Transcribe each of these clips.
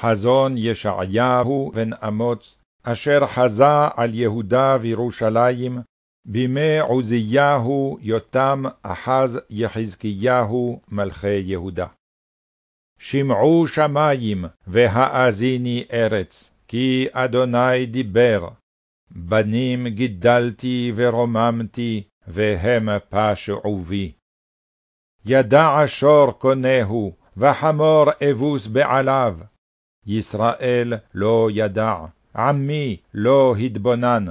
חזון ישעיהו בן אמוץ, אשר חזה על יהודה וירושלים, בימי עוזיהו, יותם, אחז, יחזקיהו, מלכי יהודה. שמעו שמים, והאזיני ארץ, כי אדוני דיבר. בנים גידלתי ורוממתי, והם פשעו בי. ידע שור קונהו, וחמור אבוס בעליו. ישראל לא ידע, עמי לא התבונן.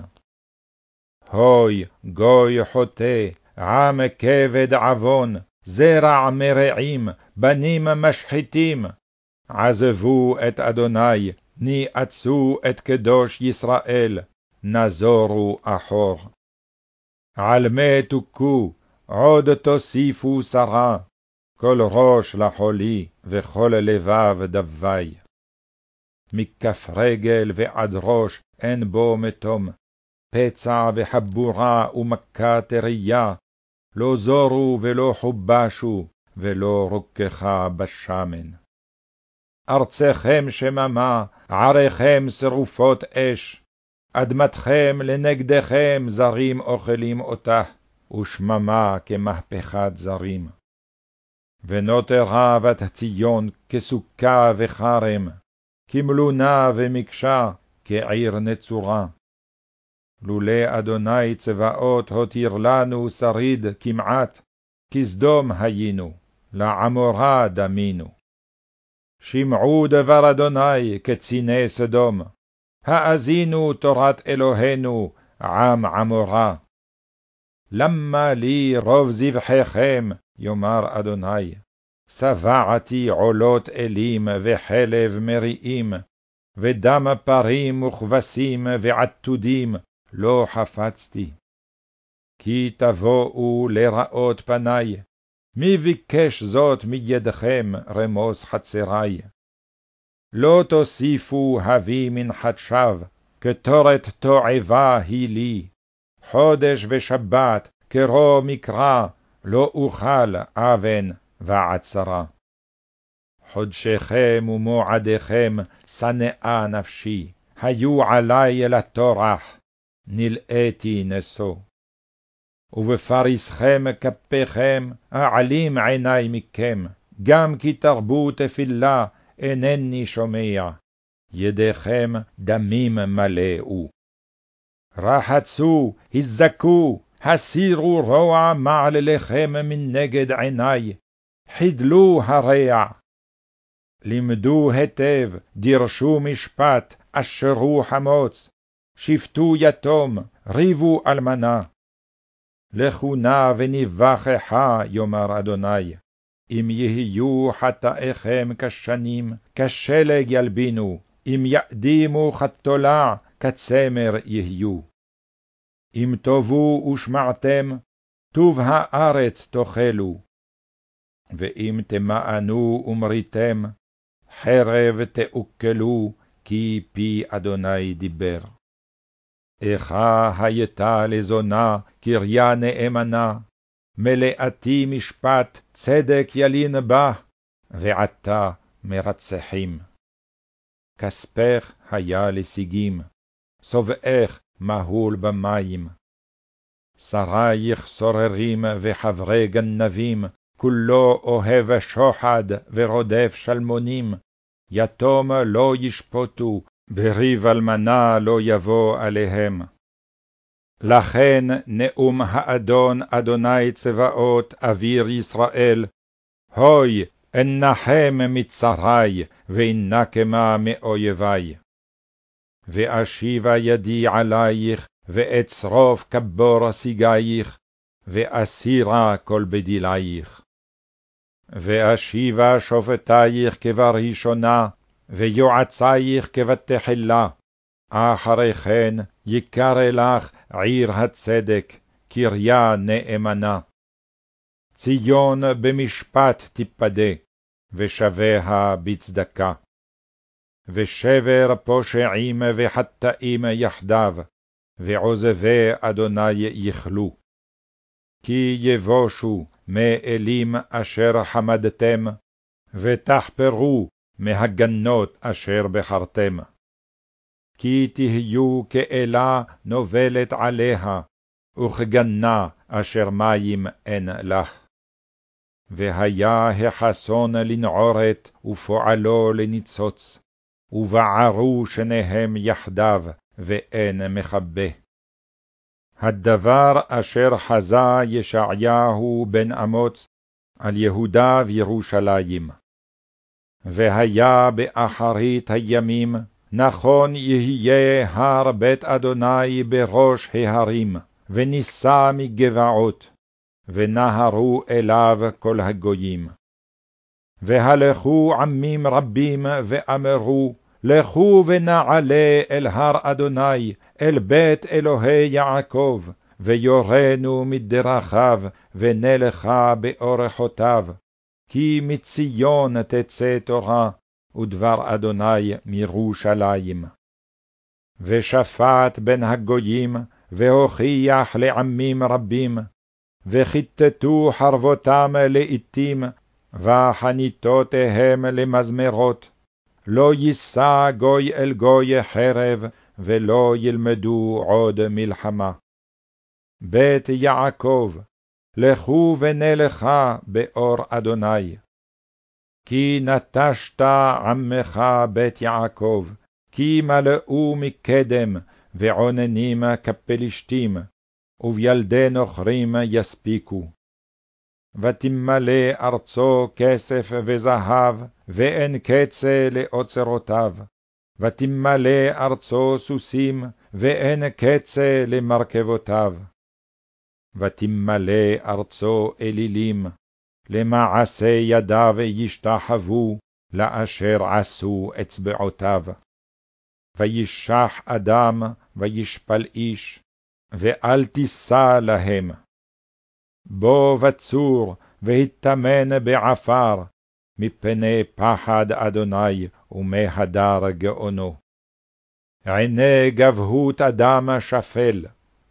הוי, גוי חוטא, עם כבד עוון, זרע מרעים, בנים משחיתים. עזבו את אדוני, ניאצו את קדוש ישראל, נזורו אחור. על מה תוכו, עוד תוסיפו שרה, כל ראש לחולי, וכל לבב דווי. מכף רגל ועד ראש אין בו מתום, פצע וחבורה ומכה טריה, לא זורו ולא חובשו, ולא רוככה בשמן. ארצכם שממה, עריכם שרופות אש, אדמתכם לנגדכם זרים אוכלים אותה, ושממה כמהפכת זרים. ונותר אהבת ציון כסוכה וחרם, כמלונה ומקשה, כעיר נצורה. לולא אדוני צבאות הותיר לנו שריד כמעט, כסדום היינו, לעמורה דמינו. שמעו דבר אדוני קציני סדום, האזינו תורת אלוהינו, עם עמורה. למה לי רוב זבחיכם, יאמר אדוני, שבעתי עולות אלים וחלב מריאים, ודם פרים וכבשים ועתודים לא חפצתי. כי תבואו לראות פני, מי ביקש זאת מידכם רמוס חצרי? לא תוסיפו הביא מנחת שווא, קטורת תועבה היא לי. חודש ושבת, קרו מקרא, לא אוכל אבן ועצרה. חודשיכם ומועדיכם שנאה נפשי, היו עלי לטורח, נלאיתי נשוא. ובפריסכם כפיכם, אעלים עיני מכם, גם כי תרבו תפילה, אינני שומע. ידיכם דמים מלאו. רחצו, הזכו, הסירו רוע מעלליכם מנגד עיני, חידלו הרע. למדו היטב, דירשו משפט, אשרו חמוץ, שפטו יתום, ריבו אלמנה. לכו נא ונבחך, יאמר אדוני, אם יהיו חטאיכם כשנים, כשלג ילבינו, אם יאדימו כתולע, כצמר יהיו. אם טובו ושמעתם, טוב הארץ תאכלו. ואם תמאנו ומריתם, חרב תאוכלו, כי פי אדוני דיבר. איכה הייתה לזונה קריה נאמנה, מלאתי משפט צדק ילין בה, ועתה מרצחים. כספך היה לשיגים, שובעך מהול במים. שרייך סוררים וחברי גנבים, כולו אוהב שוחד ורודף שלמונים, יתום לא ישפוטו, וריב אלמנה לא יבוא עליהם. לכן נאום האדון אדוני צבאות אוויר ישראל, הוי, אנחם מצרי, ואנקמה מאויבי. ואשיבה ידי עלייך, ואצרוף כבור שיגייך, ואסירה כל בדילייך. ואשיבה שופטייך כבראשונה, ויועצייך כבתחילה. אחרי כן יקרא לך עיר הצדק, קריה נאמנה. ציון במשפט תיפדה, ושביה בצדקה. ושבר פושעים וחטאים יחדיו, ועוזבי אדוני יכלו. כי יבושו מאלים אשר חמדתם, ותחפרו מהגנות אשר בחרתם. כי תהיו כאלה נובלת עליה, וכגנה אשר מים אין לך. והיה החסון לנעורת, ופועלו לניצוץ, ובערו שניהם יחדיו, ואין מכבה. הדבר אשר חזה ישעיהו בן אמוץ על יהודה וירושלים. והיה באחרית הימים, נכון יהיה הר בית אדוני בראש ההרים, ונישא מגבעות, ונהרו אליו כל הגויים. והלכו עמים רבים ואמרו, לכו ונעלה אל הר אדוני, אל בית אלוהי יעקב, ויורנו מדרכיו, ונלכה באורחותיו. כי מציון תצא תורה, ודבר אדוני מירושלים. ושפט בין הגויים, והוכיח לעמים רבים, וכיתתו חרבותם לאיתים, וחניתותיהם למזמרות. לא יישא גוי אל גוי חרב, ולא ילמדו עוד מלחמה. בית יעקב, לכו ונלכה באור אדוני. כי נטשת עמך בית יעקב, כי מלאו מקדם, ועוננים כפלשתים, ובילדי נוכרים יספיקו. ותמלא ארצו כסף וזהב, ואין קצה לאוצרותיו. ותמלא ארצו סוסים, ואין קצה למרכבותיו. ותמלא ארצו אלילים, למעשה ידיו ישתחוו, לאשר עשו אצבעותיו. וישח אדם, וישפל איש, ואל תישא להם. בוא בצור, והתאמן בעפר, מפני פחד אדוני ומהדר גאונו. עיני גבהות אדם שפל,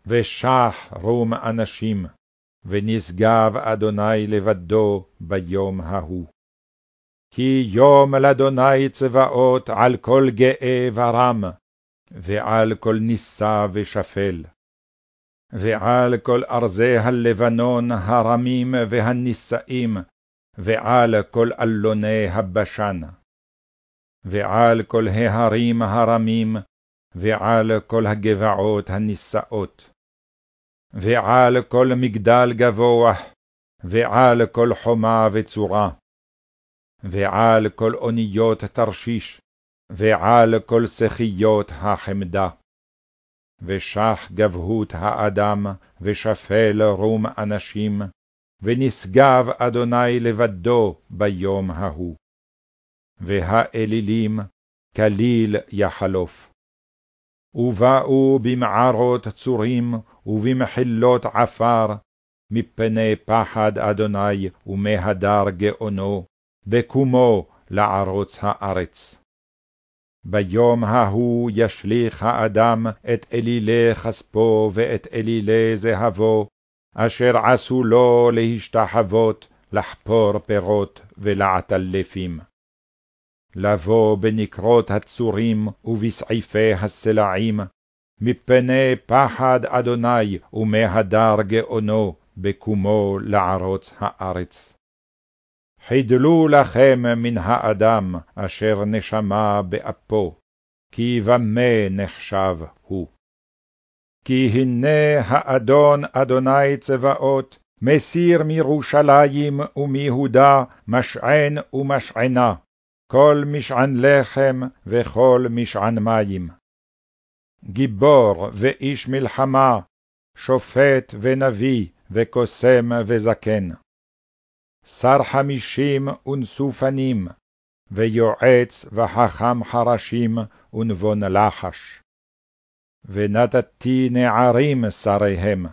ושח רום אנשים, ונשגב אדוני לבדו ביום ההוא. כי יום לאדוני צבאות על כל גאה ורם, ועל כל נישא ושפל. ועל כל ארזי הלבנון הרמים והנישאים, ועל כל אלוני הבשן. ועל כל ההרים הרמים, ועל כל הגבעות הנישאות. ועל כל מגדל גבוה, ועל כל חומה וצורה. ועל כל אוניות תרשיש, ועל כל שחיות החמדה. ושח גבהות האדם, ושפל רום אנשים, ונשגב אדוני לבדו ביום ההוא. והאלילים כליל יחלוף. ובאו במערות צורים, ובמחילות עפר, מפני פחד אדוני ומהדר גאונו, בקומו לערוץ הארץ. ביום ההוא ישליך האדם את אלילי כספו ואת אלילי זהבו, אשר עשו לו להשתחוות, לחפור פירות ולעטלפים. לבוא בנקרות הצורים ובסעיפי הסלעים, מפני פחד אדוני ומהדר גאונו, בקומו לערוץ הארץ. חידלו לכם מן האדם אשר נשמה באפו, כי במה נחשב הוא. כי הנה האדון אדוני צבאות, מסיר מירושלים ומיהודה משען ומשענה, כל משען לחם וכל משען מים. גיבור ואיש מלחמה, שופט ונביא, וקוסם וזקן. שר חמישים ונשוא פנים, ויועץ וחכם חרשים ונבון לחש. ונתתי נערים שריהם,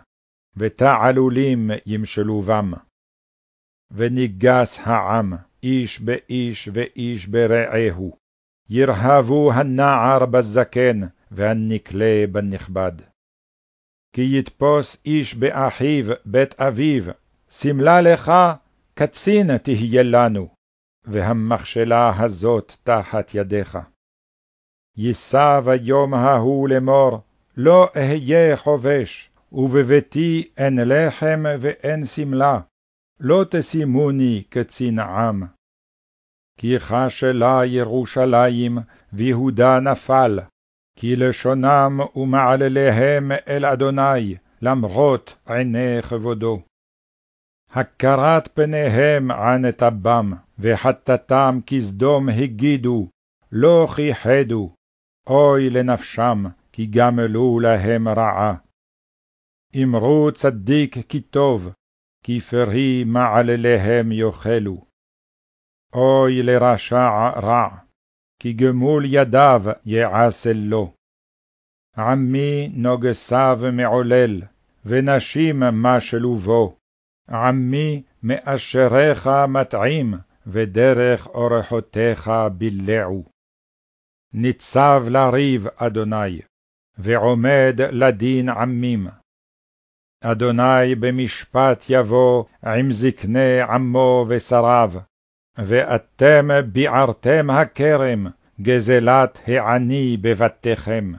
ותעלולים ימשלו בם. וניגס העם, איש באיש ואיש ברעהו, ירהבו הנער בזקן, והנקלה בנכבד. כי יתפוס איש באחיו בית אביו, שמלה לך, קצין תהיה לנו, והמכשלה הזאת תחת ידיך. יישא ביום ההוא לאמור, לא אהיה חובש, ובביתי אין לחם ואין שמלה, לא תשימוני קצין עם. כי חשלה ירושלים, ויהודה נפל, כי לשונם ומעלליהם אל אדוני, למרות עיני כבודו. הכרת פניהם ענת בם, וחטאתם כסדום הגידו, לא כיחדו, אוי לנפשם, כי גמלו להם רעה. אמרו צדיק כי טוב, כי פרי מעלליהם יאכלו. אוי לרשע רע, כי גמול ידיו יעשה לו. עמי נוגסיו מעולל, ונשים משלו בו. עמי מאשריך מטעים, ודרך אורחותיך בילעו. ניצב לריב אדוני, ועומד לדין עמים. אדוני במשפט יבוא עם זקני עמו ושריו, ואתם ביערתם הכרם, גזלת העני בבתיכם.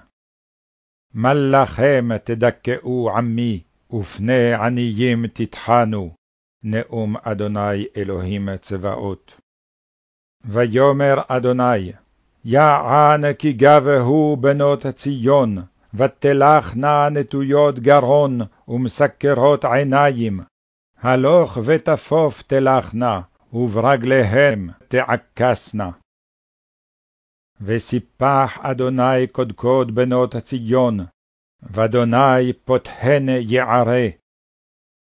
מלאכם תדכאו עמי, ופני עניים תטחנו, נאום אדוני אלוהים צבאות. ויאמר אדוני, יען כי גבהו בנות ציון, ותלכנה נטויות גרון ומסקרות עיניים, הלוך ותפוף תלכנה, וברגליהם תעקסנה. וסיפח אדוני קודקוד בנות ציון, ואדוני פותחן יערה.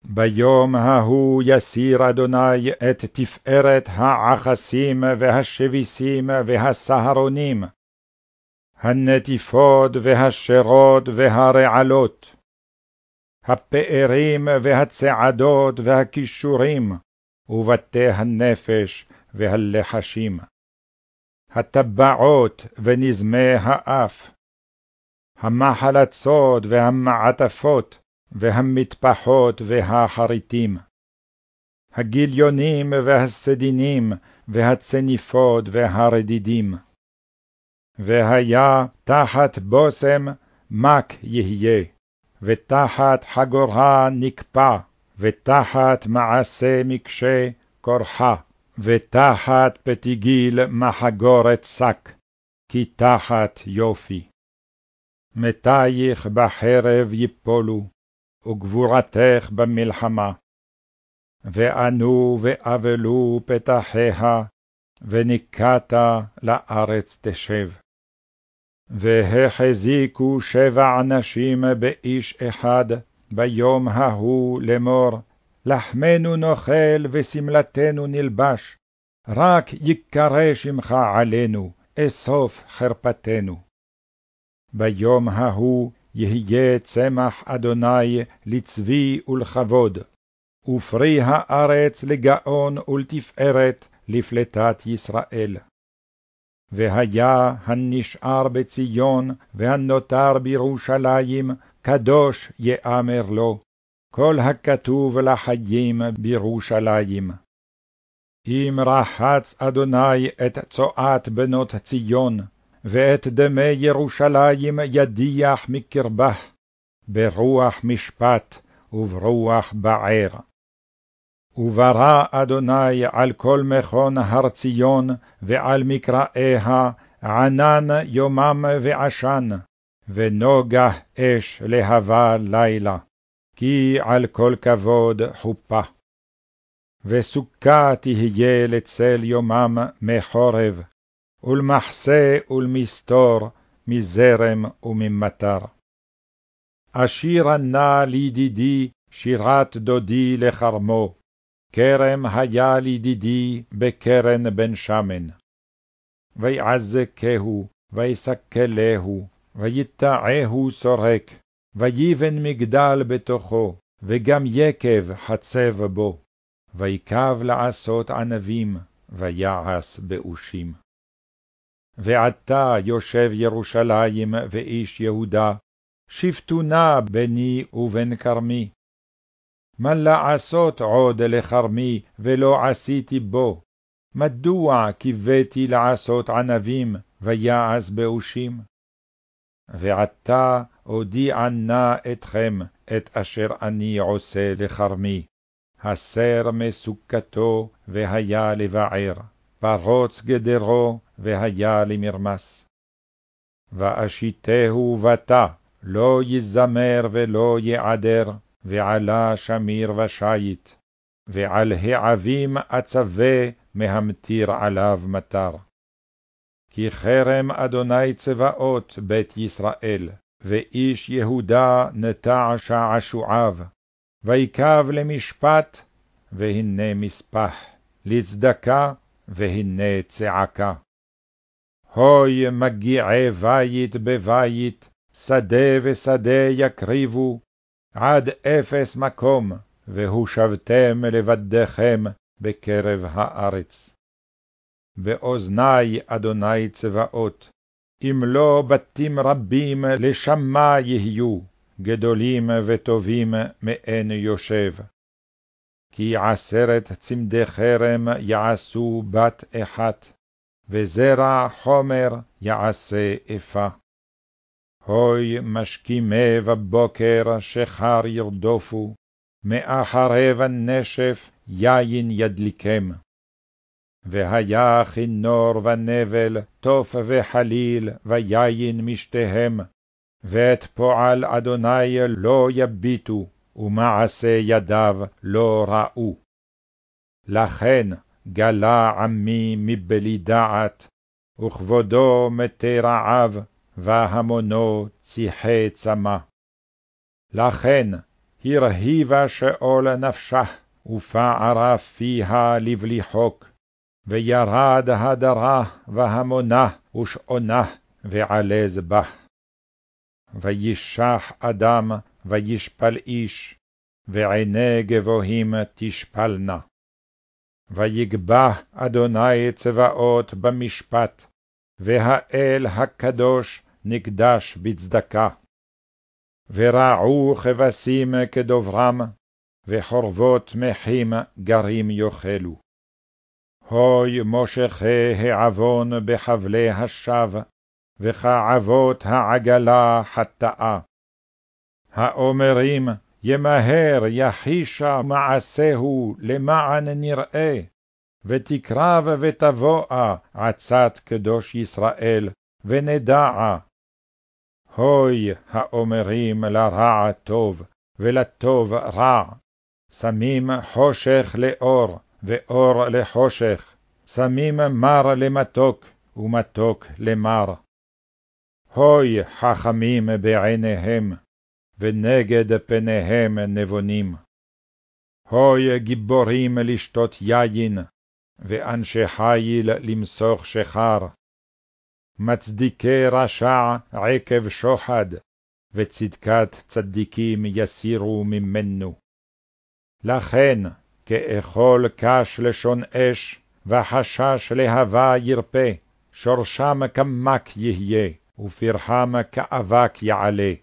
ביום ההוא יסיר אדוני את תפארת העכסים והשביסים והסהרונים, הנטיפות והשרות והרעלות, הפארים והצעדות והכישורים, ובתי הנפש והלחשים, הטבעות ונזמי האף, המחלצות והמעטפות, והמטפחות והחריטים, הגיליונים והסדינים, והצניפות והרדידים. והיה תחת בושם מק יהיה, ותחת חגורה נקפא, ותחת מעשה מקשה קורחה, ותחת פתיגיל מחגורת שק, כי תחת יופי. מתייך בחרב יפולו, וגבורתך במלחמה. וענו ואבלו פתחיה, וניקת לארץ תשב. והחזיקו שבע נשים באיש אחד, ביום ההוא לאמור, לחמנו נאכל ושמלתנו נלבש, רק יקרא שמך עלינו, אסוף חרפתנו. ביום ההוא יהיה צמח אדוני לצבי ולכבוד, ופרי הארץ לגאון ולתפארת לפלטת ישראל. והיה הנשאר בציון והנותר בירושלים, קדוש יאמר לו, כל הכתוב לחיים בירושלים. אם רחץ אדוני את צואת בנות ציון, ואת דמי ירושלים ידיח מקרבה, ברוח משפט וברוח בער. וברא אדוני על כל מכון הר ציון ועל מקראיה ענן יומם ועשן, ונוגה אש להבה לילה, כי על כל כבוד חופה. וסוכה תהיה לצל יומם מחורב, ולמחסה ולמסתור, מזרם וממטר. אשירה נא לידידי שירת דודי לכרמו, כרם היה לידידי בקרן בן שמן. ויעזקהו, ויסקלהו, ויטעהו סורק, ויבן מגדל בתוכו, וגם יקב חצב בו, ויקב לעשות ענבים, ויעש באושים. ועתה יושב ירושלים ואיש יהודה, שפטו נא ביני ובין כרמי. מה לעשות עוד לכרמי ולא עשיתי בו? מדוע קיוויתי לעשות ענבים, ויעש באושים? ועתה הודיע נא אתכם את אשר אני עושה לכרמי, הסר מסוכתו, והיה לבער, פרוץ גדרו, והיה למרמס. ואשיתהו בתא, לא יזמר ולא יעדר, ועלה שמיר ושיט, ועל העבים אצווה מהמטיר עליו מטר. כי חרם אדוני צבאות בית ישראל, ואיש יהודה נטע שעשועיו, ויקב למשפט, והנה מספח, לצדקה, והנה צעקה. הוי מגיעי בית בבית, שדה ושדה יקריבו, עד אפס מקום, והושבתם לבדיכם בקרב הארץ. באוזני אדוני צבאות, אם לא בתים רבים לשמה יהיו, גדולים וטובים מאין יושב. כי עשרת צמדי חרם יעשו בת אחת, וזרע חומר יעשה אפה. הוי משכימי בבוקר שחר ירדופו, מאחרי ונשף יין ידליקם. והיה כינור ונבל, תוף וחליל, ויין משתיהם, ואת פועל אדוני לא יביטו, ומעשה ידיו לא ראו. לכן גלה עמי מבלי דעת, וכבודו מתי רעב, והמונו ציחי צמא. לכן הרהיבה שאול נפשה, ופערה פיה לבלי חוק, וירד הדרה והמונה ושעונה, ועלז בה. וישח אדם, וישפל איש, ועיני גבוהים תשפלנה. ויגבה אדוני צבאות במשפט, והאל הקדוש נקדש בצדקה. ורעו כבשים כדוברם, וחורבות מחים גרים יאכלו. הוי מושכי העוון בחבלי השווא, וכעבות העגלה חטאה. האומרים, ימהר יחישה מעשהו למען נראה, ותקרב ותבואה עצת קדוש ישראל, ונדעה. הוי האומרים לרע טוב, ולטוב רע, שמים חושך לאור, ואור לחושך, שמים מר למתוק, ומתוק למר. הוי חכמים בעיניהם, ונגד פניהם נבונים. הוי גיבורים לשתות יין, ואנשי חיל למסוך שחר. מצדיקי רשע עקב שוחד, וצדקת צדיקים יסירו ממנו. לכן, כאכול קש לשון אש, וחשש להבה ירפה, שורשם כמק יהיה, ופרחם כאבק יעלה.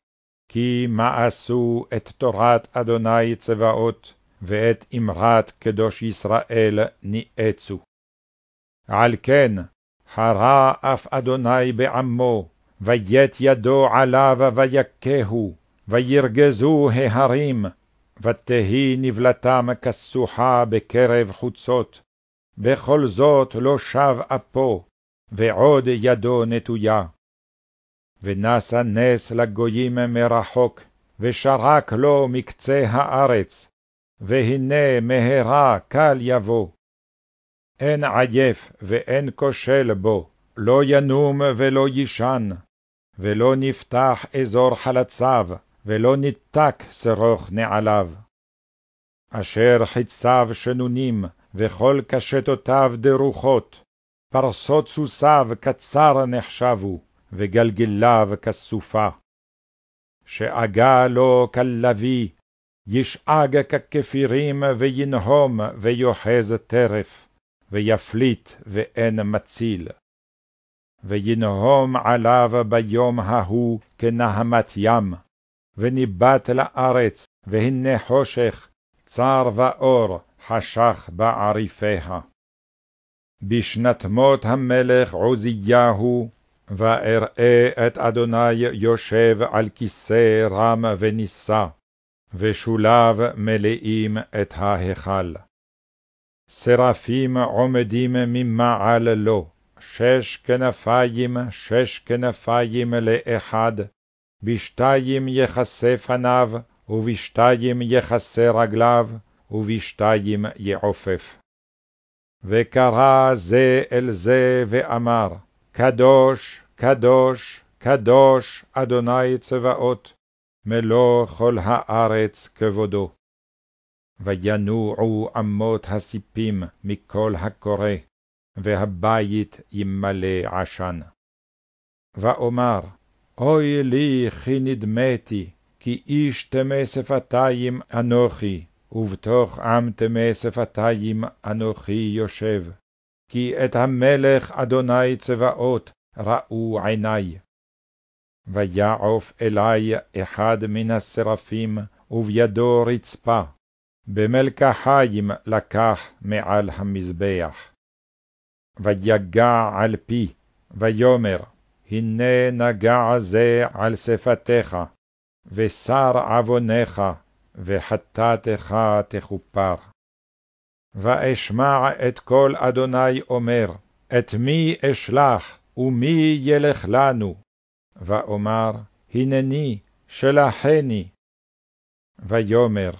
כי מאסו את תורת אדוני צבאות, ואת אמרת קדוש ישראל ניאצו. על כן, חרה אף אדוני בעמו, ויית ידו עליו ויכהו, וירגזו ההרים, ותהי נבלתם כסוחה בקרב חוצות. בכל זאת לא שב אפו, ועוד ידו נטויה. ונשא נס לגויים מרחוק, ושרק לו מקצה הארץ, והנה מהרה קל יבוא. אין עייף ואין כושל בו, לא ינום ולא יישן, ולא נפתח אזור חלציו, ולא ניתק שרוך נעליו. אשר חציו שנונים, וכל קשתותיו דרוכות, פרסות סוסיו קצר נחשבו, וגלגליו כסופה. שאגה לו כלביא, ישאג ככפירים וינהום ויוחז טרף, ויפליט ואין מציל. וינהום עליו ביום ההוא כנהמת ים, וניבט לארץ, והנה חושך, צר ואור, חשך בעריפיה. בשנת מות המלך עוזיהו, ואראה את אדוני יושב על כיסא רם ונישא, ושוליו מלאים את ההיכל. שרפים עומדים ממעל לו, שש כנפיים, שש כנפיים לאחד, בשתיים יכסה פניו, ובשתיים יכסה רגליו, ובשתיים יעופף. וקרא זה אל זה ואמר, קדוש, קדוש, קדוש, אדוני צבאות, מלוא כל הארץ כבודו. וינועו אמות הסיפים מכל הקורא, והבית ימלא עשן. ואומר, אוי לי כי נדמתי, כי איש טמא שפתיים אנוכי, ובתוך עם טמא שפתיים אנוכי יושב. כי את המלך אדוני צבאות ראו עיני. ויעוף אלי אחד מן השרפים, ובידו רצפה, במלקחיים לקח מעל המזבח. ויגע על פי, ויאמר, הנה נגע זה על שפתיך, ושר עוונך, וחטאתך תכופר. ואשמע את קול אדוני אומר, את מי אשלח, ומי ילך לנו? ואומר, הנני, שלחני. ויאמר,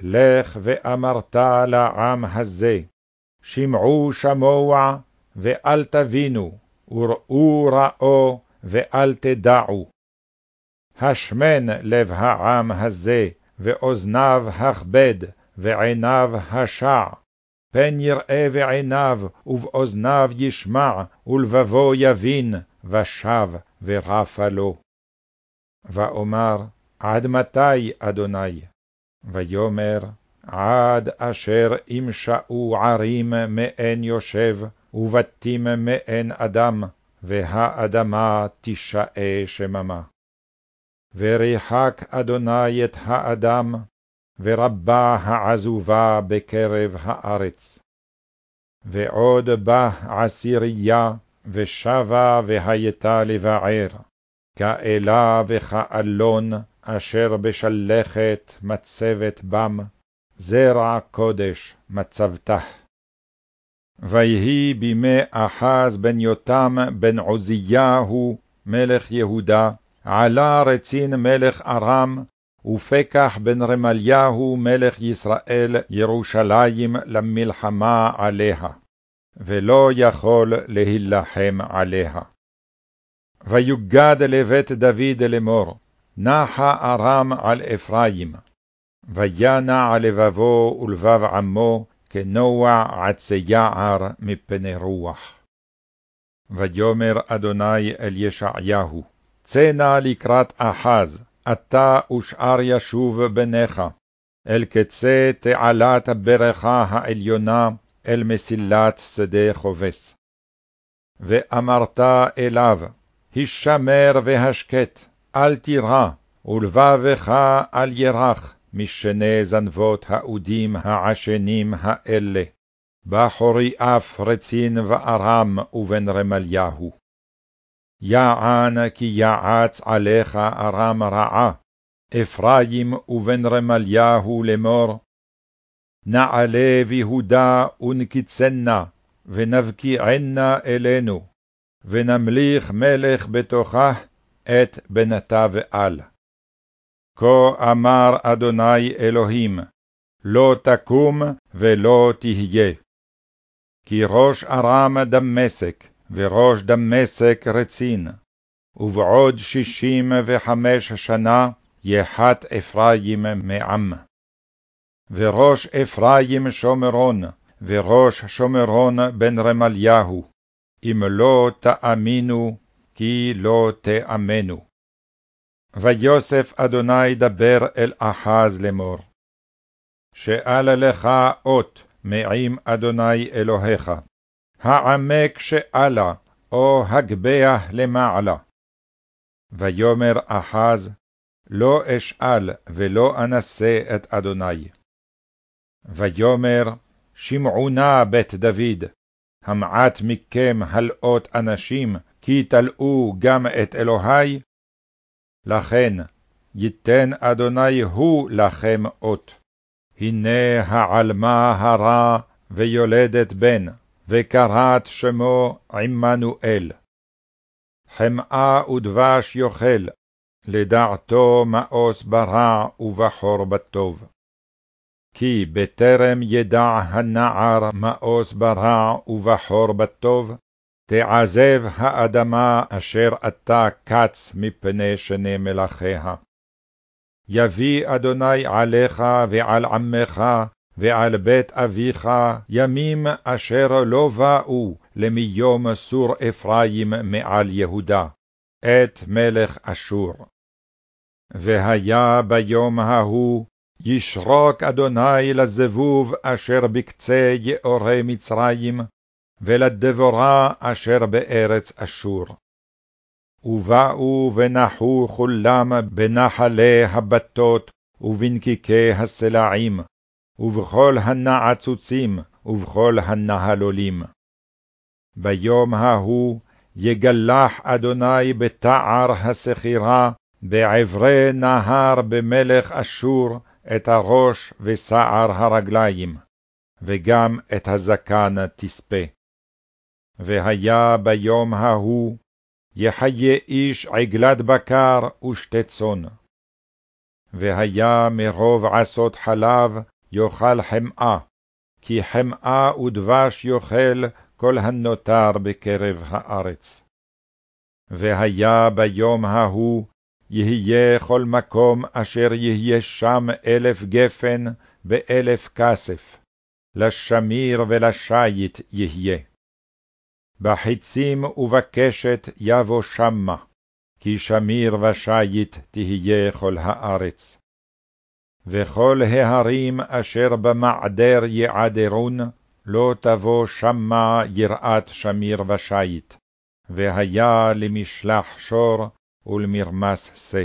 לך ואמרת לעם הזה, שמעו שמוע, ואל תבינו, וראו ראו, ואל תדעו. השמן לב העם הזה, ואוזניו הכבד, ועיניו השע. פן יראה בעיניו, ובאוזניו ישמע, ולבבו יבין, ושב ורפה לו. ואומר, עד מתי, אדוני? ויאמר, עד אשר ימשאו ערים מאין יושב, ובתים מאין אדם, והאדמה תשאה שממה. וריחק אדוני את האדם, ורבה העזובה בקרב הארץ. ועוד בא עשירייה, ושבה והייתה לבער, כאלה וכאלון, אשר בשלכת מצבת בם, זרע קודש מצבתך. ויהי בימי אחז בן יותם בן עוזיהו, מלך יהודה, עלה רצין מלך ארם, ופקח בן רמליהו מלך ישראל ירושלים למלחמה עליה, ולא יכול להילחם עליה. ויוגד לבית דוד לאמור, נחה ארם על אפרים, וינע לבבו ולבב עמו, כנוע עצי יער מפני רוח. ויאמר אדוני אל ישעיהו, צא נא לקראת אחז, אתה ושאר ישוב בניך, אל קצה תעלת הברכה העליונה, אל מסילת שדה חובס. ואמרת אליו, הישמר והשקט, אל תירא, ולבבך אל ירח, משני זנבות האודים העשנים האלה, בחורי אף רצין וארם ובן רמליהו. יען כי יעץ עליך ארם רעה, אפרים ובן רמליהו לאמור, נעלה ביהודה ונקיצנה, ונבקיענה אלינו, ונמליך מלך בתוכה את בנתה ועל. כה אמר אדוני אלוהים, לא תקום ולא תהיה. כי ראש ארם דמשק, וראש דמשק רצין, ובעוד שישים וחמש שנה יחת אפרים מעם. וראש אפרים שומרון, וראש שומרון בן רמליהו, אם לא תאמינו, כי לא תאמנו. ויוסף אדוני דבר אל אחז לאמור. שאל לך אות מעם אדוני אלוהיך, העמק שאלה, או הגביה למעלה. ויאמר אחז, לא אשאל ולא אנסה את אדוני. ויאמר, שמעו נא בית דוד, המעט מכם הלאות אנשים, כי תלאו גם את אלוהי? לכן, ייתן אדוני הוא לכם אות. הנה העלמה הרע ויולדת בן, וקראת שמו עמנואל. חמאה ודבש יאכל, לדעתו מאוס ברע ובחור בטוב. כי בטרם ידע הנער מאוס ברע ובחור בטוב, תעזב האדמה אשר אתה קץ מפני שני מלאכיה. יביא אדוני עליך ועל עמך ועל בית אביך ימים אשר לא באו למיום סור אפרים מעל יהודה, את מלך אשור. והיה ביום ההוא ישרוק אדוני לזבוב אשר בקצה יאורי מצרים, ולדבורה אשר בארץ אשור. ובאו ונחו כולם בנחלי הבתות ובנקיקי הסלעים, ובכל הנעצוצים ובכל הנהלולים. ביום ההוא יגלח אדוני בתער הסחירה, בעברי נהר במלך אשור, את הראש ושער הרגליים, וגם את הזקן תספה. והיה ביום ההוא, יחיה איש עגלת בקר ושתי צאן. והיה מרוב עשות חלב יאכל חמאה, כי חמאה ודבש יאכל כל הנותר בקרב הארץ. והיה ביום ההוא יהיה כל מקום אשר יהיה שם אלף גפן באלף כסף, לשמיר ולשיט יהיה. בחיצים ובקשת יבוא שמה, כי שמיר ושיט תהיה כל הארץ. וכל ההרים אשר במעדר יעדרון, לא תבוא שמה יראת שמיר ושיט, והיה למשלח שור ולמרמס שא.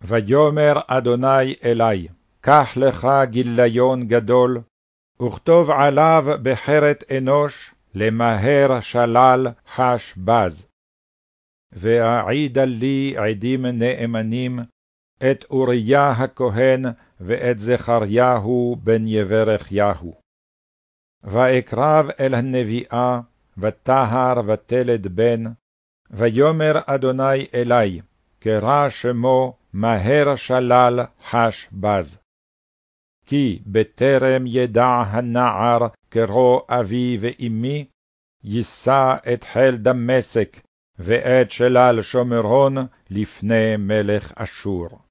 ויאמר אדוני אלי, קח לך גיליון גדול, וכתוב עליו בחרת אנוש, למהר שלל חש בז. ואעידה לי עדים נאמנים, את אוריה הכהן ואת זכריהו בן יברכיהו. ואקרב אל הנביאה, וטהר ותלד בן, ויאמר אדוני אלי, קרא שמו מהר שלל חש בז. כי בטרם ידע הנער קרוא אבי ואמי, יישא את חיל דמשק ואת שלל שומרון לפני מלך אשור.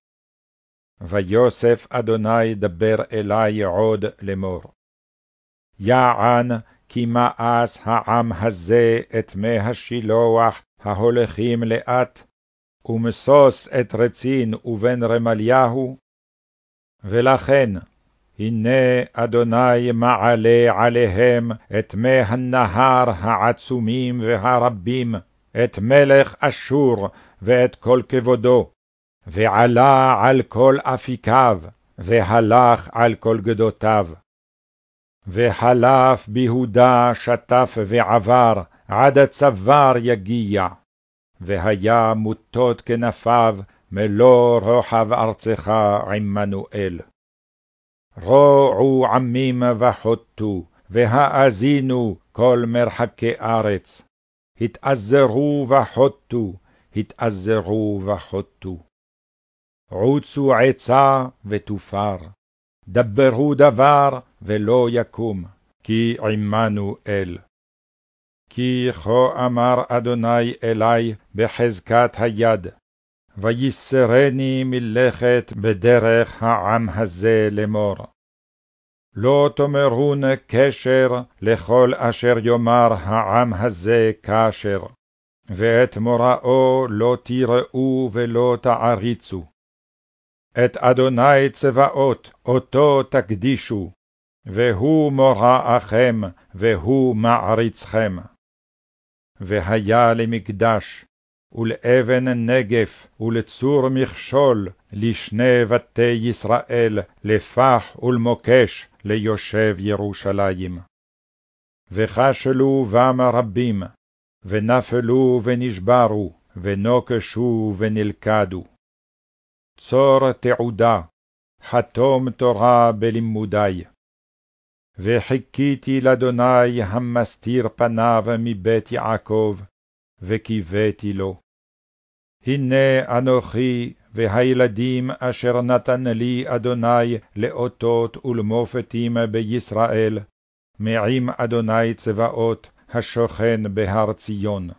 ויוסף אדוני דבר אלי עוד לאמור. יען כי מאס העם הזה את מי השילוח ההולכים לאט, ומסוס את רצין ובן רמליהו, ולכן, הנה אדוני מעלה עליהם את מי הנהר העצומים והרבים, את מלך אשור ואת כל כבודו, ועלה על כל אפיקיו, והלך על כל גדותיו. וחלף ביהודה שטף ועבר, עד הצוואר יגיע, והיה מוטות כנפיו, מלוא רוחב ארצך עמנואל. רועו עמים וחוטו, והאזינו כל מרחקי ארץ. התאזרו וחוטו, התאזרו וחוטו. עוצו עצה ותופר, דברו דבר ולא יקום, כי עמנו אל. כי כה אמר אדוני אלי בחזקת היד, ויסרני מלכת בדרך העם הזה לאמור. לא תאמרון קשר לכל אשר יאמר העם הזה כאשר, ואת מוראו לא תראו ולא תעריצו. את אדוני צבאות אותו תקדישו, והוא מוראכם, והוא מעריצכם. והיה למקדש, ולאבן נגף, ולצור מכשול, לשני בתי ישראל, לפח ולמוקש, ליושב ירושלים. וכשלו בם רבים, ונפלו ונשברו, ונוקשו ונלכדו. צור תעודה, חתום תורה בלימודי. וחיכיתי לאדוני המסתיר פניו מבית יעקב, וקיוויתי לו. הנה אנוכי והילדים אשר נתן לי אדוני לאותות ולמופתים בישראל, מעם אדוני צבאות השוכן בהר ציון.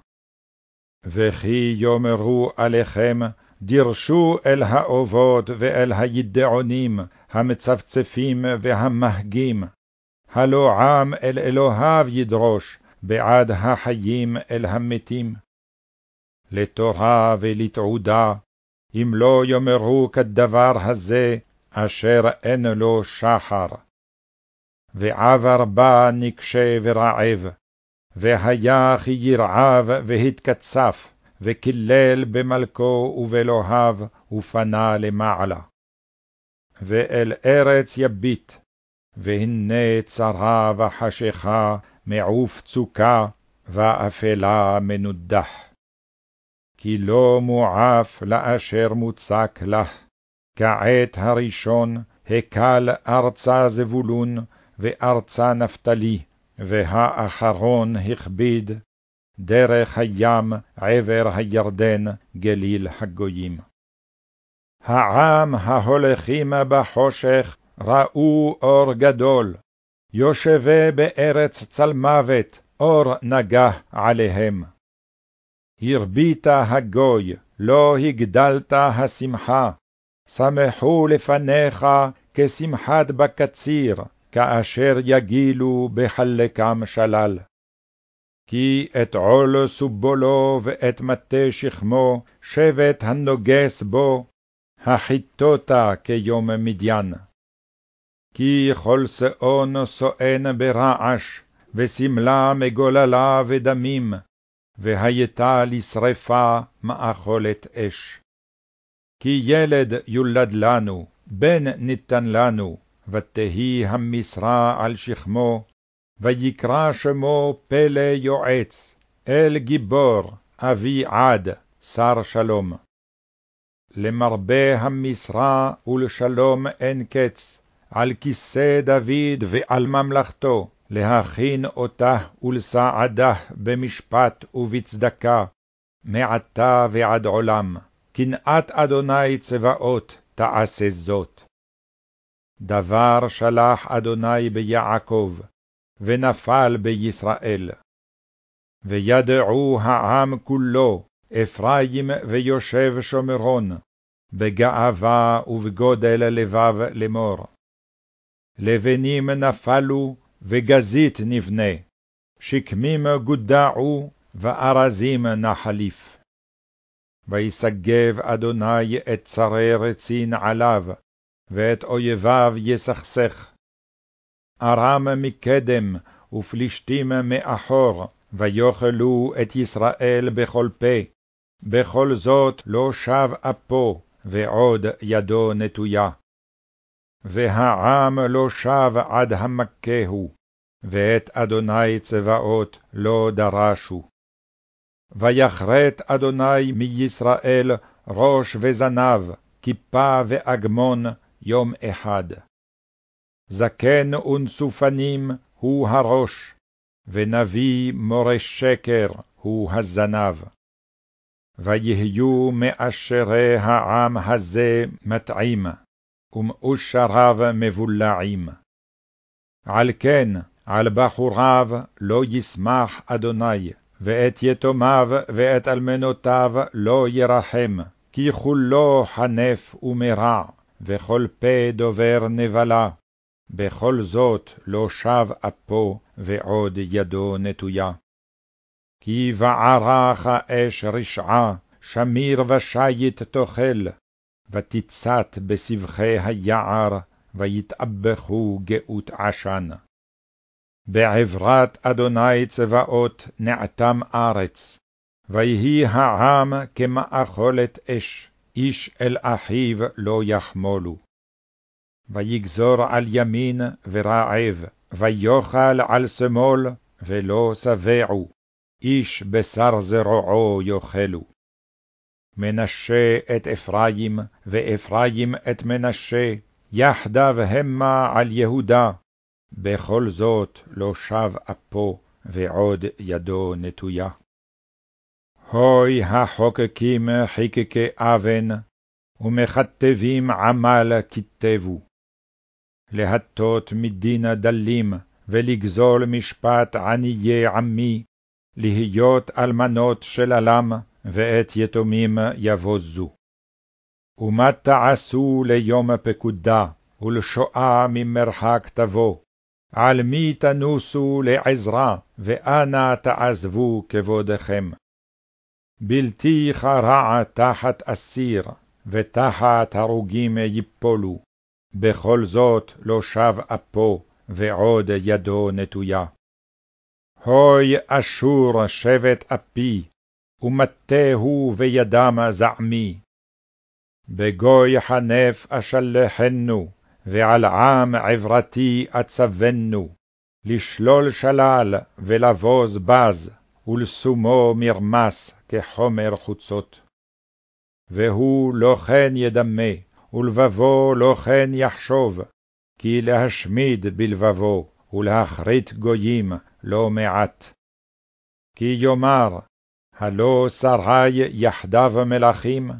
וכי יאמרו עליכם, דירשו אל האובות ואל הידעונים, המצפצפים והמהגים, הלא עם אל אלוהיו ידרוש, בעד החיים אל המתים. לתורה ולתעודה, אם לא יאמרו כדבר הזה, אשר אין לו שחר. ועבר בה נקשה ורעב, והיה כי ירעב והתקצף, וקילל במלכו ובאלוהיו, ופנה למעלה. ואל ארץ יביט, והנה צרה וחשיכה, מעוף צוקה, ואפלה מנודח. כי לא מועף לאשר מוצק לך, כעת הראשון הקל ארצה זבולון, וארצה נפתלי, והאחרון הכביד, דרך הים עבר הירדן גליל הגויים. העם ההולכים בחושך ראו אור גדול, יושבי בארץ צלמוות, אור נגח עליהם. הרבית הגוי, לא הגדלת השמחה, שמחו לפניך כשמחת בקציר, כאשר יגילו בחלקם שלל. כי את עול סובולו ואת מטה שכמו, שבט הנוגס בו, החיטותה כיום מדיין. כי כל שאון סואן ברעש, ושמלה מגוללה ודמים, והייתה לשרפה מאכולת אש. כי ילד יולד לנו, בן ניתן לנו, ותהי המשרה על שכמו, ויקרא שמו פלא יועץ, אל גיבור, אבי עד, שר שלום. למרבה המשרה ולשלום אין קץ, על כיסא דוד ועל ממלכתו, להכין אותה ולסעדה במשפט ובצדקה, מעתה ועד עולם, קנאת אדוני צבאות תעשה זאת. דבר שלח אדוני ביעקב, ונפל בישראל. וידעו העם כולו, אפרים ויושב שומרון, בגאווה ובגודל לבב לאמור. לבנים נפלו, וגזית נבנה, שקמים גודעו, וארזים נחליף. ויסגב אדוני את צרי רצין עליו, ואת אויביו יסכסך. ארם מקדם, ופלישתים מאחור, ויאכלו את ישראל בכל פה, בכל זאת לא שב אפו, ועוד ידו נטויה. והעם לא שב עד המכהו, ואת אדוני צבאות לא דרשו. ויחרט אדוני מישראל ראש וזנב, כיפה ואגמון, יום אחד. זקן ונשופנים הוא הראש, ונביא מורה שקר הוא הזנב. ויהיו מאשרי העם הזה מטעים, ומאושריו מבולעים. על כן, על בחוריו לא ישמח אדוני, ואת יתומיו ואת אלמנותיו לא ירחם, כי כולו חנף ומרע, וכל פה דובר נבלה. בכל זאת לא שב אפו, ועוד ידו נטויה. כי בערך אש רשעה, שמיר ושיט תאכל, ותצת בסבכי היער, ויתאבכו גאות עשן. בעברת אדוני צבאות נעתם ארץ, ויהי העם כמאכולת אש, איש אל אחיו לא יחמולו. ויגזור על ימין ורעב, ויאכל על שמאל, ולא שבעו, איש בשר זרועו יאכלו. מנשה את אפרים, ואפרים את מנשה, יחדיו המה על יהודה, בכל זאת לא שב אפו, ועוד ידו נטויה. הוי החוקקים חיקקי אבן, ומכתבים עמל כתבו. להטות מדין דלים, ולגזול משפט עניי עמי, להיות אלמנות של עלם, ואת יתומים יבוזו. ומה תעשו ליום פקודה, ולשואה ממרחק תבוא, על מי תנוסו לעזרה, ואנה תעזבו כבודכם. בלתי חרע תחת אסיר, ותחת הרוגים יפולו, בכל זאת לא שב אפו, ועוד ידו נטויה. הוי אשור שבט אפי, ומטהו בידם זעמי. בגוי חנף אשלחנו, ועל עם עברתי אצבנו, לשלול שלל ולבוז בז, ולשומו מרמס כחומר חוצות. והוא לא כן ידמה, ולבבו לא כן יחשוב, כי להשמיד בלבבו, ולהכרית גויים לא מעט. כי יאמר, הלא שרי יחדיו מלכים?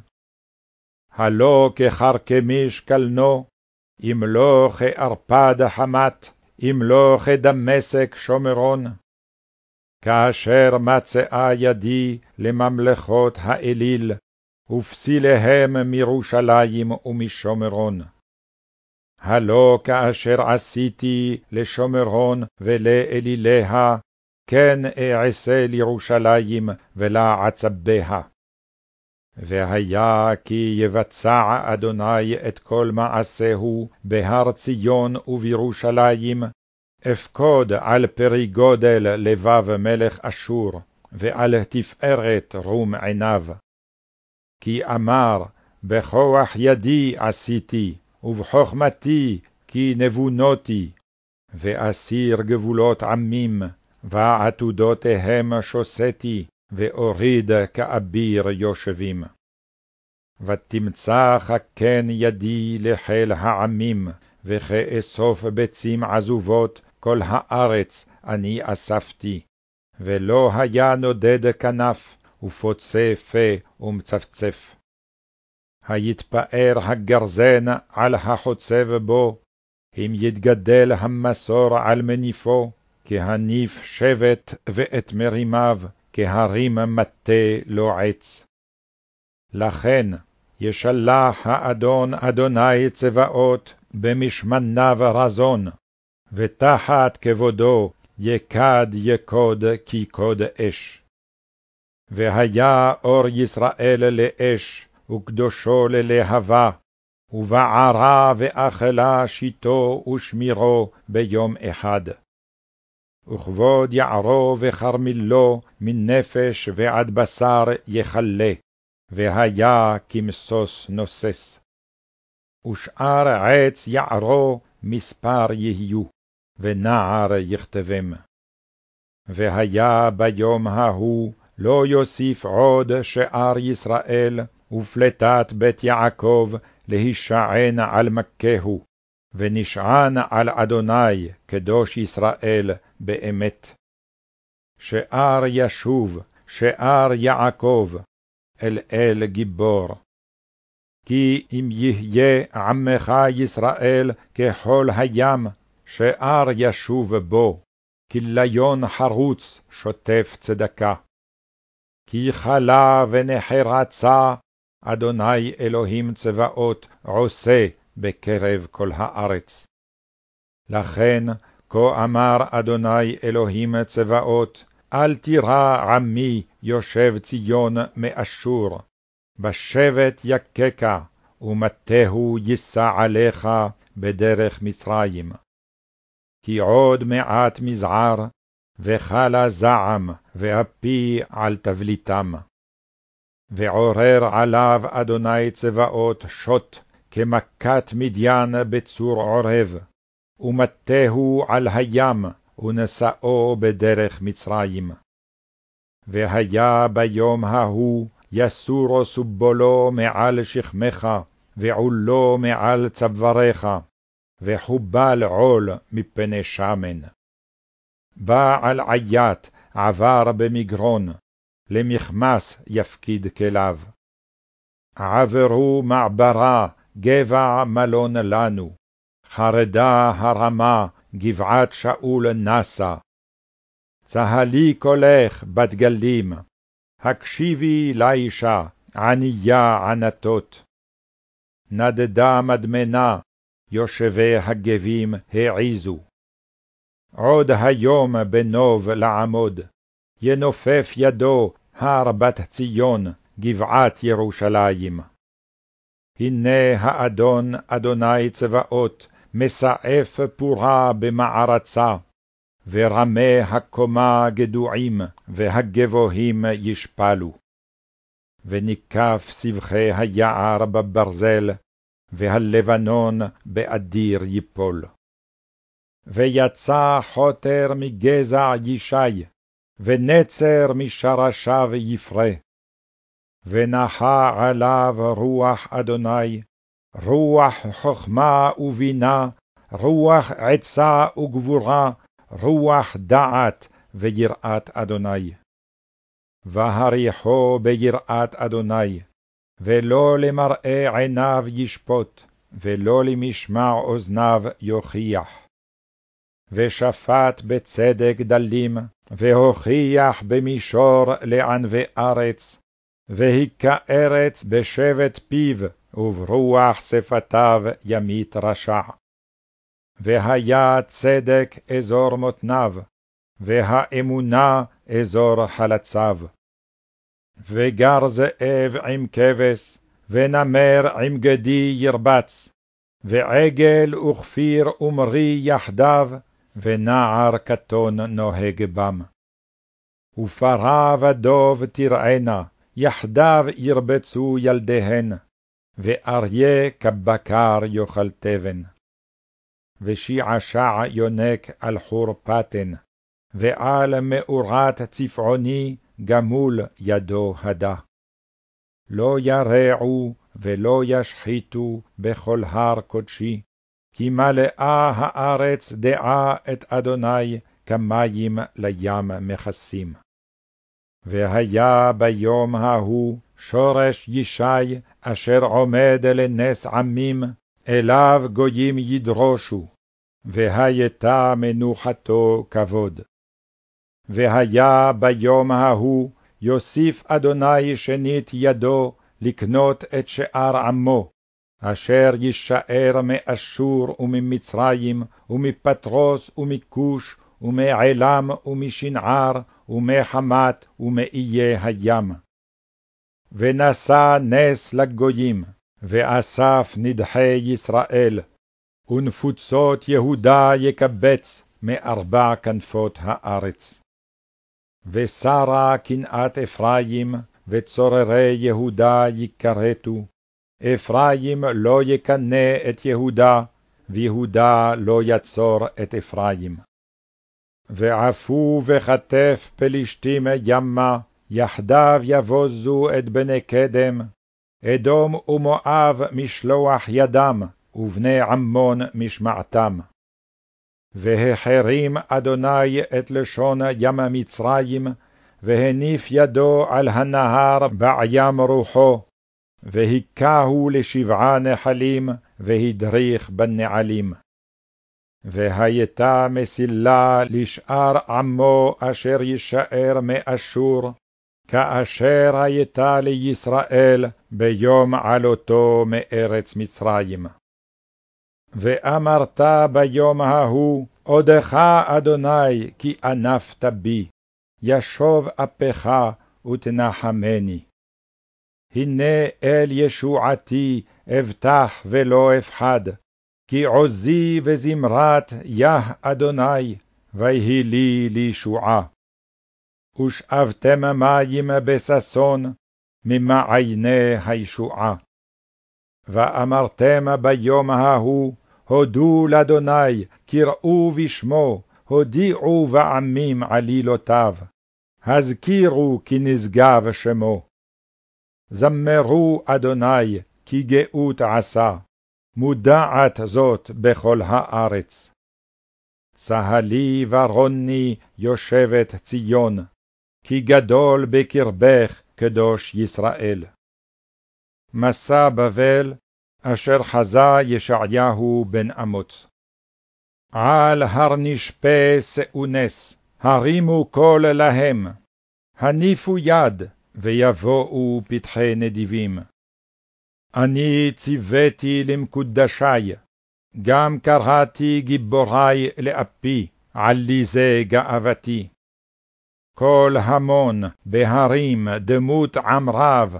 הלא כחרקמיש קלנו, אם לא כערפד חמת, אם לא כדמשק שומרון? כאשר מצאה ידי לממלכות האליל, ופסיליהם מירושלים ומשומרון. הלא כאשר עשיתי לשומרון ולאליליה, כן אעשה לירושלים ולעצביה. והיה כי יבצע אדוני את כל מעשהו בהר ציון ובירושלים, אפקוד על פרי גודל לבב מלך אשור, ועל תפארת רום עיניו. כי אמר, בכוח ידי עשיתי, ובחכמתי כי נבונותי, ואסיר גבולות עמים, ועתודותיהם שוסתי, ואוריד כאביר יושבים. ותמצא חכן ידי לחיל העמים, וכאסוף ביצים עזובות כל הארץ אני אספתי, ולא היה נודד כנף, ופוצה פה ומצפצף. היתפאר הגרזן על החוצב בו, אם יתגדל המסור על מניפו, כהניף שבט ואת מרימיו, כהרים מטה לו עץ. לכן ישלח האדון אדוני צבאות במשמניו רזון, ותחת כבודו יקד יקוד כי קוד אש. והיה אור ישראל לאש, וקדושו ללהבה, ובערה ואכלה שיטו ושמירו ביום אחד. וכבוד יערו וכרמילו מנפש ועד בשר יכלה, והיה כמסוס נוסס. ושאר עץ יערו מספר יהיו, ונער יכתבם. והיה ביום ההוא לא יוסיף עוד שאר ישראל, ופלטת בית יעקב להישען על מכהו, ונשען על אדוני, קדוש ישראל, באמת. שאר ישוב, שאר יעקב, אל אל גיבור. כי אם יהיה עמך ישראל ככל הים, שאר ישוב בו, כליון חרוץ שוטף צדקה. כי חלה ונחרצה, אדוני אלוהים צבאות עושה בקרב כל הארץ. לכן, כה אמר אדוני אלוהים צבאות, אל תירא עמי יושב ציון מאשור, בשבט יככה, ומטהו יישא עליך בדרך מצרים. כי עוד מעט מזער, וחלה זעם, ואפי על תבליתם. ועורר עליו אדוני צבאות שוט, כמכת מדיין בצור עורב, ומטהו על הים, ונשאו בדרך מצרים. והיה ביום ההוא יסורו סובולו מעל שכמך, ועולו מעל צוואריך, וחובל עול מפני שמן. בעל עיית עבר במגרון, למכמס יפקיד כליו. עברו מעברה, גבע מלון לנו, חרדה הרמה, גבעת שאול נסה. צהלי קולך בת גלים, הקשיבי לאישה, ענייה ענתות. נדדה מדמנה, יושבי הגבים העיזו. עוד היום בנוב לעמוד, ינופף ידו הר בת ציון, גבעת ירושלים. הנה האדון, אדוני צבאות, מסעף פורה במערצה, ורמי הקומה גדועים, והגבוהים ישפלו. וניקף סבכי היער בברזל, והלבנון באדיר יפול. ויצא חוטר מגזע ישי, ונצר משרשיו יפרה. ונחה עליו רוח אדוני, רוח חכמה ובינה, רוח עצה וגבורה, רוח דעת ויראת אדוני. והריחו ביראת אדוני, ולא למראה עיניו ישפוט, ולא למשמע אוזניו יוכיח. ושפט בצדק דלים, והוכיח במישור לענבי ארץ, והיכה ארץ בשבט פיו, וברוח שפתיו ימית רשע. והיה צדק אזור מותניו, והאמונה אזור חלציו. וגר זאב עם כבש, ונמר עם גדי ירבץ, ועגל וכפיר ומרי יחדיו, ונער קטון נוהג בם. ופרה ודוב תראינה, יחדיו ירבצו ילדיהן, ואריה כבקר יאכל תבן. ושעשע יונק על חור פתן, ועל מאורת צפעוני גמול ידו הדה. לא ירעו ולא ישחיתו בכל הר קודשי, כי מלאה הארץ דעה את אדוני כמים לים מכסים. והיה ביום ההוא שורש ישי, אשר עומד לנס עמים, אליו גויים ידרושו, והייתה מנוחתו כבוד. והיה ביום ההוא, יוסיף אדוני שנית ידו לקנות את שאר עמו, אשר יישאר מאשור וממצרים, ומפטרוס ומכוש, ומעלם ומשנער, ומחמת ומאיי הים. ונשא נס לגויים, ואסף נדחי ישראל, ונפוצות יהודה יקבץ מארבע כנפות הארץ. ושרה קנאת אפרים, וצוררי יהודה יכרתו, אפרים לא יקנא את יהודה, ויהודה לא יצור את אפרים. ועפו וכתף פלשתים ימה, יחדיו יבוזו את בני קדם, אדום ומואב משלוח ידם, ובני עמון משמעתם. והחרים אדוני את לשון ים מצרים, והניף ידו על הנהר בעיים רוחו, והיכהו לשבעה נחלים, והדריך בנעלים. והייתה מסילה לשאר עמו אשר יישאר מאשור, כאשר הייתה לישראל ביום עלותו מארץ מצרים. ואמרת ביום ההוא, עודך אדוני, כי אנפת בי, ישוב אפך ותנחמני. הנה אל ישועתי אבטח ולא אפחד, כי עוזי וזמרת יה אדוני, ויהי לי לישועה. ושאבתם מים בששון, ממעייני הישועה. ואמרתם ביום ההוא, הודו לאדוני, קראו בשמו, הודיעו בעמים עלילותיו, הזכירו כי נשגב שמו. זמרו אדוני, כי גאות עשה, מודעת זאת בכל הארץ. צהלי ורוני יושבת ציון, כי גדול בקרבך קדוש ישראל. מסע בבל, אשר חזה ישעיהו בן אמוץ. על הר נשפה שאו נס, הרימו קול להם, הניפו יד, ויבואו פתחי נדיבים. אני ציוויתי למקודשי, גם קראתי גיבורי לאפי, עלי זה גאוותי. כל המון בהרים דמות עם רב,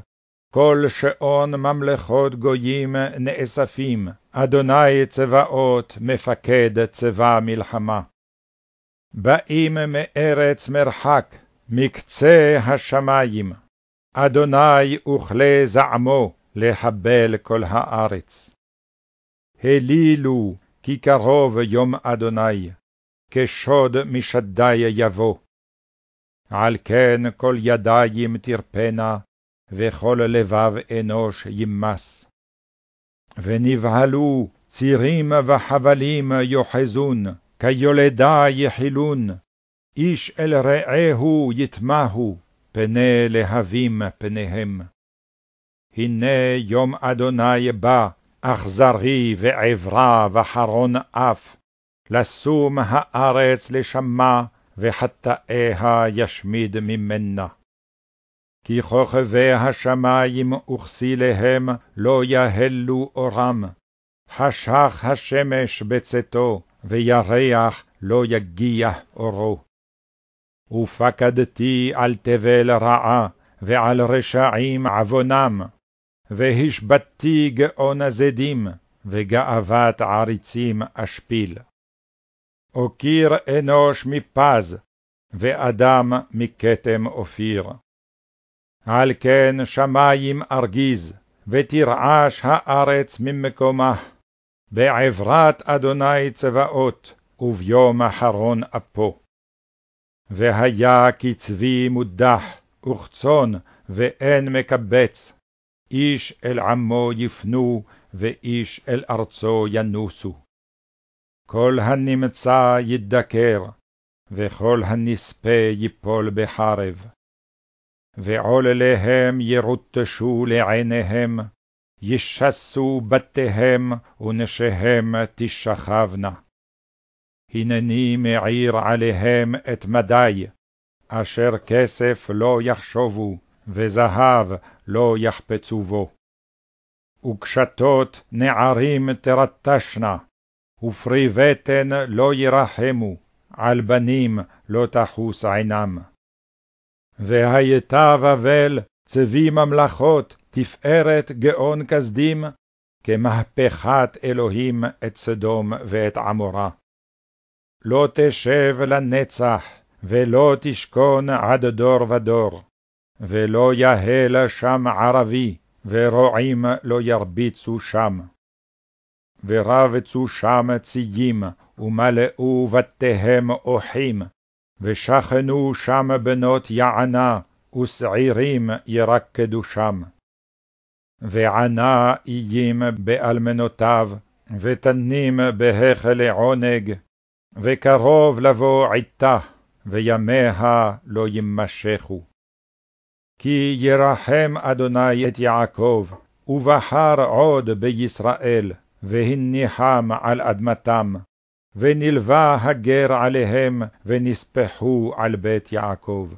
כל שעון ממלכות גויים נאספים, אדוני צבאות מפקד צבא מלחמה. באים מארץ מרחק, מקצה השמים, אדוני וכלי זעמו, לחבל כל הארץ. הלילו, כי קרוב יום אדוני, כשוד משדי יבוא. על כן כל ידיים תרפנה, וכל לבב אנוש ימס. ונבהלו צירים וחבלים יוחזון, כיולדה יחילון, איש אל רעהו יטמהו, פני להבים פניהם. הנה יום אדוני בא, אכזרי ועברה וחרון אף, לשום הארץ לשמה, וחטאיה ישמיד ממנה. כי כוכבי השמים וכסיליהם לא יהלו אורם, חשך השמש בצאתו, וירח לא יגיח אורו. ופקדתי על תבל רעה, ועל רשעים עוונם, והשבתי גאון זדים, וגאוות עריצים אשפיל. אוקיר אנוש מפז, ואדם מכתם אופיר. על כן שמים ארגיז, ותרעש הארץ ממקומה, בעברת אדוני צבאות, וביום אחרון אפו. והיה כצבי מודח, וכצאן, ואין מקבץ, איש אל עמו יפנו, ואיש אל ארצו ינוסו. כל הנמצא ידקר, וכל הנספה יפול בחרב. ועולליהם ירוטשו לעיניהם, ישסו בתיהם ונשיהם תשכבנה. הנני מעיר עליהם את מדי, אשר כסף לא יחשובו, וזהב לא יחפצו בו. וקשתות נערים תרטשנה, ופרי בטן לא ירחמו, על בנים לא תחוס עינם. והייתה בבל צבי ממלכות, תפארת גאון כסדים, כמהפכת אלוהים את סדום ואת עמורה. לא תשב לנצח, ולא תשכון עד דור ודור, ולא יהל שם ערבי, ורועים לא ירביצו שם. ורבצו שם ציים, ומלאו בתיהם אוחים, ושכנו שם בנות יענה, ושעירים ירקדו שם. וענה איים באלמנותיו, ותנים בהיכל עונג, וקרוב לבוא עתה, וימיה לא יימשכו. כי ירחם אדוני את יעקב, ובחר עוד בישראל, והניחם על אדמתם, ונלווה הגר עליהם, ונספחו על בית יעקב.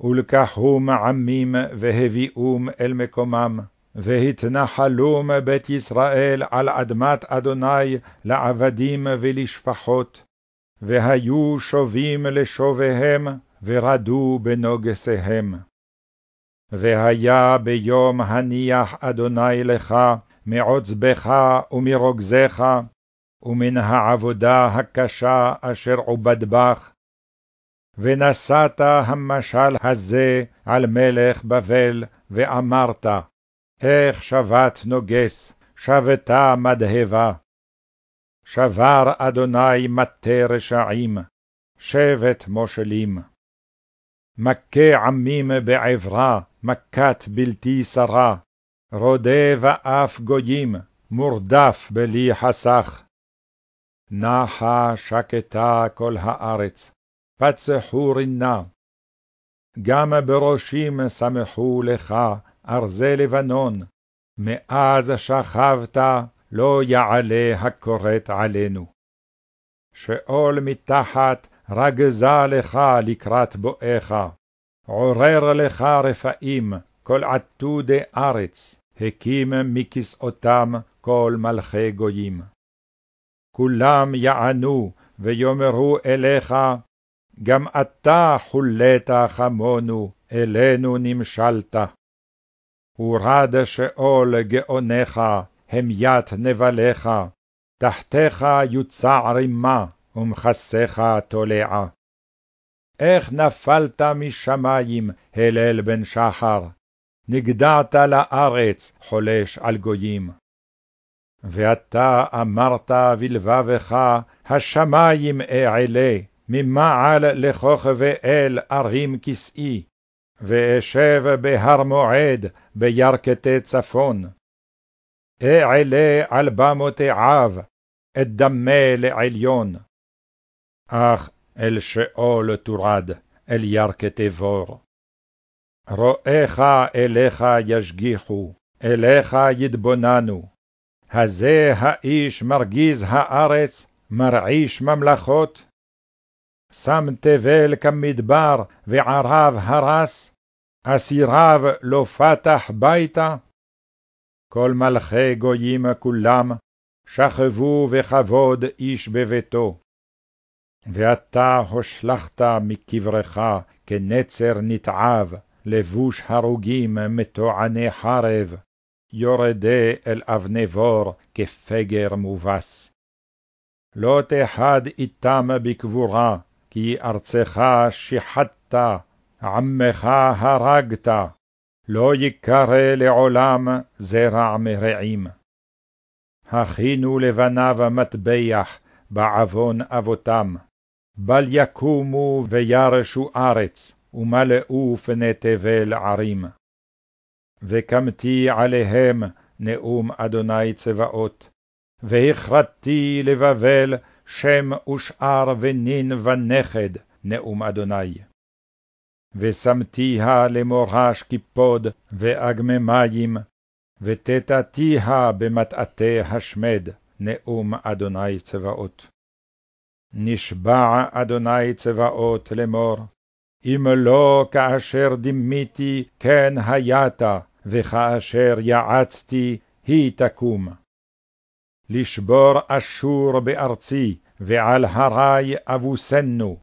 ולקחום עמים, והביאום אל מקומם, והתנחלום בית ישראל על אדמת אדוני לעבדים ולשפחות, והיו שובים לשוביהם, ורדו בנוגסיהם. והיה ביום הניח אדוני לך מעוצבך ומרוגזך, ומן העבודה הקשה אשר עובד בך, ונשאת המשל הזה על מלך בבל, ואמרת, איך שבת נוגס, שבתה מדהבה. שבר אדוני מטה רשעים, שבט מושלים. מכה עמים בעברה, מכת בלתי שרה, רודה ואף גויים, מורדף בלי חסך. נחה שקטה כל הארץ, פצחו רינה. גם בראשים שמחו לך, ארזי לבנון, מאז שכבת לא יעלה הכורת עלינו. שאול מתחת רגזה לך לקראת בואך, עורר לך רפאים, כל עתודי ארץ, הקים מכסאותם כל מלכי גויים. כולם יענו ויאמרו אליך, גם אתה חולת כמונו, אלינו נמשלת. הורד שאול גאונך, המיית נבליך, תחתיך יוצע רימה, ומכסך תולעה. איך נפלת משמים, הלל בן שחר, נגדעת לארץ, חולש על גויים. ואתה אמרת בלבבך, השמים אעלה, ממעל לכוכבי אל ארים כסאי, ואשב בהר מועד, בירכתי צפון. אעלה על במותי עב, אדמה לעליון. אך אל שאול תורד, אל ירכתי בור. רואיך אליך ישגיחו, אליך יתבוננו. הזה האיש מרגיז הארץ, מרעיש ממלכות? שם תבל כמדבר, וערב הרס, אסיריו לא פתח ביתה? כל מלכי גויים כולם, שכבו בכבוד איש בביתו. ואתה הושלכת מקברך כנצר נתעב, לבוש הרוגים מטועני חרב, יורדי אל אבני בור כפגר מובס. לא תחד איתם בקבורה, כי ארצך שיחדת, עמך הרגת, לא יקרא לעולם זרע מרעים. הכינו לבניו מטבח בעוון אבותם, בל יקומו וירשו ארץ, ומלאו פני תבל ערים. וקמתי עליהם נאום אדוני צבאות, והכרתי לבבל שם ושאר ונין ונכד, נאום אדוני. ושמתיה למורש קיפוד ואגמי מים, ותתתיה במטעתי השמד, נאום אדוני צבאות. נשבע אדוני צבאות לאמור, אם לא כאשר דימיתי כן היית, וכאשר יעצתי היא תקום. לשבור אשור בארצי, ועל הרי אבוסנו,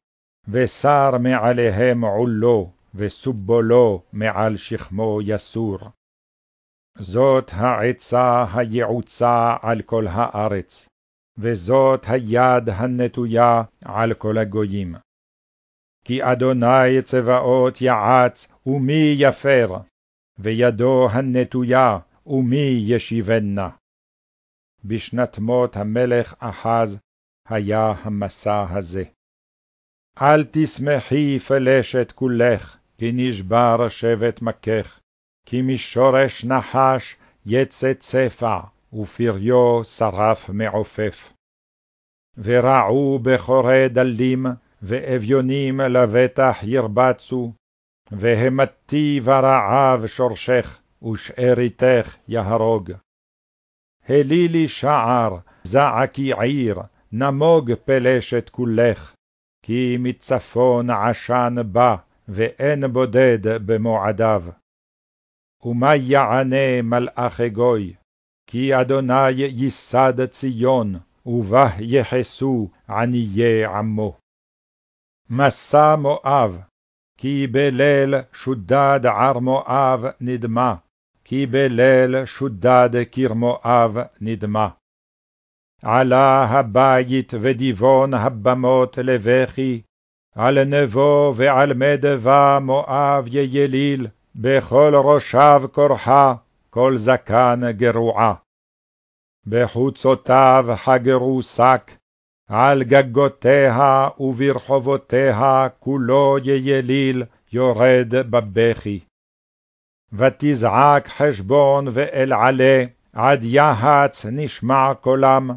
ושר מעליהם עולו, וסובולו מעל שכמו יסור. זאת העצה היעוצה על כל הארץ, וזאת היד הנטויה על כל הגויים. כי אדוני צבאות יעץ, ומי יפר, וידו הנטויה, ומי ישיבנה. בשנת מות המלך אחז היה המסע הזה. אל תשמחי פלשת כולך, כי נשבר שבט מכך, כי משורש נחש יצא צפע, ופריו שרף מעופף. ורעו בכורי דלים, ואביונים לבטח ירבצו, והמתי ברעב שורשך, ושאריתך יהרוג. הלילי שער, זעקי עיר, נמוג פלשת כולך, כי מצפון עשן בא, ואין בודד במועדיו. ומה יענה מלאכי גוי? כי אדוני ייסד ציון, ובה יחסו עניי עמו. מסע מואב, כי בליל שודד ער מואב נדמה, כי בליל שודד קיר מואב נדמה. עלה הבית ודיבון הבמות לבכי, על נבו ועל מדבה מואב יליל, בכל ראשיו כורחה, כל זקן גרועה. בחוצותיו חגרו שק, על גגותיה וברחובותיה כולו יליל יורד בבכי. ותזעק חשבון ואל עלה, עד יהץ נשמע קולם.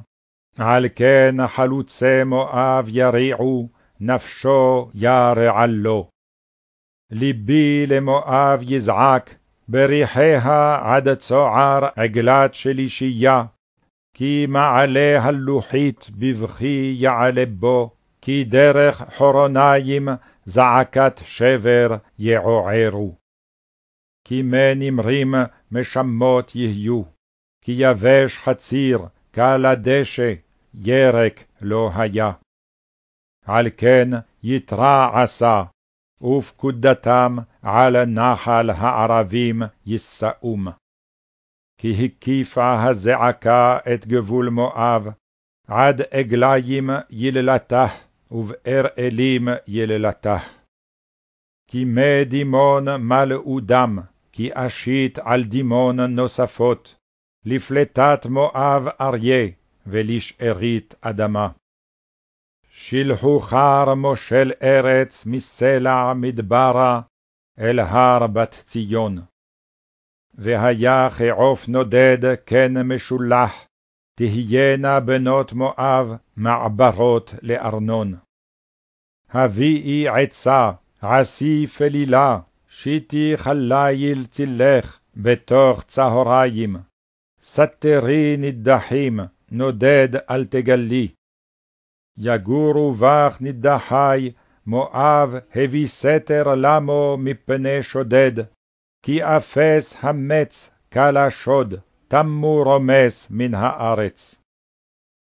על כן חלוצי מואב יריעו, נפשו ירעלו. ליבי למואב יזעק, בריחיה עד צוער עגלת שלישייה, כי מעלה הלוחית בבכי יעלה בו, כי דרך חורוניים זעקת שבר יעוערו. כי מי נמרים משמות יהיו, כי יבש חציר, קל הדשא, ירק לא היה. על כן יתרע עשה, ופקודתם על נחל הערבים יישאום. כי הקיפה הזעקה את גבול מואב, עד עגליים יללתה, ובאר אלים יללתה. כי מי דימון מלאו דם, כי אשית על דימון נוספות, לפלטת מואב אריה, ולשארית אדמה. שילחו חר מושל ארץ מסלע מדברה, אל הר בת ציון. והיה כעוף נודד כן משולח, תהיינה בנות מואב מעברות לארנון. הביאי עצה, עשי פלילה, שיטי חליל צילך, בתוך צהריים. סתרי נידחים, נודד אל תגלי. יגורו בך נידחי, מואב הביא סתר למו מפני שודד, כי אפס המץ קל השוד, תמו רומס מן הארץ.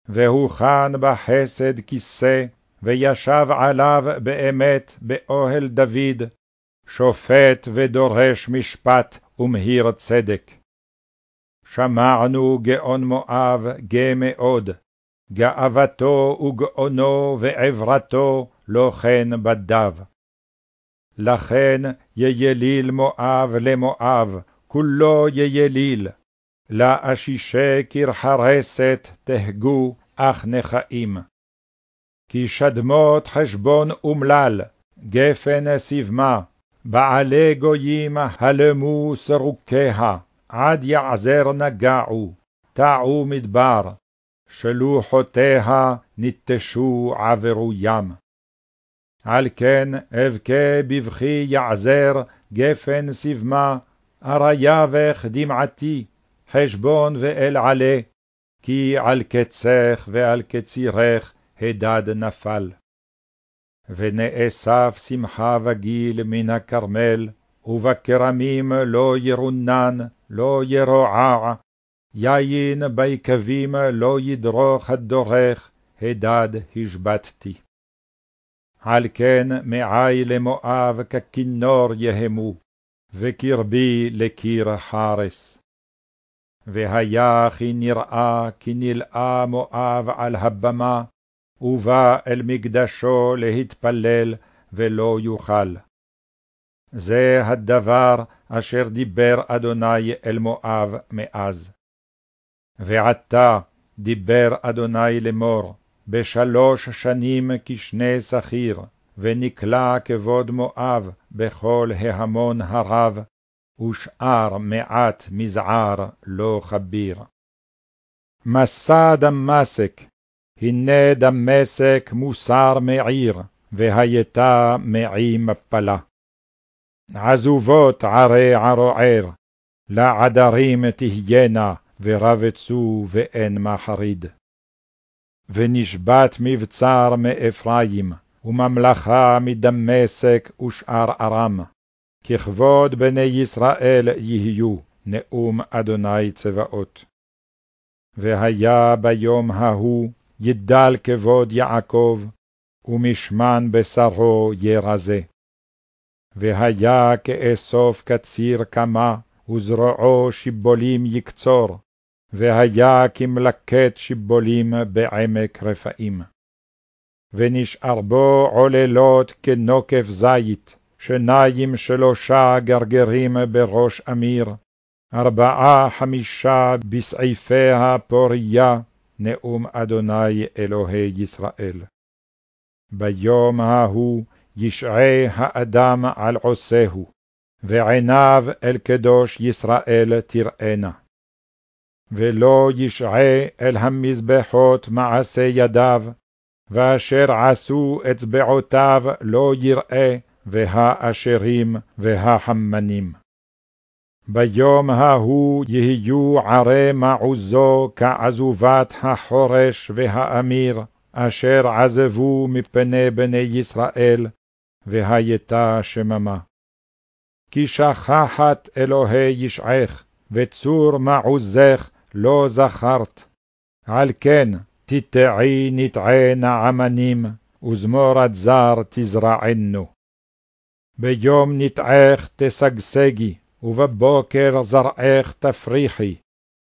והוכן בחסד כיסא, וישב עליו באמת באוהל דוד, שופט ודורש משפט ומהיר צדק. שמענו גאון מואב גא מאוד, גאוותו וגאונו ועברתו לא כן בדיו. לכן יליל מואב למואב, כולו יליל, לאשישי כרחרסת תהגו, אך נחאים. כי שדמות חשבון אומלל, גפן סבמה, בעלי גויים הלמו סרוקיה, עד יעזר נגעו, טעו מדבר, שלוחותיה נטשו עברו ים. על כן אבכה בבכי יעזר, גפן סבמה, ארייבך דמעתי, חשבון ואל עלה, כי על קצך ועל קצירך הדד נפל. ונאסף שמחה וגיל מן הכרמל, ובכרמים לא ירונן, לא ירועע, יין ביקבים לא ידרוך הדורך, הדד השבתתי. על כן מעי למואב ככינור יהמו, וקרבי לקיר חרס. והיה כי נראה כי נלאה מואב על הבמה, ובא אל מקדשו להתפלל, ולא יוכל. זה הדבר אשר דיבר אדוני אל מואב מאז. ועתה דיבר אדוני לאמור, בשלוש שנים כשני שכיר, ונקלע כבוד מואב בכל ההמון הרב, ושאר מעט מזער לא כביר. מסע דמשק, הנה דמשק מוסר מעיר, והייתה מעי מפלה. עזובות ערי ערוער, לעדרים תהיינה, ורבצו ואין מחריד. ונשבת מבצר מאפרים, וממלכה מדמשק ושאר ארם, ככבוד בני ישראל יהיו, נאום אדוני צבאות. והיה ביום ההוא ידל כבוד יעקב, ומשמן בשרו ירזה. והיה כאסוף קציר קמה, וזרועו שיבולים יקצור, והיה כמלקט שיבולים בעמק רפאים. ונשאר בו עוללות כנוקף זית, שניים שלושה גרגרים בראש אמיר, ארבעה חמישה בסעיפיה פוריה, נאום אדוני אלוהי ישראל. ביום ההוא ישעה האדם על עושהו, ועיניו אל קדוש ישראל תראנה. ולא ישעה אל המזבחות מעשה ידיו, ואשר עשו אצבעותיו לא יראה, והאשרים והחמנים. ביום ההוא יהיו ערי מעוזו כעזובת החורש והאמיר, אשר עזבו מפני בני ישראל, והייתה שממה. כי שכחת אלוהי ישעך, וצור מעוזך לא זכרת. על כן תטעי נטעי נעמנים, וזמורת זר תזרענו. ביום נטעך תשגשגי, ובבוקר זרעך תפריחי,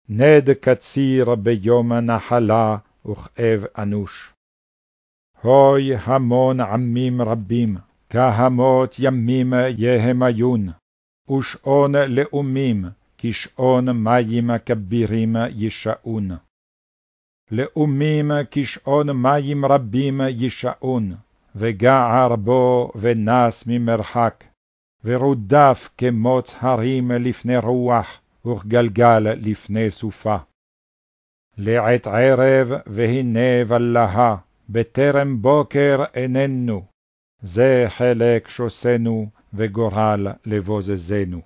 נד קציר ביום נחלה וכאב אנוש. הוי המון עמים רבים, כהמות ימים יהמיון, ושעון לאומים, כשעון מים כבירים ישעון. לאומים כשעון מים רבים ישעון, וגער בו ונס ממרחק, ורודף כמוץ הרים לפני רוח, וכגלגל לפני סופה. לעת ערב והנה בלהה, בטרם בוקר איננו, זה חלק שוסנו, וגורל לבוזזנו.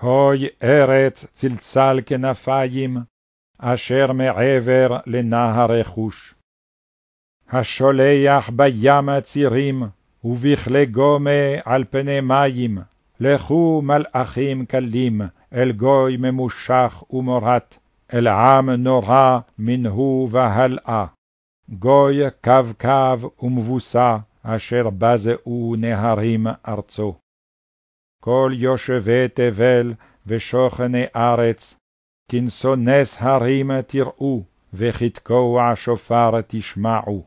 הוי ארץ צלצל כנפיים, אשר מעבר לנהר חוש. השולח בים צירים, ובכלי גומה על פני מים, לכו מלאכים קלים, אל גוי ממושך ומורת, אל עם נורא מנהו והלאה. גוי קו-קו ומבוסה, אשר בזעו נהרים ארצו. כל יושבי תבל ושוכני ארץ, כנסו נס הרים תראו, וכתקוע שופר תשמעו.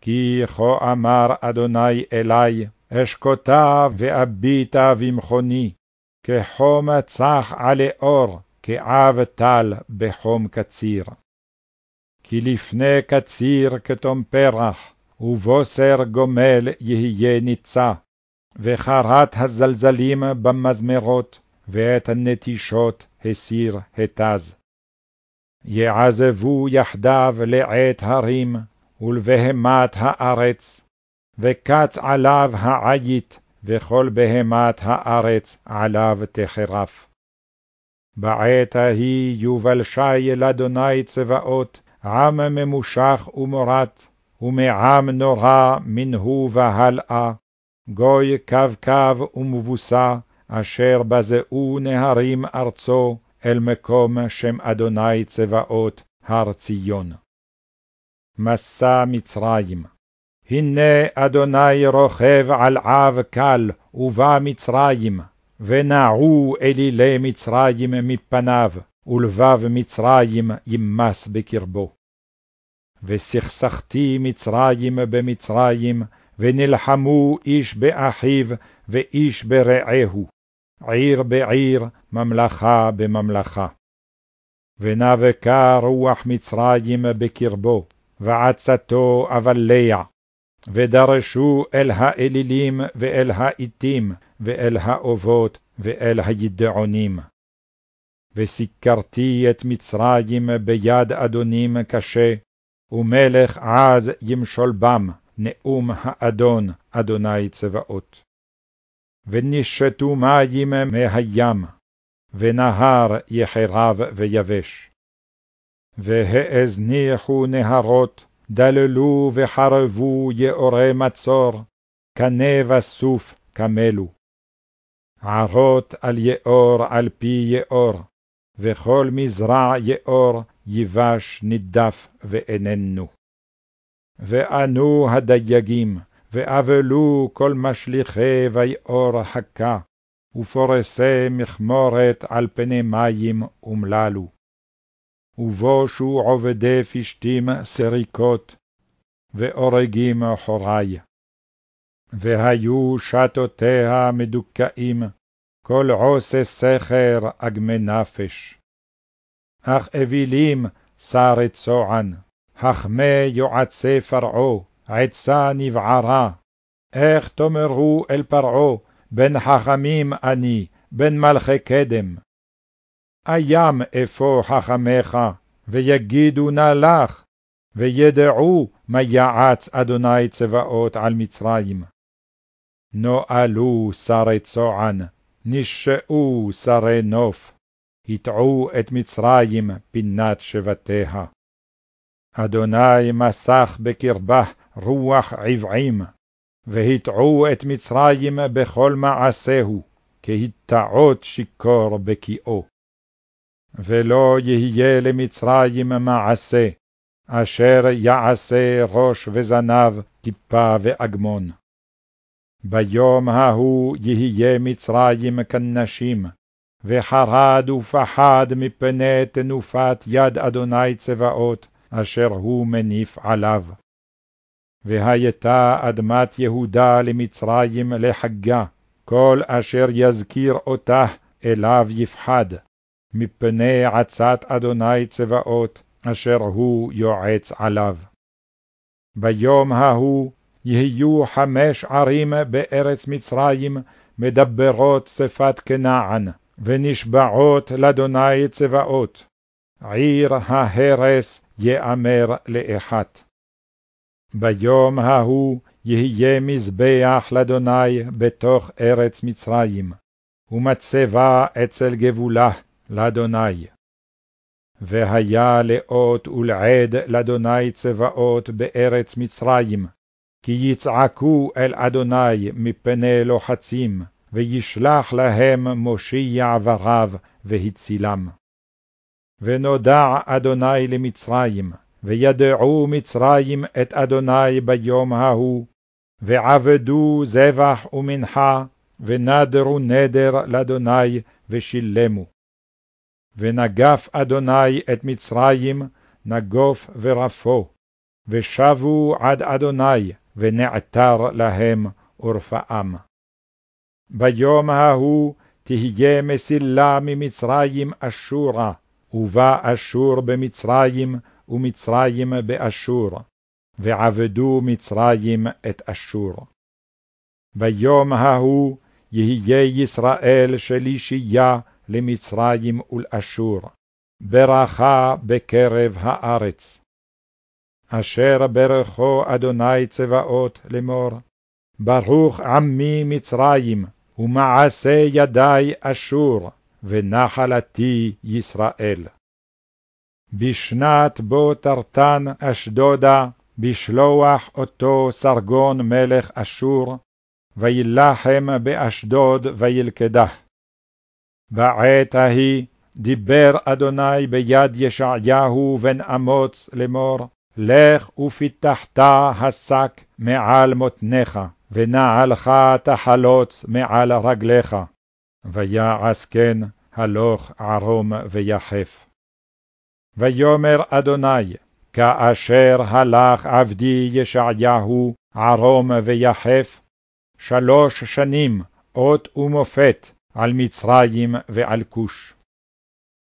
כי כה אמר אדוני אלי, אשקוטה ואביטה במכוני, כחום צח עלי אור, כעב טל בחום קציר. כי לפני קציר כתום פרח, ובוסר גומל יהיה ניצה, וחרת הזלזלים במזמרות, ואת הנטישות הסיר התז. יעזבו יחדיו לעת הרים, ולבהמת הארץ, וקץ עליו העית, וכל בהמת הארץ עליו תחרף. בעת ההיא יובל שי אל אדוני צבאות, עם ממושך ומורת, ומעם נורא מנהו והלאה, גוי קו-קו ומבוסה, אשר בזעו נהרים ארצו, אל מקום שם אדוני צבאות, הר ציון. מסע מצרים הנה אדוני רוכב על עב קל, ובא מצרים, ונעו אלילי מצרים מפניו, ולבב מצרים ימס בקרבו. וסכסכתי מצרים במצרים, ונלחמו איש באחיו, ואיש ברעהו, עיר בעיר, ממלכה בממלכה. ונאבקה רוח מצרים בקרבו, ועצתו אבלע, ודרשו אל האלילים ואל האיתים, ואל האובות, ואל הידעונים. וסיקרתי את מצרים ביד אדונים קשה, ומלך עז ימשול בם, נאום האדון, אדוני צבאות. ונשתו מים מהים, ונהר יחרב ויבש. והזניחו נהרות, דללו וחרבו יאורי מצור, קנה וסוף קמלו. ערות על יאור על פי יאור, וכל מזרע יאור יבש נידף ואיננו. וענו הדייגים, ואבלו כל משליכי ויאור חכה, ופורסי מכמורת על פני מים אומללו. ובושו עובדי פשתים סריקות, ואורגים חורי. והיו שתותיה מדוכאים, כל עושה סכר אגמי נפש. אך אווילים שרי צוען, חכמי יועצי פרעו, עצה נבערה. איך תאמרו אל פרעו, בן חכמים אני, בן מלכי קדם. איים אפוא חכמיך, ויגידו נא לך, וידעו מה יעץ אדוני צבאות על מצרים. נואלו שרי צוען, נשאו שרי נוף, הטעו את מצרים פינת שבטיה. אדוני מסך בקרבה רוח עבעים, והטעו את מצרים בכל מעשהו, כהטעות שיכור בקיאו. ולא יהיה למצרים מעשה, אשר יעשה ראש וזנב, טיפה ואגמון. ביום ההוא יהיה מצרים כנשים, וחרד ופחד מפני תנופת יד אדוני צבאות, אשר הוא מניף עליו. והייתה אדמת יהודה למצרים לחגה, כל אשר יזכיר אותה אליו יפחד, מפני עצת אדוני צבאות, אשר הוא יועץ עליו. ביום ההוא יהיו חמש ערים בארץ מצרים, מדברות שפת כנען, ונשבעות לאדוני צבאות. עיר ההרס יאמר לאחת. ביום ההוא יהיה מזבח לאדוני בתוך ארץ מצרים, ומצבה אצל גבולה לאדוני. והיה לאות ולעד לאדוני צבאות בארץ מצרים, כי יצעקו אל אדוני מפני לוחצים, וישלח להם מושיע ורב, והצילם. ונודע אדוני למצרים, וידעו מצרים את אדוני ביום ההוא, ועבדו זבח ומנחה, ונדרו נדר לאדוני, ושילמו. ונגף אדוני את מצרים, נגוף ורפו, ושבו עד אדוני, ונעתר להם ורפאם. ביום ההוא תהיה מסילה ממצרים אשורה, ובא אשור במצרים, ומצרים באשור, ועבדו מצרים את אשור. ביום ההוא יהיה ישראל שלישייה למצרים ולאשור, ברכה בקרב הארץ. אשר ברכו אדוני צבאות לאמור, ברוך עמי מצרים, ומעשה ידי אשור, ונחלתי ישראל. בשנת בו תרתן אשדודה, בשלוח אותו סרגון מלך אשור, וילחם באשדוד וילכדה. בעת ההיא דיבר אדוני ביד ישעיהו בן אמוץ לאמור, לך ופיתחת השק מעל מותניך, ונעלך תחלוץ מעל רגליך, ויעש כן הלוך ערום ויחף. ויאמר אדוני, כאשר הלך עבדי ישעיהו ערום ויחף, שלוש שנים אות ומופת על מצרים ועל כוש.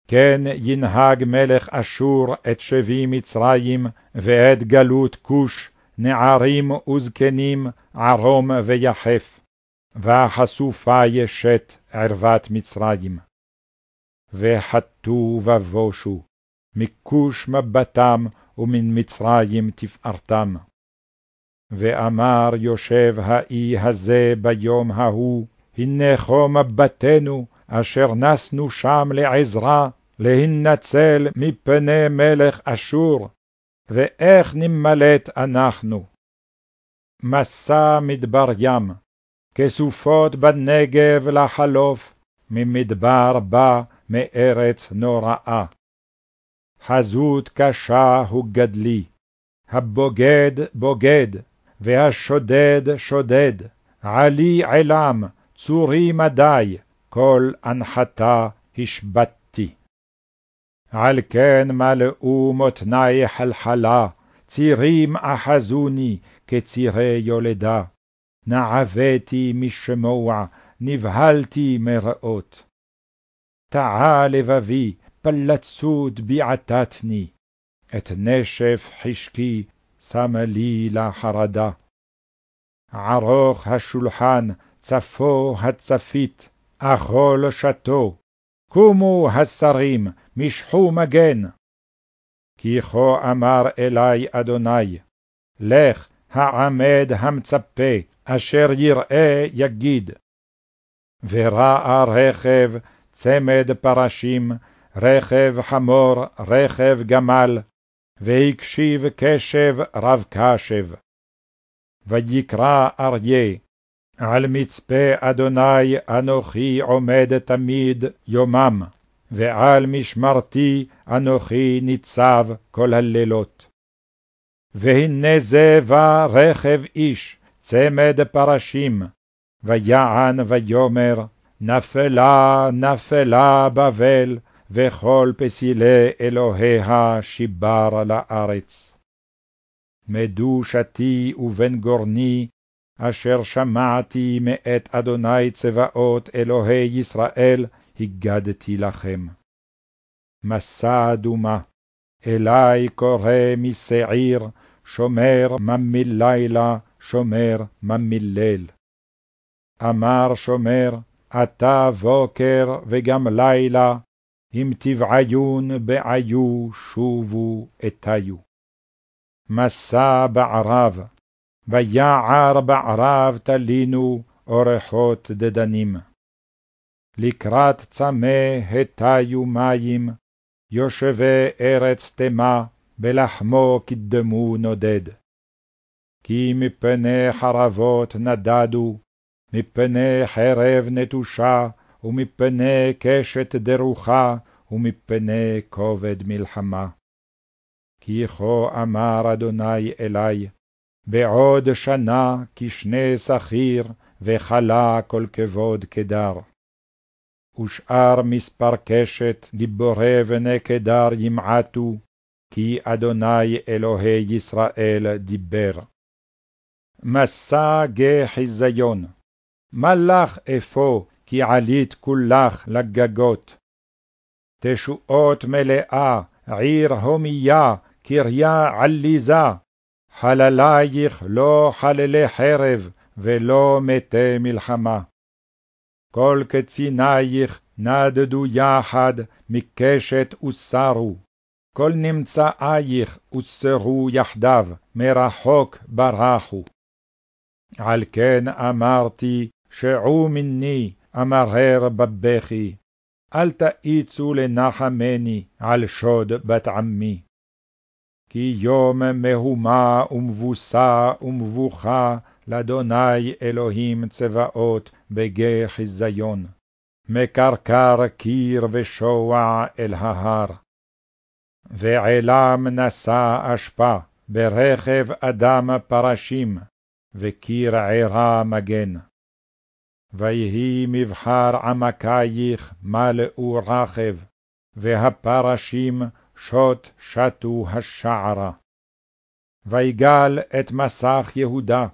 כן ינהג מלך אשור את שבי מצרים ואת גלות כוש, נערים וזקנים, ערום ויחף, והחשופה ישת ערוות מצרים. וחטאו ובושו, מכוש מבטם ומן מצרים תפארתם. ואמר יושב האי הזה ביום ההוא, הנכו מבטנו, אשר נסנו שם לעזרה, להנצל מפני מלך אשור, ואיך נמלט אנחנו? מסע מדבר ים, כסופות בנגב לחלוף, ממדבר בא מארץ נוראה. חזות קשה הוא גדלי, הבוגד בוגד, והשודד שודד, עלי עילם, צורי מדי, כל אנחתה השבתתי. על כן מלאו מותני חלחלה, צירים אחזוני כצירי יולדה. נעבתי משמוע, נבהלתי מראות. טעה לבבי, פלצות בי עטתני, את נשף חשקי שמה לי לחרדה. ערוך השולחן, צפו הצפית, אכול שתו, קומו השרים, משחו מגן. כי כה אמר אלי אדוני, לך, העמד המצפה, אשר יראה יגיד. וראה רכב, צמד פרשים, רכב חמור, רכב גמל, והקשיב קשב רב קשב. ויקרא אריה, על מצפה אדוני אנוכי עומד תמיד יומם, ועל משמרתי אנוכי ניצב כל הלילות. והנה זה בא רכב איש, צמד פרשים, ויען ויאמר, נפלה נפלה בבל, וכל פסילי אלוהיה שיבר לארץ. מדושתי ובן גורני, אשר שמעתי מאת אדוני צבאות אלוהי ישראל, הגדתי לכם. מסע דומה, אלי קורא משעיר, שומר ממיל לילה, שומר ליל. אמר שומר, אתה בוקר וגם לילה, אם תבעיון בעיו שובו אתיו. מסע בערב, ביער בערב תלינו אורחות דדנים. לקראת צמא התיו מים, יושבי ארץ תמה, בלחמו קדמו נודד. כי מפני חרבות נדדו, מפני חרב נטושה, ומפני קשת דרוכה, ומפני כובד מלחמה. כי כה אמר אדוני אלי, בעוד שנה כשני שכיר, וכלה כל כבוד קדר. ושאר מספר קשת גיבורי בני קדר ימעטו, כי אדוני אלוהי ישראל דיבר. מסע גה חיזיון, מה לך אפוא, כי עלית כולך לגגות. תשועות מלאה, עיר הומיה, קריה עליזה, חללייך לא חללי חרב, ולא מתי מלחמה. כל קצינייך נדדו יחד, מקשת וסרו, כל נמצאייך וסרו יחדיו, מרחוק ברחו. על כן אמרתי, שעו מני, אמרר בבכי, אל תאיצו לנחמני על שוד בת עמי. כי יום מהומה ומבוסה ומבוכה לאדוני אלוהים צבאות בגיא חיזיון, מקרקר קיר ושוע אל ההר. ועלם נשא אשפה, ברכב אדם פרשים, וקיר ערה מגן. ויהי מבחר עמקייך מלאו רכב, והפרשים שוט שטו השערה. ויגל את מסך יהודה,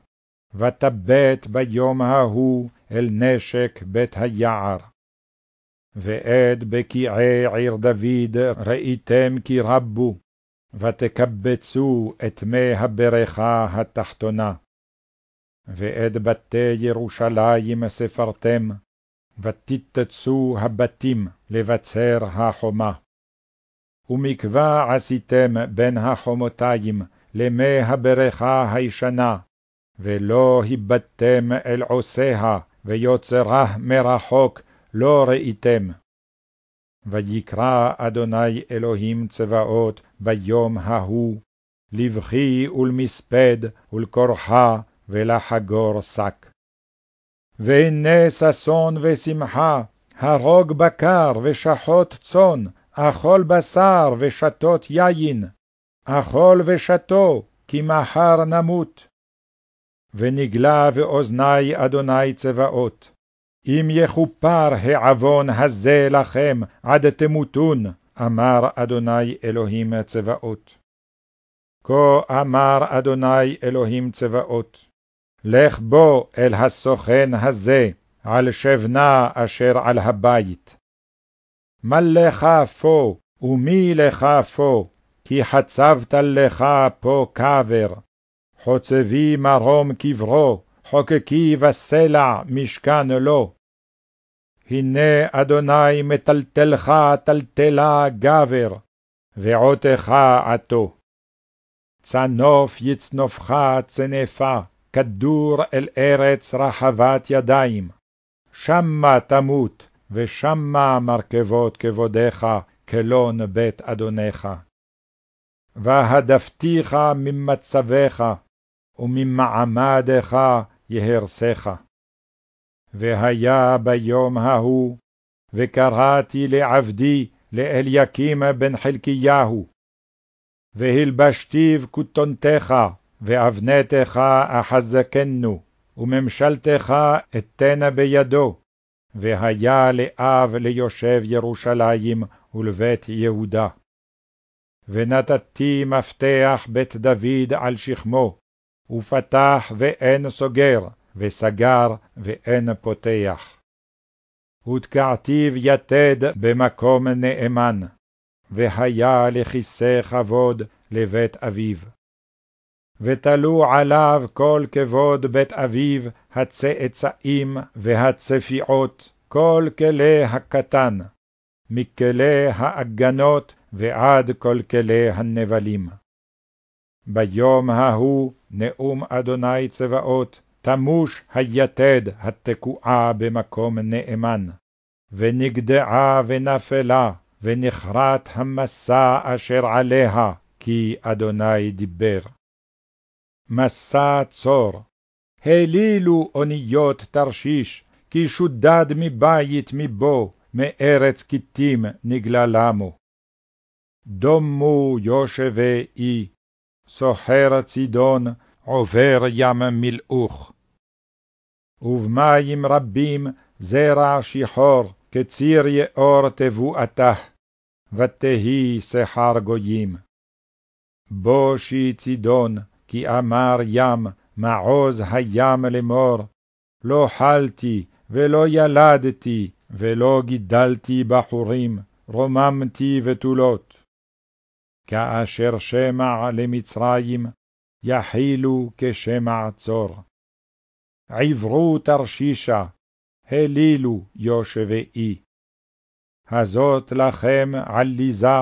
ותבט ביום ההוא אל נשק בית היער. ועד בקיעי עיר דוד ראיתם כי רבו, ותקבצו את מי הבריכה התחתונה. ואת בתי ירושלים ספרתם, ותתצו הבתים לבצר החומה. ומקווה עשיתם בין החומותיים למי הבריכה הישנה, ולא הבטתם אל עושיה, ויוצרה מרחוק לא ראיתם. ויקרא אדוני אלוהים צבאות ביום ההוא, לבכי ולמספד ולקורחה ולחגור שק. והנה ששון ושמחה, הרוג בקר ושחוט צאן, אכול בשר ושתות יין, אכול ושתו, כי מחר נמות. ונגלה באוזני אדוני צבאות, אם יכופר העוון הזה לכם עד תמותון, אמר אדוני אלוהים צבאות. כה אמר אדוני אלוהים צבאות, לך בוא אל הסוכן הזה, על שבנה אשר על הבית. לך פה, ומי לך פה, כי חצבת לך פה קבר. חוצבי מרום קברו, חוקקי בסלע משכן לו. הנה אדוני מטלטלך טלטלה גבר, ועותך עתו. צנוף יצנופך צנפה, כדור אל ארץ רחבת ידיים. שמה תמות, ושמה מרכבות כבודיך, כלון בית אדונך. והדפתיך ממצבך, וממעמדך יהרסך. והיה ביום ההוא, וקראתי לעבדי לאליקים בן חלקיהו, והלבשתיו כותונתך, ואבנתך אחזקנו, וממשלתך אתנה בידו, והיה לאב ליושב ירושלים ולבית יהודה. ונתתי מפתח בית דוד על שכמו, ופתח ואין סוגר, וסגר ואין פותח. ותקעתיו יתד במקום נאמן, והיה לכיסא כבוד לבית אביו. ותלו עליו כל כבוד בית אביו הצאצאים והצפיעות, כל כלי הקטן, מכלי האגנות ועד כל כלי הנבלים. ביום ההוא נאום אדוני צבאות, תמוש היתד התקועה במקום נאמן, ונגדעה ונפלה, ונחרט המסע אשר עליה, כי אדוני דיבר. מסע צור, העלילו אוניות תרשיש, כי שודד מבית מבו, מארץ כתים נגלה למו. דומו יושבי אי, סוחר צידון, עובר ים מלאוך. ובמים רבים זרע שיחור, כציר יאור תבואתה, ותהי שכר גויים. בושי צידון, כי אמר ים, מעוז הים לאמור, לא חלתי ולא ילדתי, ולא גידלתי בחורים, רוממתי ותולות. כאשר שמע למצרים, יחילו כשמע צור. עברו תרשישה, הלילו יושבי אי. הזאת לכם עליזה,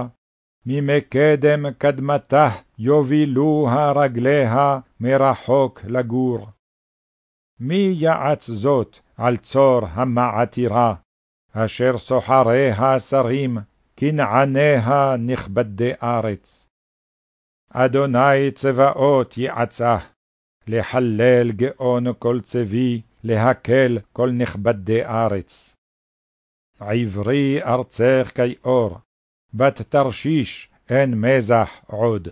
ממקדם קדמתה יובילוה רגליה מרחוק לגור. מי יעץ זאת על צור המעתירה, אשר סוחריה שרים, כנעניה נכבדי ארץ. אדוני צבאות יעצה, לחלל גאון כל צבי, להקל כל נכבדי ארץ. עברי ארצך כאור, בת תרשיש אין מזח עוד.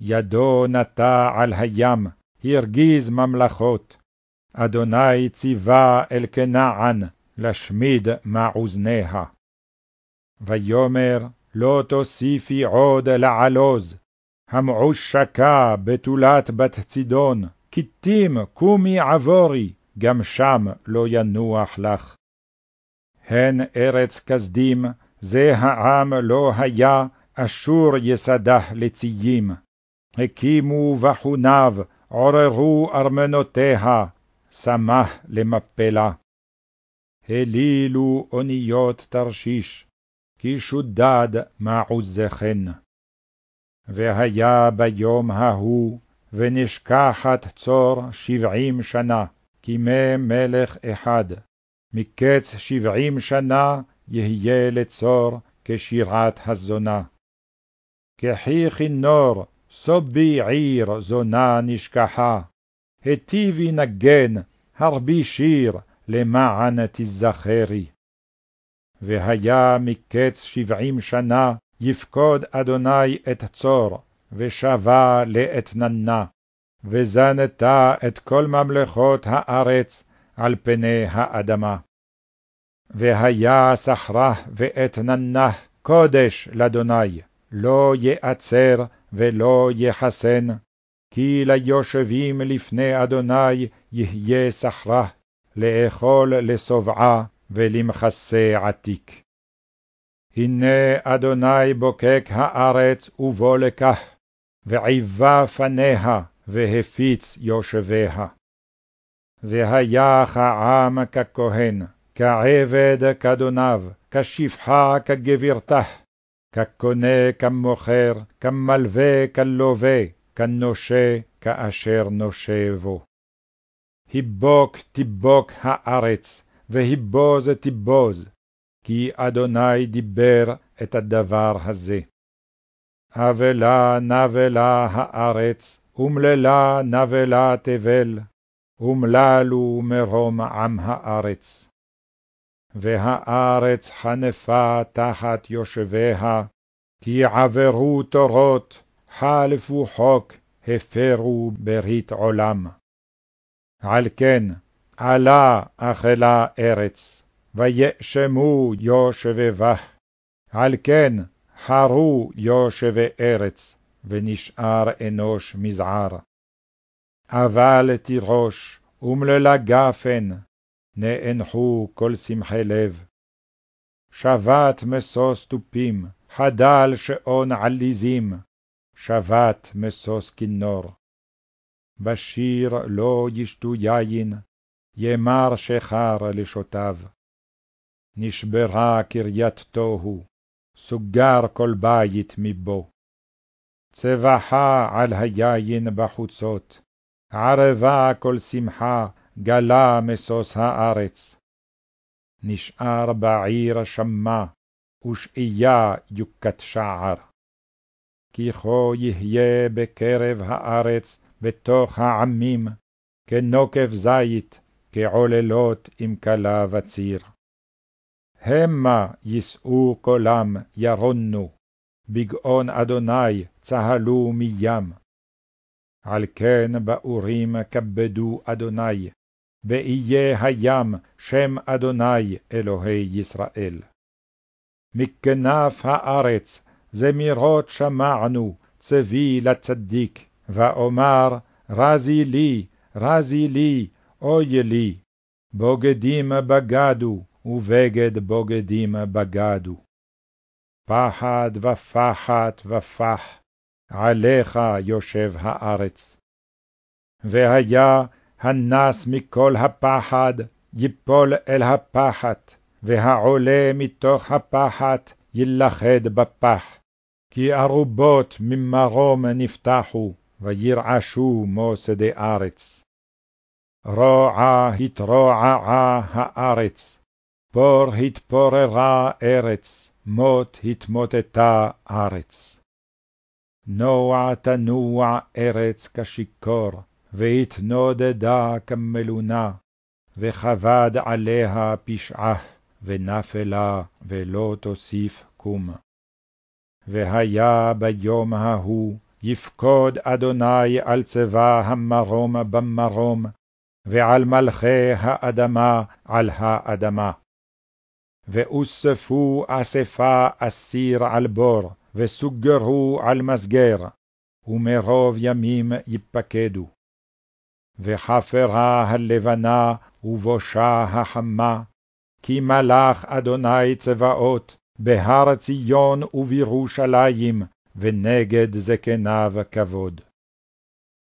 ידו נטע על הים, הרגיז ממלכות, אדוני ציווה אל כנען, לשמיד מעוזניה. ויאמר, לא תוסיפי עוד לעלוז, המעושקה בתולת בת צידון, כתים קומי עבורי, גם שם לא ינוח לך. הן ארץ כסדים, זה העם לא היה, אשור יסדה לציים. הקימו בחוניו, עוררו ארמנותיה, שמח למפלה. הלילו אוניות תרשיש, כי שודד מעוזכן. והיה ביום ההוא, ונשכחת צור שבעים שנה, כימי מלך אחד. מקץ שבעים שנה יהיה לצור כשירת הזונה. כחי כינור, סובי עיר זונה נשכחה, היטיבי נגן, הרבי שיר, למען תזכרי. והיה מקץ שבעים שנה, יפקוד אדוני את צור, ושבה לאתננה, וזנתה את כל ממלכות הארץ על פני האדמה. והיה סחרה ואתננה קודש לאדוני, לא יעצר ולא יחסן, כי ליושבים לפני אדוני יהיה סחרה, לאכול לשובעה ולמכסה עתיק. הנה אדוני בוקק הארץ ובוא לקח, ועיבה פניה, והפיץ יושביה. והיה העם ככהן, כעבד כדוניו, כשפחה כגבירתך, כקונה כמוכר, כמלווה כלווה, כנושה כאשר נושה בו. היבוק תיבוק הארץ, והיבוז תיבוז, כי אדוני דיבר את הדבר הזה. אבלה נבלה הארץ, אומללה נבלה תבל, אומללו מרום עם הארץ. והארץ חנפה תחת יושביה, כי עברו תורות, חלפו חוק, הפרו ברית עולם. על כן, עלה אכלה ארץ, ויאשמו יושבי בך. על כן, חרו יושבי ארץ, ונשאר אנוש מזער. אבל תירוש, ומללה גפן, נאנחו כל שמחי לב. שבת משוש תופים, חדל שעון עליזים, שבת משוש כינור. בשיר לא ישתו יין, ימר שחר לשוטיו. נשברה קריית תוהו, סוגר כל בית מבו. צבחה על היין בחוצות, ערבה כל שמחה, גלה משוש הארץ. נשאר בעיר שמע, ושאייה יוקת שער. כי כה יהיה בקרב הארץ, בתוך העמים, כנוקף זית, כעוללות עם כלה וציר. המה יישאו קולם, ירונו, בגאון אדוני צהלו מים. על כן באורים כבדו אדוני, באיי הים שם אדוני אלוהי ישראל. מכנף הארץ זמירות שמענו, צבי לצדיק, ואומר, רזי לי, רזי לי, אוי לי, בוגדים בגדו, ובגד בוגדים בגדו. פחד ופחת ופח, עליך יושב הארץ. והיה הנס מכל הפחד, יפול אל הפחת, והעולה מתוך הפחת, יילכד בפח. כי ארובות ממרום נפתחו, וירעשו מוסדי ארץ. רוע התרועעה הארץ, פור התפוררה ארץ, מות התמוטטה ארץ. נוע תנוע ארץ כשיכור, והתנודדה כמלונה, וכבד עליה פשעה, ונפלה, ולא תוסיף קום. והיה ביום ההוא, יפקוד אדוני על צבא המרום במרום, ועל מלכי האדמה על האדמה. ואוספו אספה אסיר על בור, וסוגרו על מסגר, ומרוב ימים יפקדו. וחפרה הלבנה ובושה החמה, כי מלך אדוני צבאות, בהר ציון ובירושלים, ונגד זקניו כבוד.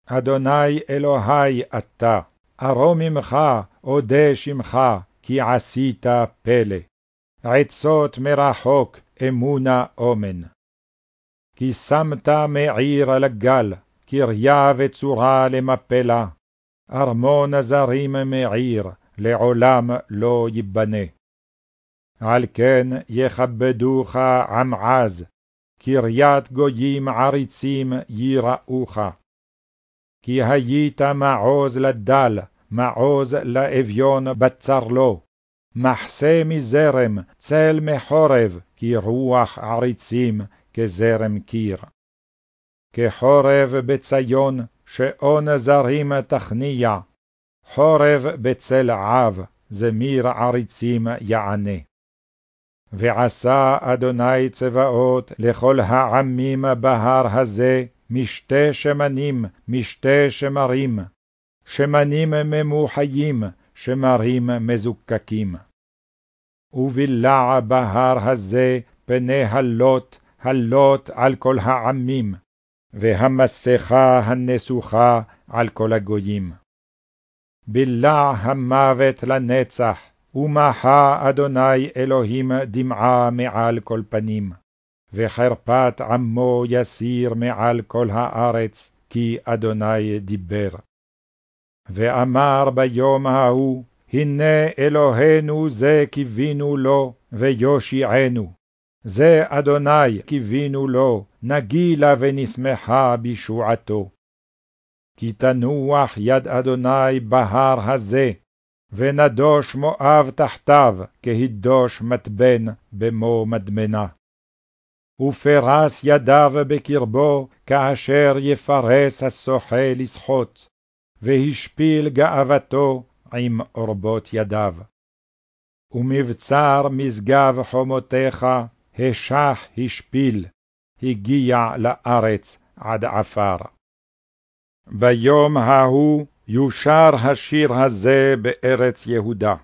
אדוני אלוהי אתה, ארום ממך, אודה שמך, כי עשית פלא. עצות מרחוק, אמונה אומן. כי שמת מעיר לגל, קריה וצורה למפלה, ארמון זרים מעיר, לעולם לא ייבנה. על כן יכבדוך עם עז, קריית גויים עריצים ייראוך. כי היית מעוז לדל, מעוז לאביון בצר לו, מחסה מזרם, צל מחורב, כי רוח עריצים כזרם קיר. כחורב בציון, שעון זרים תכניע, חורב בצל עב, זמיר עריצים יענה. ועשה אדוני צבאות לכל העמים בהר הזה, משתי שמנים, משתי שמרים, שמנים ממוחיים, שמרים מזוקקים. ובלע בהר הזה פני הלוט, הלוט על כל העמים, והמסכה הנסוכה על כל הגויים. בלע המוות לנצח, ומחה אדוני אלוהים דמעה מעל כל פנים, וחרפת עמו יסיר מעל כל הארץ, כי אדוני דיבר. ואמר ביום ההוא, הנה אלוהינו זה קיווינו לו, ויושיענו. זה אדוני קיווינו לו, נגילה ונשמחה בישועתו. כי תנוח יד אדוני בהר הזה, ונדוש מואב תחתיו, כהדוש מתבן במו מדמנה. ופרס ידיו בקרבו, כאשר יפרס השוחה לשחות, והשפיל גאוותו עם אורבות ידיו. ומבצר משגב חומותיך, השח השפיל, הגיע לארץ עד עפר. ביום ההוא יושר השיר הזה בארץ יהודה.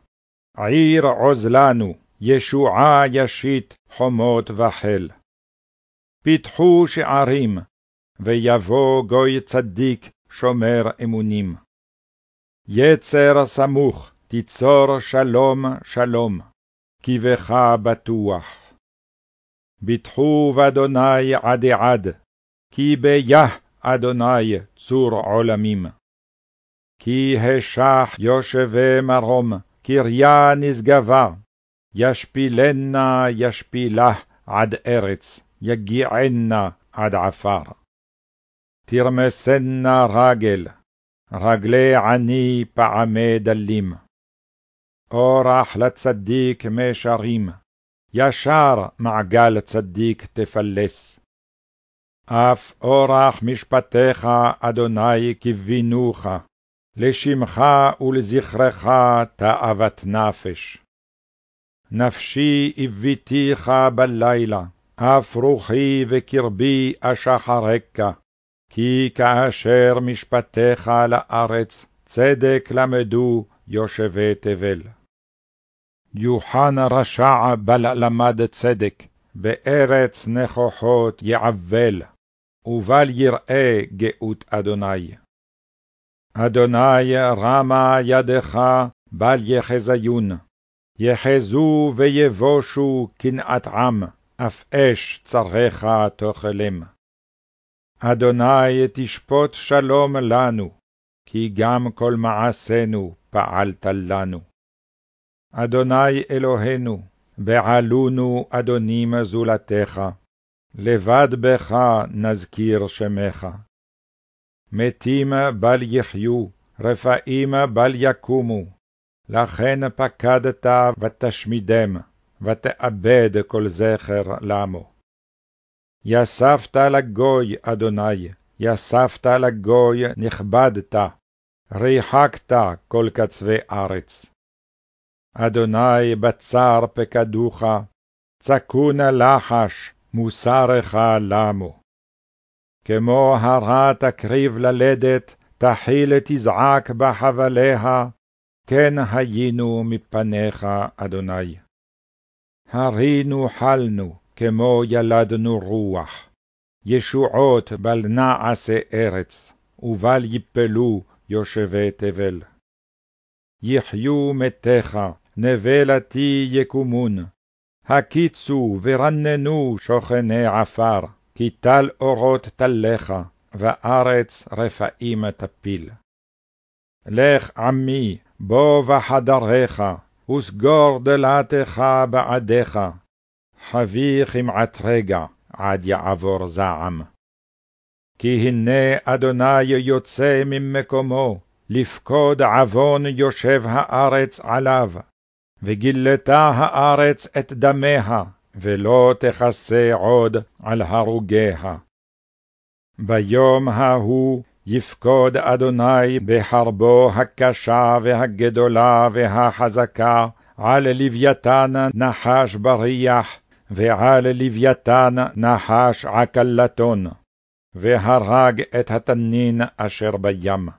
עיר עוז לנו, ישועה ישית חומות וחיל. פיתחו שערים, ויבוא גוי צדיק שומר אמונים. יצר סמוך, תיצור שלום שלום, כי בך בטוח. ביטחו באדוני עדי עד, כי ביה אדוני צור עולמים. כי השח יושבי מרום, קריה נשגבה, ישפילנה ישפילה עד ארץ, יגיענה עד עפר. תרמסנה רגל, רגלי עני פעמי דלים. אורח לצדיק משרים, ישר מעגל צדיק תפלס. אף אורח משפטיך, אדוני, קיווינוך, לשמך ולזכרך תאוות נפש. נפשי הביתיך בלילה, אף רוחי וקרבי אשחרקה, כי כאשר משפטיך לארץ, צדק למדו יושבי תבל. יוחן רשע בל למד צדק, בארץ נכוחות יעבל, ובל יראה גאות אדוני. אדוני רמה ידך בל יחזיון, יחזו ויבושו קנאת עם, אף אש צריך תאכלם. אדוני תשפוט שלום לנו, כי גם כל מעשינו פעלת לנו. אדוני אלוהינו, בעלונו אדונים זולתך, לבד בך נזכיר שמך. מתים בל יחיו, רפאים בל יקומו, לכן פקדת ותשמידם, ותאבד כל זכר למו. יספת לגוי, אדוני, יספת לגוי, נכבדת, ריחקת כל קצווי ארץ. אדוני בצר פקדוך, צקון לחש, מוסרך למו. כמו הרה תקריב ללדת, תחיל תזעק בחבליה, כן היינו מפניך, אדוני. הרינו חלנו, כמו ילדנו רוח, ישועות בל נעשה ארץ, ובל יפלו יושבי תבל. יחיו מתיך, נבלתי יקומון, הקיצו ורננו שוכני עפר, כי טל אורות טלך, וארץ רפאים תפיל. לך עמי, בוא בחדריך, וסגור דלתך בעדיך, חבי כמעט רגע, עד יעבור זעם. כי הנה אדוני יוצא ממקומו, לפקוד עוון יושב הארץ עליו, וגילתה הארץ את דמיה, ולא תכסה עוד על הרוגיה. ביום ההוא יפקוד אדוני בחרבו הקשה והגדולה והחזקה, על לוויתן נחש בריח, ועל לוויתן נחש עקלתון, והרג את התנין אשר בים.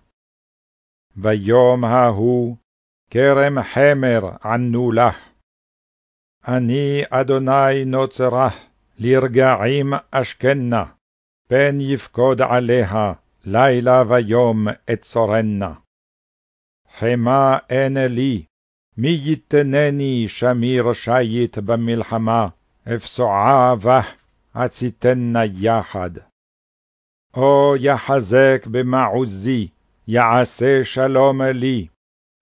ביום ההוא כרם חמר ענו לך. אני אדוני נוצרה, לרגעים אשכנה, פן יפקוד עליה, לילה ויום אצורנה. חמה אין לי, מי ייתנני שמיר שיט במלחמה, אפסועה בה, עציתנה יחד. או יחזק במעוזי, יעשה שלום לי,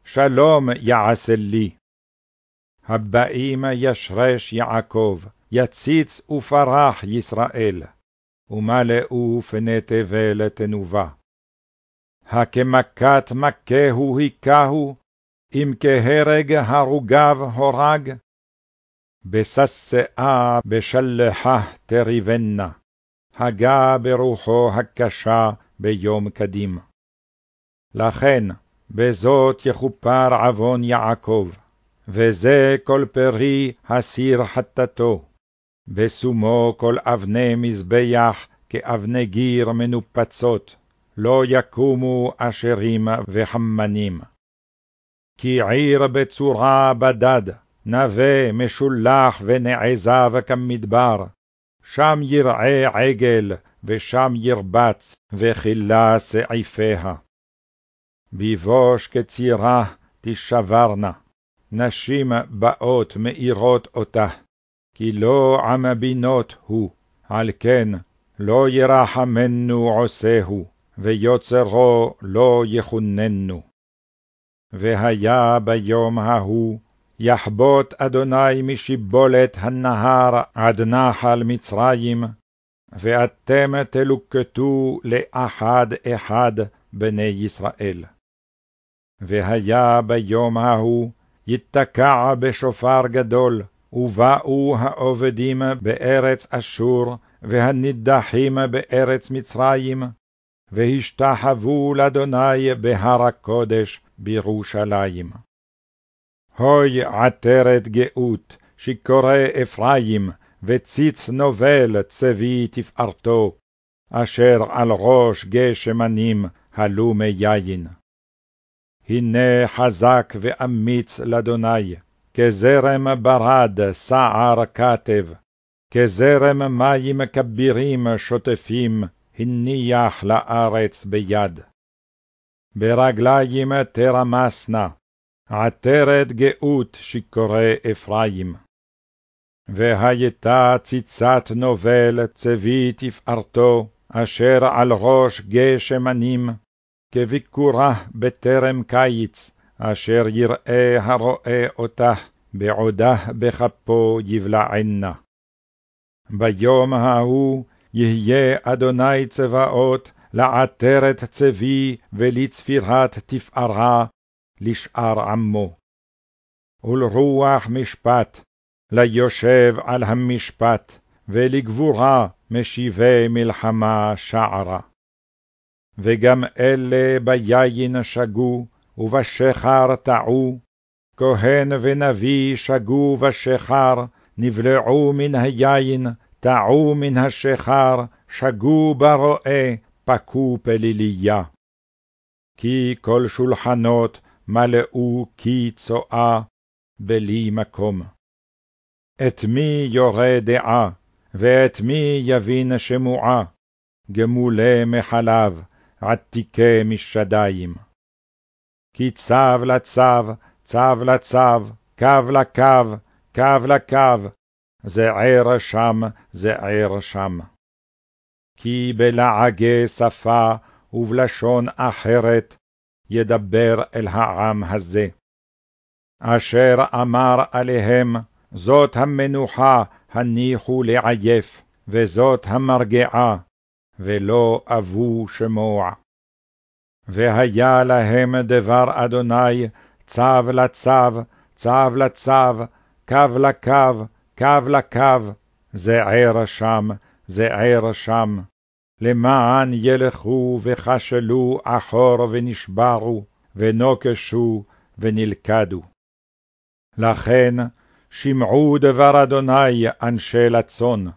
שלום יעשה לי. הבאים ישרש יעקב, יציץ ופרח ישראל, ומלאו פני תבל תנובה. הכמכת מכהו היכהו, אם כהרג הרוגיו הורג. בששאה בשלחה תריבנה, הגה ברוחו הקשה ביום קדים. לכן, בזאת יכופר עוון יעקב, וזה כל פרי הסיר חטאתו, בשומו כל אבני מזבח כאבני גיר מנופצות, לא יקומו אשרים וחמנים. כי עיר בצורה בדד, נווה משולח ונעזב כמדבר, שם ירעה עגל, ושם ירבץ, וכילה סעיפיה. ביבוש כצירה תשברנה, נשים באות מאירות אותה, כי לא עם בינות הוא, על כן לא ירחמנו עושהו, ויוצרו לא יכוננו. והיה ביום ההוא, יחבוט אדוני משיבולת הנהר עד נחל מצרים, ואתם תלוקטו לאחד אחד בני ישראל. והיה ביום ההוא, יתקע בשופר גדול, ובאו העובדים בארץ אשור, והנידחים בארץ מצרים, והשתחוו לאדוני בהר הקודש בירושלים. הוי עטרת גאות, שיכורי אפרים, וציץ נובל צבי תפארתו, אשר על ראש גשמנים הלומי יין. הנה חזק ואמיץ לאדוני, כזרם ברד סער כתב, כזרם מים כבירים שוטפים, הניח לארץ ביד. ברגליים תרמסנה, עטרת גאות שיכורי אפרים. והייתה ציצת נובל צבי תפארתו, אשר על ראש גשמנים, כביקורה בטרם קיץ, אשר יראה הרואה אותה, בעודה בכפו יבלענה. ביום ההוא יהיה אדוני צבאות לעטרת צבי ולצפירת תפארה לשאר עמו. ולרוח משפט, ליושב על המשפט, ולגבורה משיבי מלחמה שערה. וגם אלה ביין שגו, ובשחר טעו, כהן ונביא שגו בשחר, נבלעו מן היין, טעו מן השחר, שגו ברועה, פקו פליליה. כי כל שולחנות מלאו כי צואה, בלי מקום. את מי יורה דעה, ואת מי יבין שמועה, גמולי מחלב, עתיקי משדיים. כי צב לצב, צב לצב, קו לקו, קו לקו, זער שם, זער שם. כי בלעגי שפה ובלשון אחרת ידבר אל העם הזה. אשר אמר עליהם, זאת המנוחה הניחו לעייף, וזאת המרגעה, ולא אבו שמוע. והיה להם דבר אדוני, צב לצב, צב לצב, קו לקו, קו לקו, זער שם, זער שם, למען ילכו וכשלו אחור ונשברו, ונוקשו ונלכדו. לכן שמעו דבר אדוני אנשי לצון,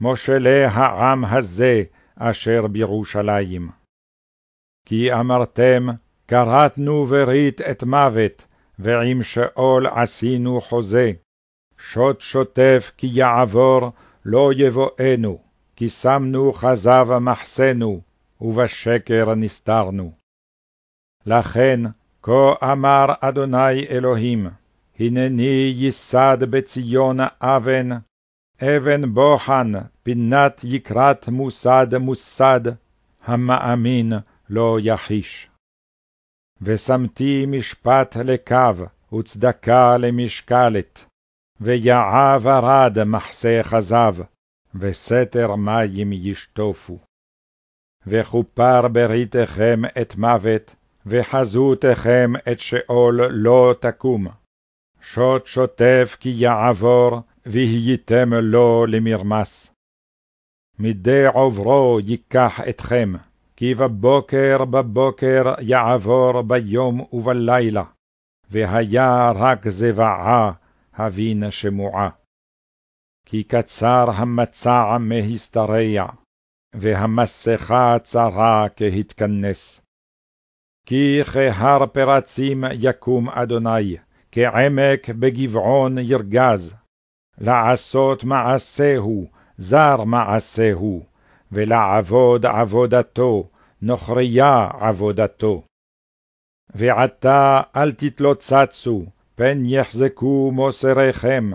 מושלי העם הזה אשר בירושלים. כי אמרתם, כרתנו ברית את מוות, ועם שאול עשינו חוזה. שוט שוטף כי יעבור, לא יבואנו, כי שמנו חזב מחסנו, ובשקר נסתרנו. לכן, כה אמר אדוני אלוהים, הנני ייסד בציון אבן, אבן בוחן, פינת יקרת מוסד מוסד, המאמין לא יחיש. ושמתי משפט לקו, וצדקה למשקלת, ויעה ורד מחסה חזב, וסתר מים ישטופו. וכופר בריתכם את מוות, וחזותכם את שאול לא תקום. שוט שוטף כי יעבור, והייתם לו למרמס. מדי עוברו ייקח אתכם, כי בבוקר בבוקר יעבור ביום ובלילה, והיה רק זבעה, הבין שמועה. כי קצר המצע מהשתרע, והמסכה צרה כהתכנס. כי כהר פרצים יקום אדוני, כעמק בגבעון ירגז, לעשות מעשהו, זר מעשהו, ולעבוד עבודתו, נוכריה עבודתו. ועתה אל תתלוצצו, פן יחזקו מוסריכם,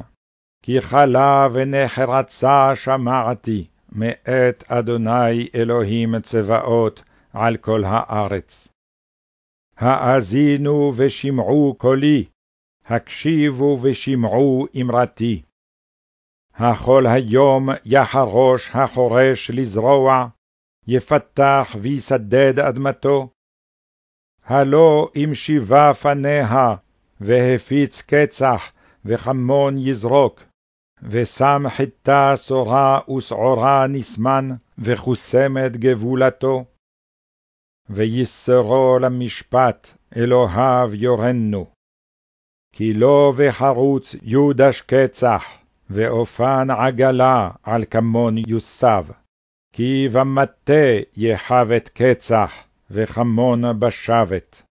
כי חלה ונחרצה שמעתי, מאת אדוני אלוהים צבאות על כל הארץ. האזינו ושמעו קולי, הקשיבו ושמעו אמרתי. החול היום יחרוש החורש לזרוע, יפתח ויסדד אדמתו. הלא אם שיבה פניה, והפיץ קצח, וחמון יזרוק, ושם חיטה שורה ושעורה נסמן, וחוסמת גבולתו. ויסרו למשפט, אלוהיו יורנו. כי לא וחרוץ יודש קצח, ואופן עגלה על כמון יוסב. כי במטה יחבת קצח, וחמון בשבת.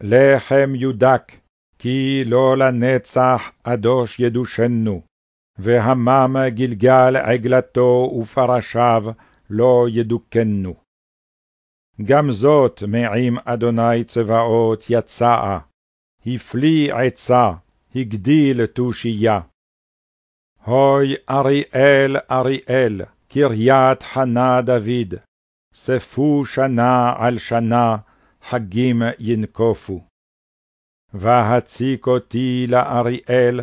לחם יודק, כי לא לנצח אדוש ידושנו, והמם גלגל עגלתו ופרשיו לא ידוכנו. גם זאת מעם אדוני צבאות יצאה, הפליא עצה, הגדיל תושייה. הוי אריאל, אריאל, קריית חנה דוד, ספו שנה על שנה, חגים ינקופו. והציק אותי לאריאל,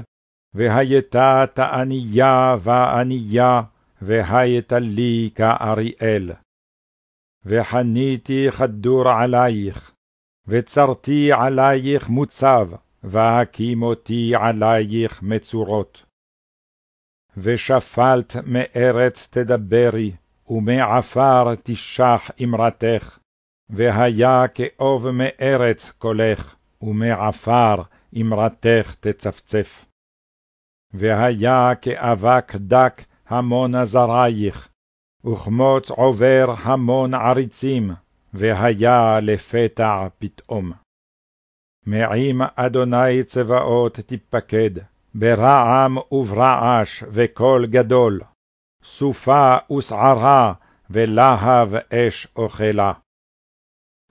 והייתה תעניה ועניה, והייתה לי כאריאל. וחניתי חדור עלייך, וצרתי עלייך מוצב, והקים אותי עלייך מצורות. ושפלת מארץ תדברי, ומעפר תשח אמרתך, והיה כאוב מארץ קולך, ומעפר אמרתך תצפצף. והיה כאבק דק המון זרייך, וכמוץ עובר המון עריצים, והיה לפתע פתאום. מעם אדוני צבאות תפקד, ברעם וברעש וקול גדול, סופה ושערה, ולהב אש אוכלה.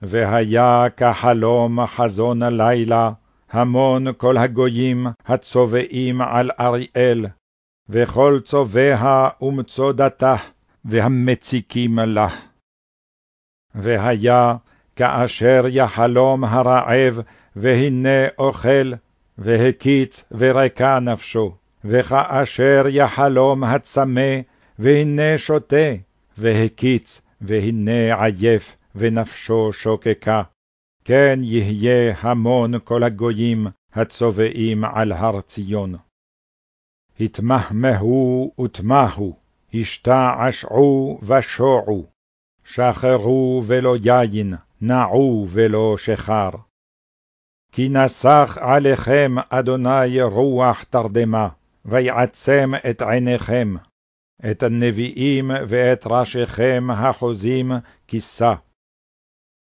והיה כחלום חזון הלילה, המון כל הגויים הצובעים על אריאל, וכל צוביה ומצודתה, והמציקים לה. והיה כאשר יחלום הרעב, והנה אוכל, והקיץ וריקה נפשו, וכאשר יחלום הצמא, והנה שותה, והקיץ, והנה עייף, ונפשו שוקקה. כן יהיה המון כל הגויים הצובעים על הר ציון. התמהמהו ותמהו, השתעשעו ושועו, שחרו ולא יין, נעו ולא שחר. כי נסך עליכם אדוני רוח תרדמה, ויעצם את עיניכם, את הנביאים ואת ראשיכם החוזים כיסה.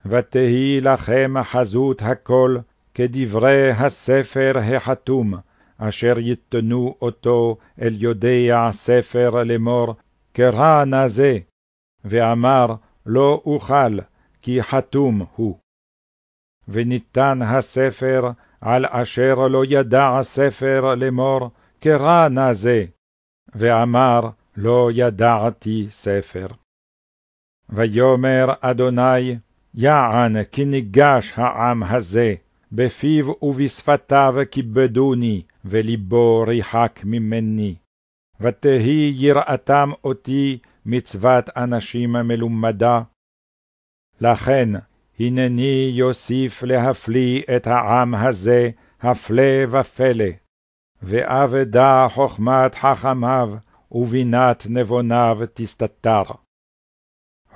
ותהי לכם חזות הכל, כדברי הספר החתום, אשר יתנו אותו אל יודע ספר לאמור, קרא נא זה, ואמר, לא אוכל, כי חתום הוא. וניתן הספר על אשר לא ידע ספר לאמור, קרא נא זה, ואמר, לא ידעתי ספר. ויאמר אדוני, יען כי ניגש העם הזה, בפיו ובשפתיו כיבדוני, ולבו ריחק ממני. ותהי יראתם אותי מצוות אנשים מלומדה. לכן, הנני יוסיף להפליא את העם הזה, הפלא ופלא, ואבדה חכמת חכמיו, ובינת נבוניו תסתתר.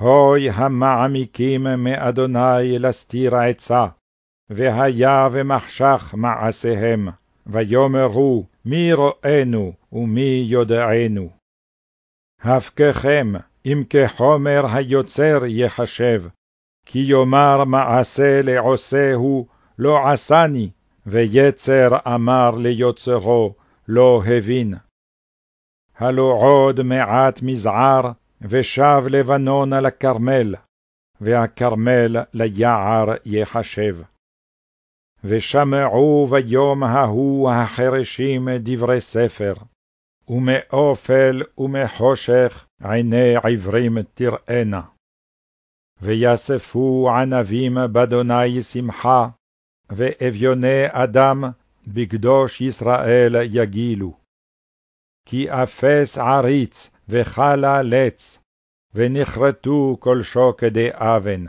הוי המעמיקים מאדוני לסתיר עצה, והיה ומחשך מעשיהם, ויאמרו מי רואנו ומי יודענו. הפקכם אם כחומר היוצר יחשב, כי יאמר מעשה לעושהו לא עשני, ויצר אמר ליוצרו לא הבין. הלא עוד מעט מזער, ושב לבנון לכרמל, והכרמל ליער יחשב. ושמעו ביום ההוא החרשים דברי ספר, ומאופל ומחושך עיני עברים תראנה. ויספו ענבים באדוני שמחה, ואביוני אדם בקדוש ישראל יגילו. כי אפס עריץ וחלה לץ, ונכרתו כל שוקדי אבן.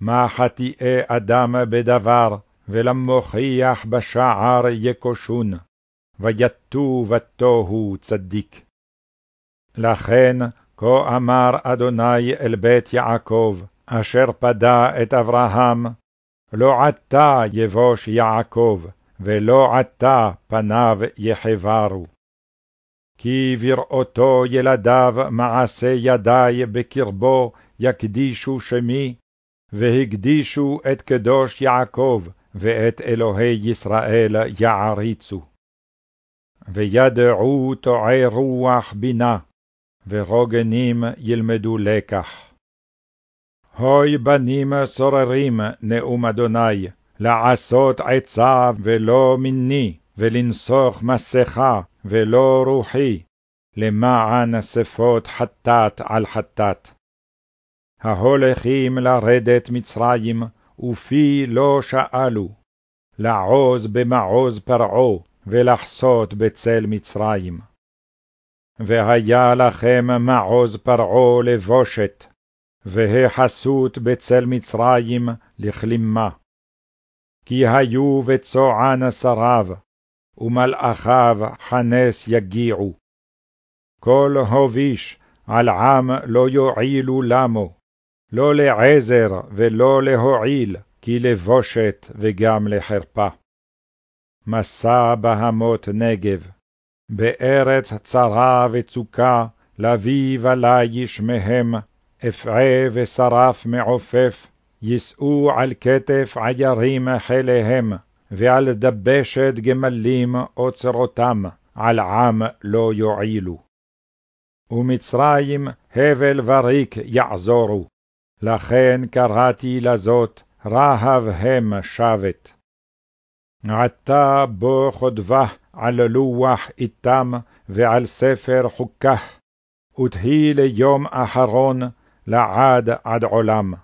מה חטאי אדם בדבר, ולמוכיח בשער יקושון, ויתו ותוהו צדיק. לכן, כה אמר אדוני אל בית יעקב, אשר פדה את אברהם, לא עתה יבוש יעקב, ולא עתה פניו יחברו. כי בראותו ילדיו מעשה ידי בקרבו יקדישו שמי, והקדישו את קדוש יעקב, ואת אלוהי ישראל יעריצו. וידעו טועי רוח בינה, ורוגנים ילמדו לקח. הוי בנים סוררים, נאום אדוני, לעשות עצה ולא מיני, ולנסוך מסכה ולא רוחי, למען שפות חטאת על חטאת. ההולכים לרדת מצרים, ופי לא שאלו, לעוז במעוז פרעה, ולחסות בצל מצרים. והיה לכם מעוז פרעה לבושת, והחסות בצל מצרים לכלימה. כי היו בצוען שריו, ומלאכיו חנס יגיעו. כל הוביש על עם לא יועילו למו, לא לעזר ולא להועיל, כי לבושת וגם לחרפה. מסע בהמות נגב, בארץ צרה וצוקה, לביא וליש מהם, אפעה ושרף מעופף, יישאו על כתף עיירים חיליהם, ועל דבשת גמלים אוצרותם, על עם לא יועילו. ומצרים הבל וריק יעזורו, לכן קראתי לזאת רהב הם שבת. עתה בו חודבה על לוח איתם ועל ספר חוקה, ותהי ליום אחרון לעד עד עולם.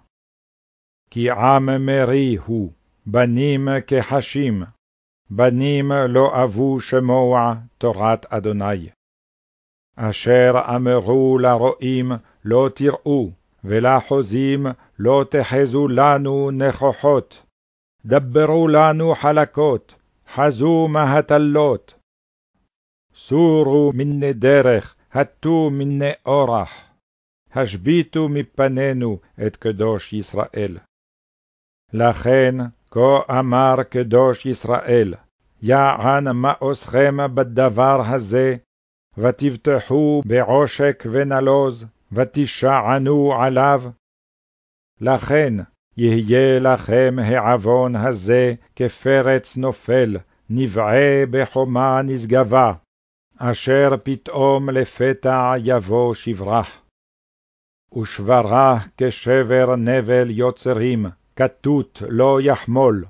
כי עם מרי הוא, בנים כחשים, בנים לא אבו שמוע תורת אדוני. אשר אמרו לרועים לא תראו, ולחוזים לא תחזו לנו נכוחות. דברו לנו חלקות, חזו מהטלות. סורו מני דרך, הטו מני אורח. השביתו מפנינו את קדוש ישראל. לכן, כה אמר קדוש ישראל, יען מאוסכם בדבר הזה, ותבטחו בעושק ונלוז, ותשענו עליו. לכן, יהיה לכם העוון הזה כפרץ נופל, נבעה בחומה נשגבה, אשר פתאום לפתע יבוא שברך. ושברה כשבר נבל יוצרים, כתות לא יחמול,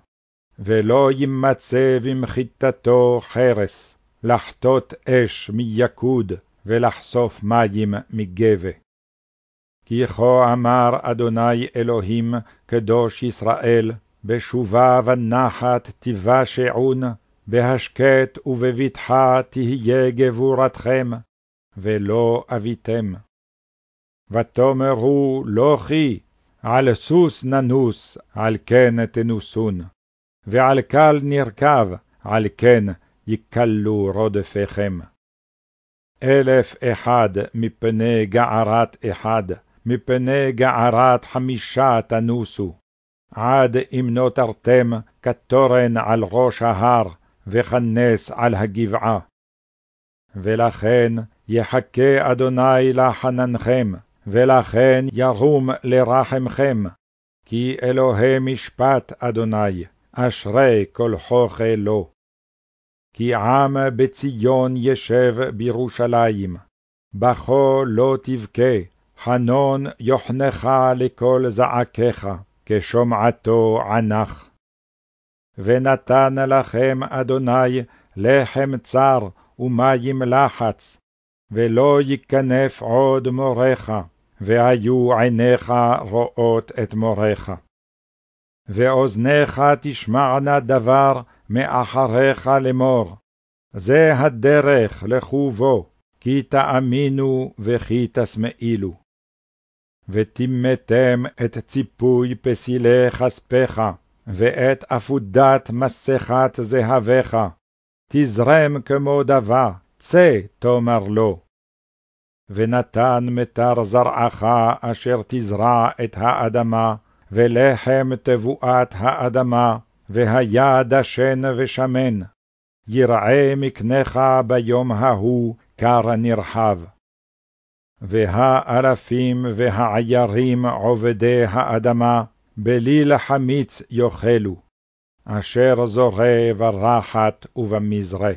ולא ימצא במחיתתו חרס, לחטות אש מיקוד, ולחשוף מים מגבה. כי כה אמר אדוני אלוהים, קדוש ישראל, בשובה ונחת תיוושעון, בהשקט ובבטחה תהיה גבורתכם, ולא אביתם. ותאמרו לא כי, על סוס ננוס, על כן תנוסון, ועל קל נרכב, על כן יקלו רודפיכם. אלף אחד מפני גערת אחד, מפני גערת חמישה תנוסו, עד אם נותרתם כתורן על ראש ההר, וכנס על הגבעה. ולכן יחכה אדוני לחננכם, ולכן ירום לרחמכם, כי אלוהי משפט אדוני, אשרי כל חוכה לו. כי עם בציון ישב בירושלים, בכו לא תבכה, חנון יוחנך לכל זעקך, כשומעתו ענך. ונתן לכם אדוני לחם צר ומים לחץ, ולא ייכנף עוד מורך, והיו עיניך רואות את מורך. ואוזניך תשמענה דבר מאחריך לאמור, זה הדרך לכו בו, כי תאמינו וכי תשמאילו. וטימאתם את ציפוי פסילי כספך, ואת עפודת מסכת זהבך, תזרם כמו דבה, צא תאמר לו. ונתן מטר זרעך אשר תזרע את האדמה, ולחם תבואת האדמה, והיה דשן ושמן. יראה מקנך ביום ההוא קר נרחב. והאלפים והעיירים עובדי האדמה, בליל חמיץ יאכלו, אשר זורה ברחת ובמזרה.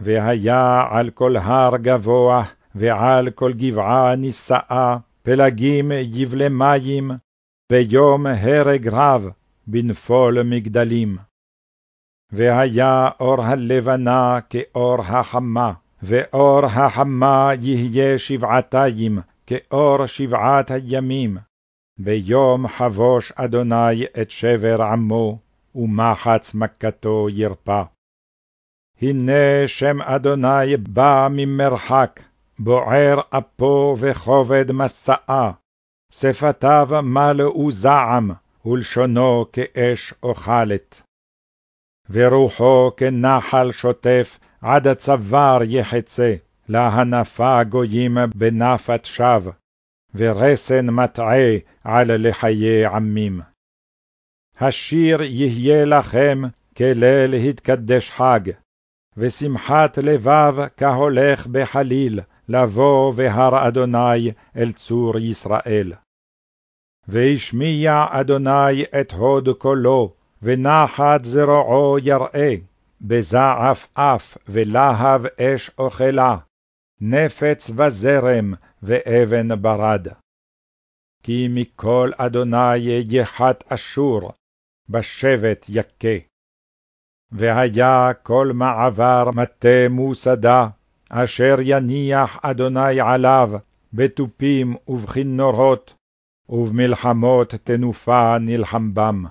והיה על כל הר גבוה, ועל כל גבעה נישאה, פלגים יבלי מים, ביום הרג רב, בנפול מגדלים. והיה אור הלבנה כאור החמה, ואור החמה יהיה שבעתיים, כאור שבעת הימים. ביום חבוש אדוני את שבר עמו, ומחץ מכתו ירפא. הנה שם אדוני בא ממרחק, בוער אפו וכובד מסעה, שפתיו מלאו זעם, ולשונו כאש אוכלת. ורוחו כנחל שוטף, עד הצוואר יחצה, להנפה גויים בנפת שווא, ורסן מטעה על לחיי עמים. השיר יהיה לכם כליל התקדש חג, ושמחת לבב כהולך בחליל, לבוא בהר אדוני אל צור ישראל. והשמיע אדוני את הוד קולו, ונחת זרועו יראה, בזעף אף ולהב אש אוכלה, נפץ וזרם ואבן ברד. כי מכל אדוני יחת אשור, בשבט יכה. והיה כל מעבר מטה מוסדה, אשר יניח אדוני עליו, בתופים ובכינורות, ובמלחמות תנופה נלחם בם.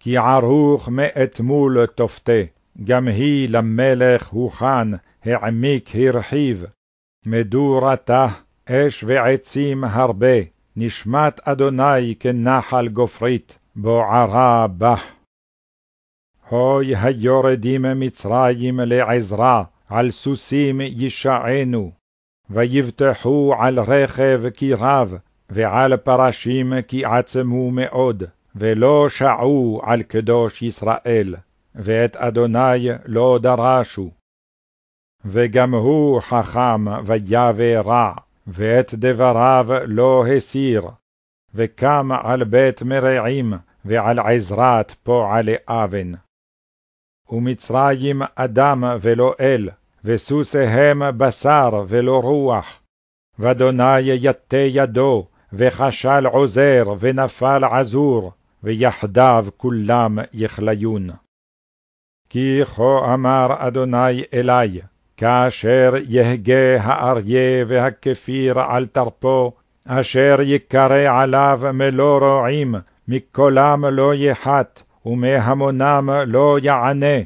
כי ערוך מאתמול תופתה, גם היא למלך הוכן, העמיק הרחיב. מדורתה, אש ועצים הרבה, נשמת אדוני כנחל גופרית, בוערה בך. הוי היורדים מצרים לעזרה, על סוסים ישענו, ויבטחו על רכב כי רב, ועל פרשים כי עצמו מאוד, ולא שעו על קדוש ישראל, ואת אדוני לא דרשו. וגם הוא חכם ויבא רע, ואת דבריו לא הסיר, וקם על בית מרעים, ועל עזרת פועלי אבן. ומצרים אדם ולא אל, וסוסיהם בשר ולא רוח. ואדוני יטה ידו, וכשל עוזר, ונפל עזור, ויחדיו כולם יכליון. כי כה אמר אדוני אלי, כאשר יהגה האריה והכפיר על תרפו, אשר יקרא עליו מלוא רועים, מקולם לא יחת, ומהמונם לא יענה.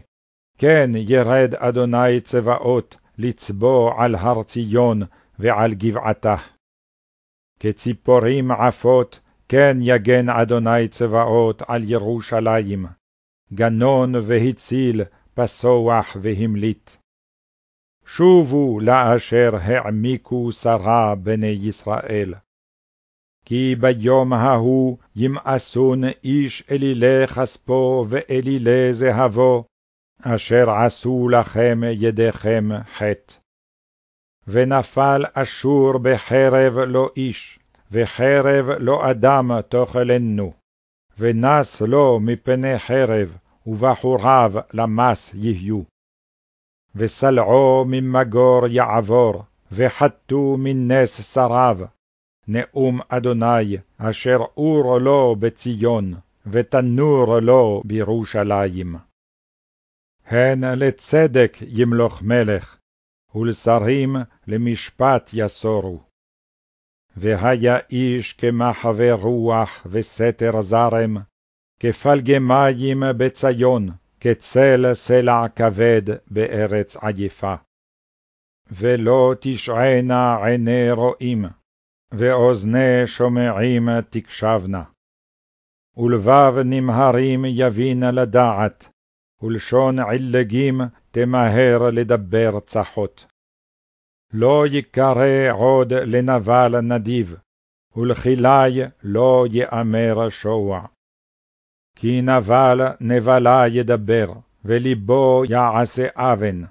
כן ירד אדוני צבאות, לצבוא על הר ציון ועל גבעתה. כציפורים עפות, כן יגן אדוני צבאות על ירושלים. גנון והציל, פסוח והמליט. שובו לאשר העמיקו שרה בני ישראל. כי ביום ההוא ימאסון איש אלילי כספו ואלילי זהבו, אשר עשו לכם ידיכם חטא. ונפל אשור בחרב לא איש, וחרב לא אדם תאכלנו, ונס לו מפני חרב, ובחוריו למס יהיו. וסלעו ממגור יעבור, וחטאו מנס שריו, נאום אדוני, אשר אור לו בציון, ותנור לו בירושלים. הן לצדק ימלוך מלך, ולשרים למשפט יסורו. והיה איש כמחווה רוח וסתר זרם, כפלגי מים בציון, כצל סלע כבד בארץ עייפה. ולא תשענה עיני רואים, ואוזני שומעים תקשבנה. ולבב נמהרים יבין לדעת, ולשון עילגים תמהר לדבר צחות. לא יקרא עוד לנבל נדיב, ולחילאי לא יאמר שוע. כי נבל נבלה ידבר, ולבו יעשה אבן,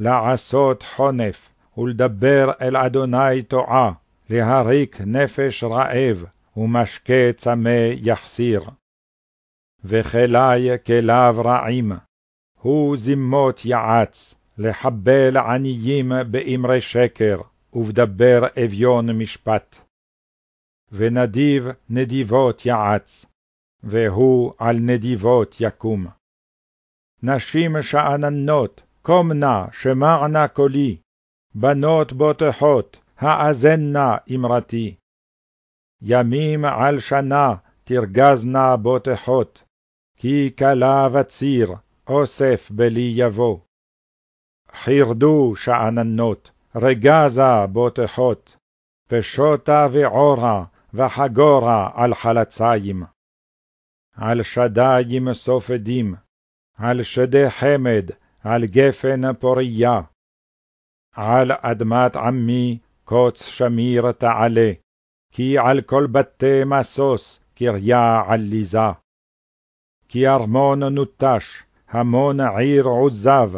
לעשות חונף, ולדבר אל אדוני טועה, להריק נפש רעב, ומשקה צמא יחסיר. וכלי כליו רעים, הוא זימות יעץ, לחבל עניים באמרי שקר, ובדבר אביון משפט. ונדיב נדיבות יעץ, והוא על נדיבות יקום. נשים שאננות, קום נא, שמענה קולי, בנות בוטחות, האזנה אמרתי. ימים על שנה תרגזנה בוטחות, כי כלה וציר, אוסף בלי יבוא. חירדו שאננות, רגזה בוטחות, פשוטה ועורה, וחגורה על חלציים. על שדיים סופדים, על שדי חמד, על גפן פוריה. על אדמת עמי קוץ שמיר תעלה, כי על כל בתי משוש קריה עליזה. כי ארמון נוטש, המון עיר עוזב,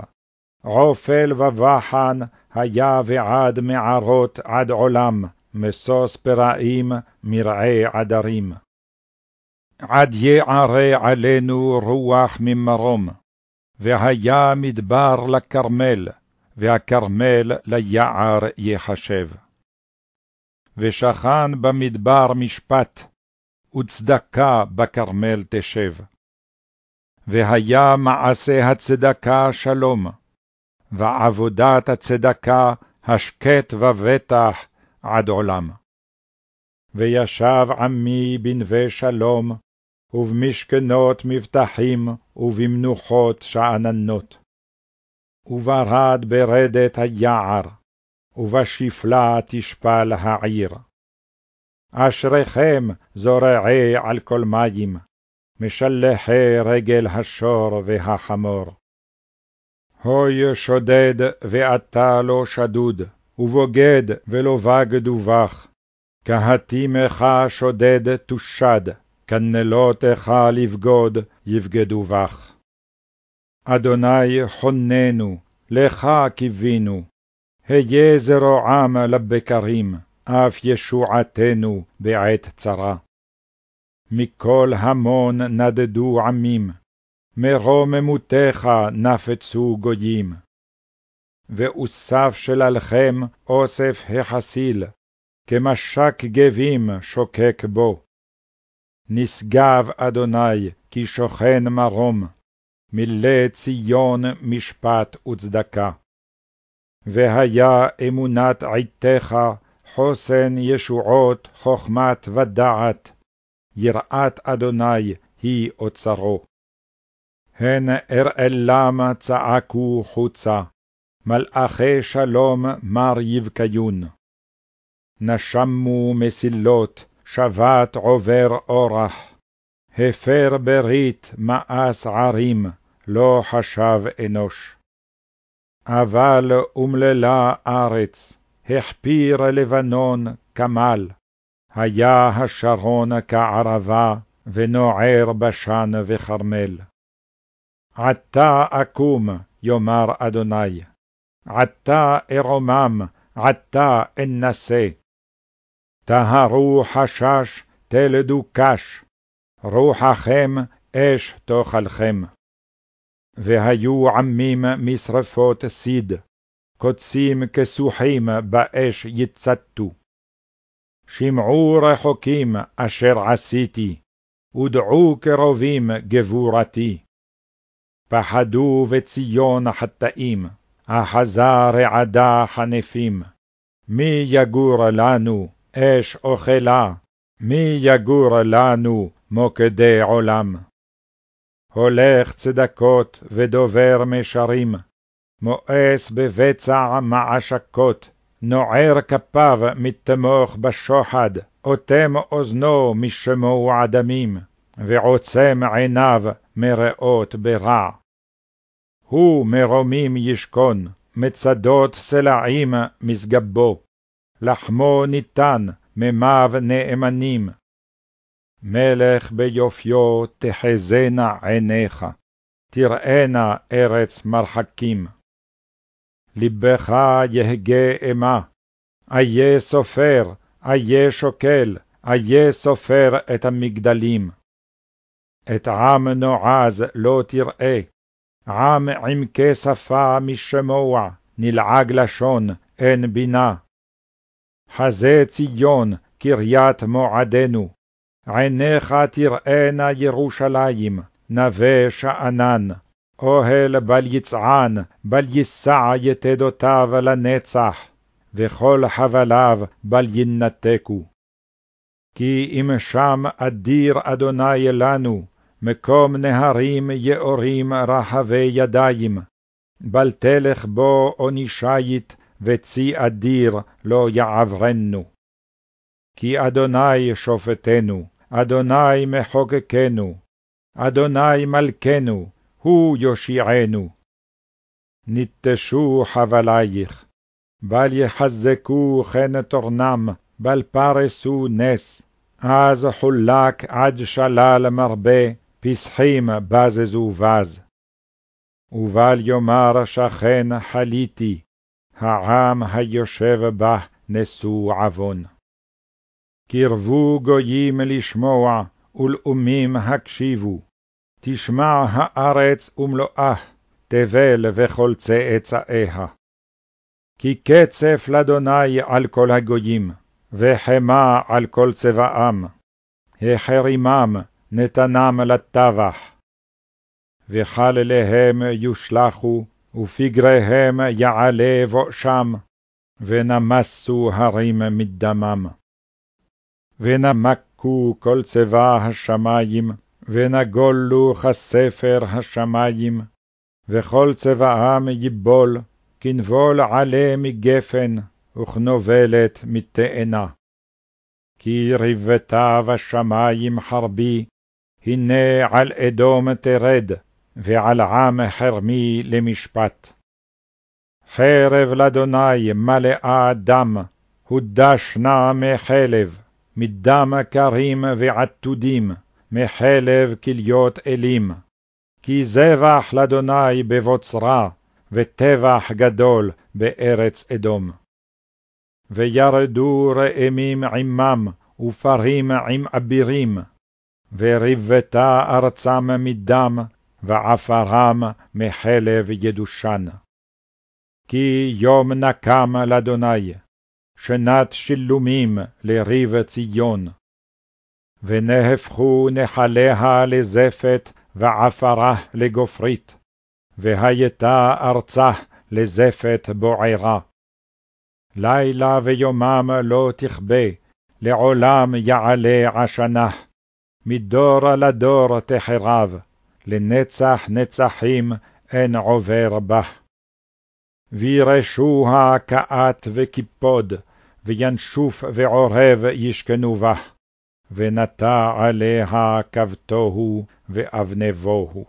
עופל ובחן היה ועד מערות עד עולם, משוש פראים, מרעי עדרים. עד יערה עלינו רוח ממרום, והיה מדבר לכרמל, והכרמל ליער יחשב. ושכן במדבר משפט, וצדקה בכרמל תשב. והיה מעשה הצדקה שלום, ועבודת הצדקה השקט ובטח עד עולם. וישב עמי בנווה שלום, ובמשכנות מבטחים, ובמנוחות שאננות. וברד ברדת היער, ובשפלה תשפל העיר. אשריכם זורעי על כל מים, משלחי רגל השור והחמור. הוי שודד ואתה לא שדוד, ובוגד ולא בגדו בך. כהתימך שודד תושד, כנלותיך לבגוד יבגדו בך. אדוני חוננו, לך קיווינו, היה זרועם לבקרים, אף ישועתנו בעת צרה. מכל המון נדדו עמים, מרוממותך נפצו גויים. ואוסף שללכם אוסף החסיל, כמשק גבים שוקק בו. נשגב אדוני כי שוכן מרום, מילא ציון משפט וצדקה. והיה אמונת עתך, חוסן ישועות, חכמת ודעת, יראת אדוני היא אוצרו. הן אראלם צעקו חוצה, מלאכי שלום מר יבקיון. נשמו מסילות, שבת עובר אורח, הפר ברית מאס ערים, לא חשב אנוש. אבל אומללה ארץ, החפיר לבנון כמל, היה השרון כערבה, ונוער בשן וכרמל. עתה אקום, יאמר אדוני, עתה ארומם, עתה אנסה. טהרו חשש, תלדו קש, רוחכם אש תאכלכם. והיו עמים משרפות סיד, קוצים כסוחים באש יצתו. שמעו רחוקים אשר עשיתי, ודעו קרובים גבורתי. פחדו בציון חטאים, אחזה רעדה חנפים. מי יגור לנו, אש אוכלה, מי יגור לנו, מוקדי עולם. הולך צדקות ודובר משרים, מואס בבצע מעשקות, נוער כפיו מתמוך בשוחד, אוטם אוזנו משמוע דמים, ועוצם עיניו מראות ברע. הוא מרומים ישכון, מצדות סלעים משגבו, לחמו ניתן, ממיו נאמנים. מלך ביופיו תחזינה עיניך, תראינה ארץ מרחקים. לבך יהגה אימה, איה סופר, איה שוקל, איה סופר את המגדלים. את עם נועז לא תראה, עם עמקי שפה משמוע, נלעג לשון, אין בינה. חזה ציון, קריית מועדנו, עיניך תראינה ירושלים, נווה שאנן, אוהל בל יצען, בל יישא יתדותיו לנצח, וכל חבליו בל ינתקו. כי אם שם אדיר אדוני לנו, מקום נהרים יאורים רחבי ידיים, בל תלך בו עוני שיט, וצי אדיר לא יעברנו. כי אדוני שופטנו, אדוני מחוקקנו, אדוני מלכנו, הוא יושיענו. נטשו חבלייך, בל יחזקו חן תורנם, בל פרסו נס, אז חולק עד שלל מרבה, פסחים בזזו בז. ובל יאמר שכן חליתי, העם היושב בה נשוא עוון. קרבו גויים לשמוע, ולאומים הקשיבו. תשמע הארץ ומלואה, תבל וכל צאצאיה. כי קצף לאדוני על כל הגויים, וחמה על כל צבאם. החרימם, נתנם לטבח. וחלליהם יושלכו, ופגריהם יעלה בואשם, ונמסו הרים מדמם. ונמקו כל צבא השמים, ונגולו כספר השמים, וכל צבאם יבול, כנבול עלה מגפן, וכנובלת מתאנה. כי ריבתה בשמים חרבי, הנה על אדום תרד, ועל עם חרמי למשפט. חרב לאדוני מלאה דם, הודש נא מחלב, מדם קרים ועתודים, מחלב כליות אלים. כי זבח לאדוני בבוצרה, וטבח גדול בארץ אדום. וירדו ראמים עמם, ופרים עם אבירים, וריבתה ארצם מדם, ועפרם מחלב ידושן. כי יום נקם לאדוני, שנת שילומים לריב ציון. ונהפכו נחליה לזפת, ועפרה לגופרית, והייתה ארצה לזפת בוערה. לילה ויומם לא תכבה, לעולם יעלה עשנה, מדור לדור תחרב, לנצח נצחים אין עובר בה. וירשוה כאת וקיפוד, וינשוף ועורב ישכנו בה, ונטע עליה כבתוהו ואבנבוהו.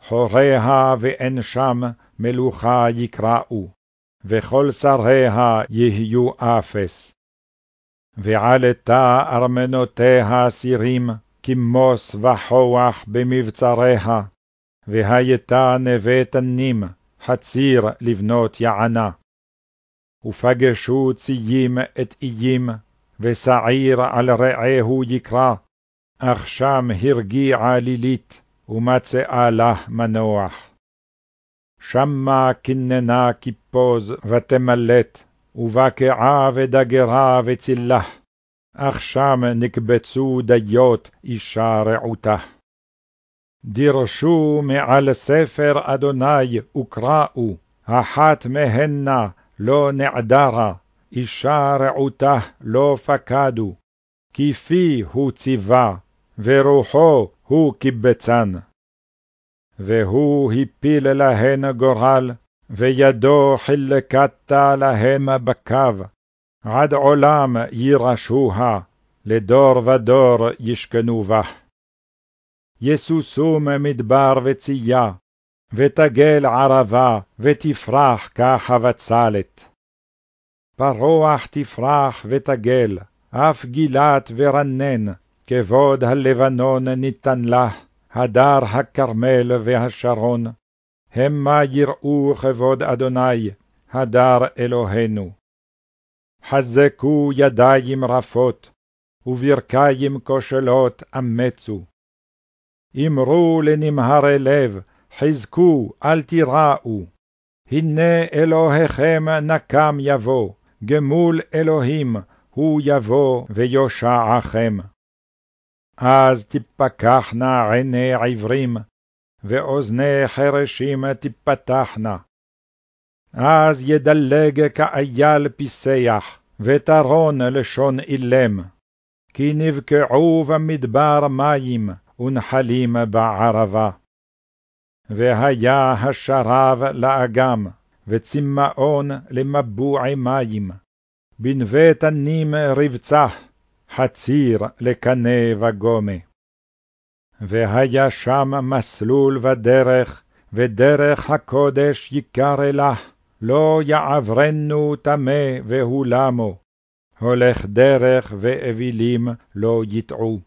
חוריה ואין שם מלוכה יקראו, וכל שריה יהיו אפס. ועלתה ארמנותיה סירים, כמוס וכוח במבצריה, והייתה נווה תנים, חציר לבנות יענה. ופגשו ציים את איים, ושעיר על רעהו יקרא, אך שם הרגיעה לילית, ומצאה לה מנוח. שמה כננה כיפוז ותמלט, ובקעה ודגרה וצילה, אך שם נקבצו דיות אישה רעותה. דירשו מעל ספר אדוני וקראו, אחת מהנה לא נעדרה, אישה רעותה לא פקדו, כי פי הוא ציווה, ורוחו הוא קיבצן. והוא הפיל להן גורל, וידו חילקתה להם בקו, עד עולם יירשוה, לדור ודור ישכנו בה. יסוסום מדבר וצייה, ותגל ערבה, ותפרח כחבצלת. פרוח תפרח ותגל, אף גילת ורנן, כבוד הלבנון ניתן לה, הדר הכרמל והשרון. המה יראו כבוד אדוני, הדר אלוהינו. חזקו ידיים רפות, וברכיים כושלות אמצו. אמרו לנמהרי לב, חזקו, אל תיראו. הנה אלוהיכם נקם יבוא, גמול אלוהים, הוא יבוא ויושעכם. אז תפקחנה עיני עברים, ואוזני חרשים תפתחנה. אז ידלג כאייל פיסח, וטרון לשון אילם. כי נבקעו במדבר מים, ונחלים בערבה. והיה השרב לאגם, וצמאון למבועי מים. בנווה תנים רבצח, חציר לקנה וגומה. והיה שם מסלול ודרך, ודרך הקודש יקר אליך, לא יעברנו טמא והולמו, הולך דרך ואווילים לא יטעו.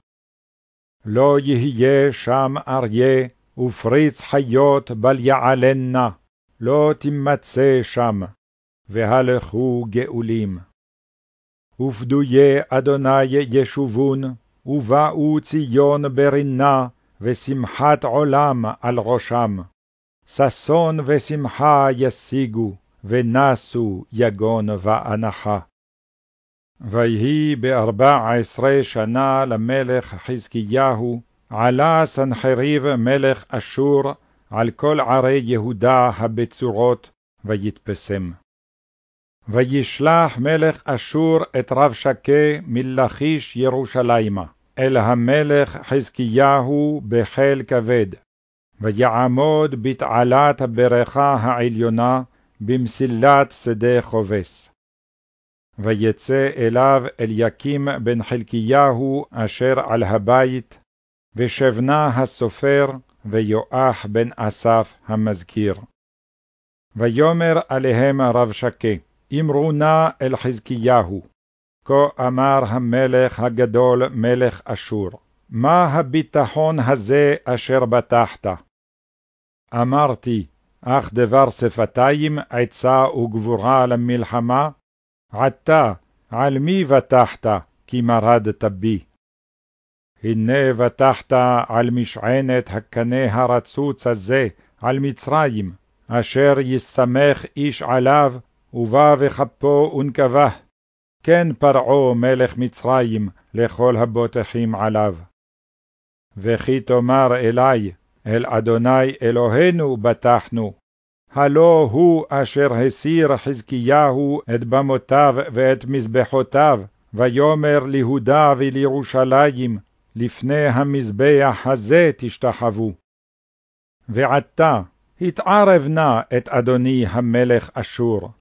לא יהיה שם אריה, ופריץ חיות בל יעלנה, לא תימצא שם, והלכו גאולים. ופדויי אדוני ישובון, ובאו ציון ברינה, ושמחת עולם על ראשם. ששון ושמחה ישיגו, ונסו יגון ואנחה. ויהי בארבע עשרה שנה למלך חזקיהו, עלה סנחריב מלך אשור על כל ערי יהודה הבצורות, ויתפסם. וישלח מלך אשור את רב שקה מלכיש ירושלימה, אל המלך חזקיהו בחיל כבד, ויעמוד בתעלת הברכה העליונה, במסילת שדה חובס. ויצא אליו אליקים בן חלקיהו אשר על הבית, ושבנה הסופר, ויואח בן אסף המזכיר. ויאמר עליהם רב שקה, אמרו נא אל חזקיהו, כה אמר המלך הגדול מלך אשור, מה הביטחון הזה אשר בטחת? אמרתי, אך דבר שפתיים עצה וגבורה למלחמה? עתה, על מי בטחת, כי מרדת בי? הנה בטחת על משענת הקנה הרצוץ הזה, על מצרים, אשר יסתמך איש עליו, ובא וכפו ונקבה. כן פרעה מלך מצרים לכל הבוטחים עליו. וכי תאמר אלי, אל אדוני אלוהינו בטחנו, הלא הוא אשר הסיר חזקיהו את במותיו ואת מזבחותיו, ויאמר ליהודה ולירושלים, לפני המזבח הזה תשתחוו. ועתה התערב נא את אדוני המלך אשור,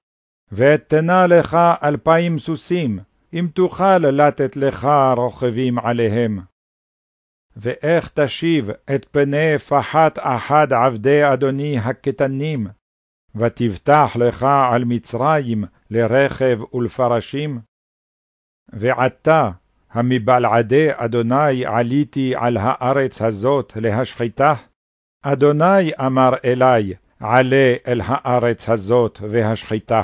ואתנה לך אלפיים סוסים, אם תוכל לתת לך רוכבים עליהם. ואיך תשיב את פני פחת אחד עבדי אדוני הקטנים, ותבטח לך על מצרים לרכב ולפרשים? ועתה, המבלעדי אדוני עליתי על הארץ הזאת להשחיתה? אדוני אמר אלי, עלה אל הארץ הזאת והשחיתה.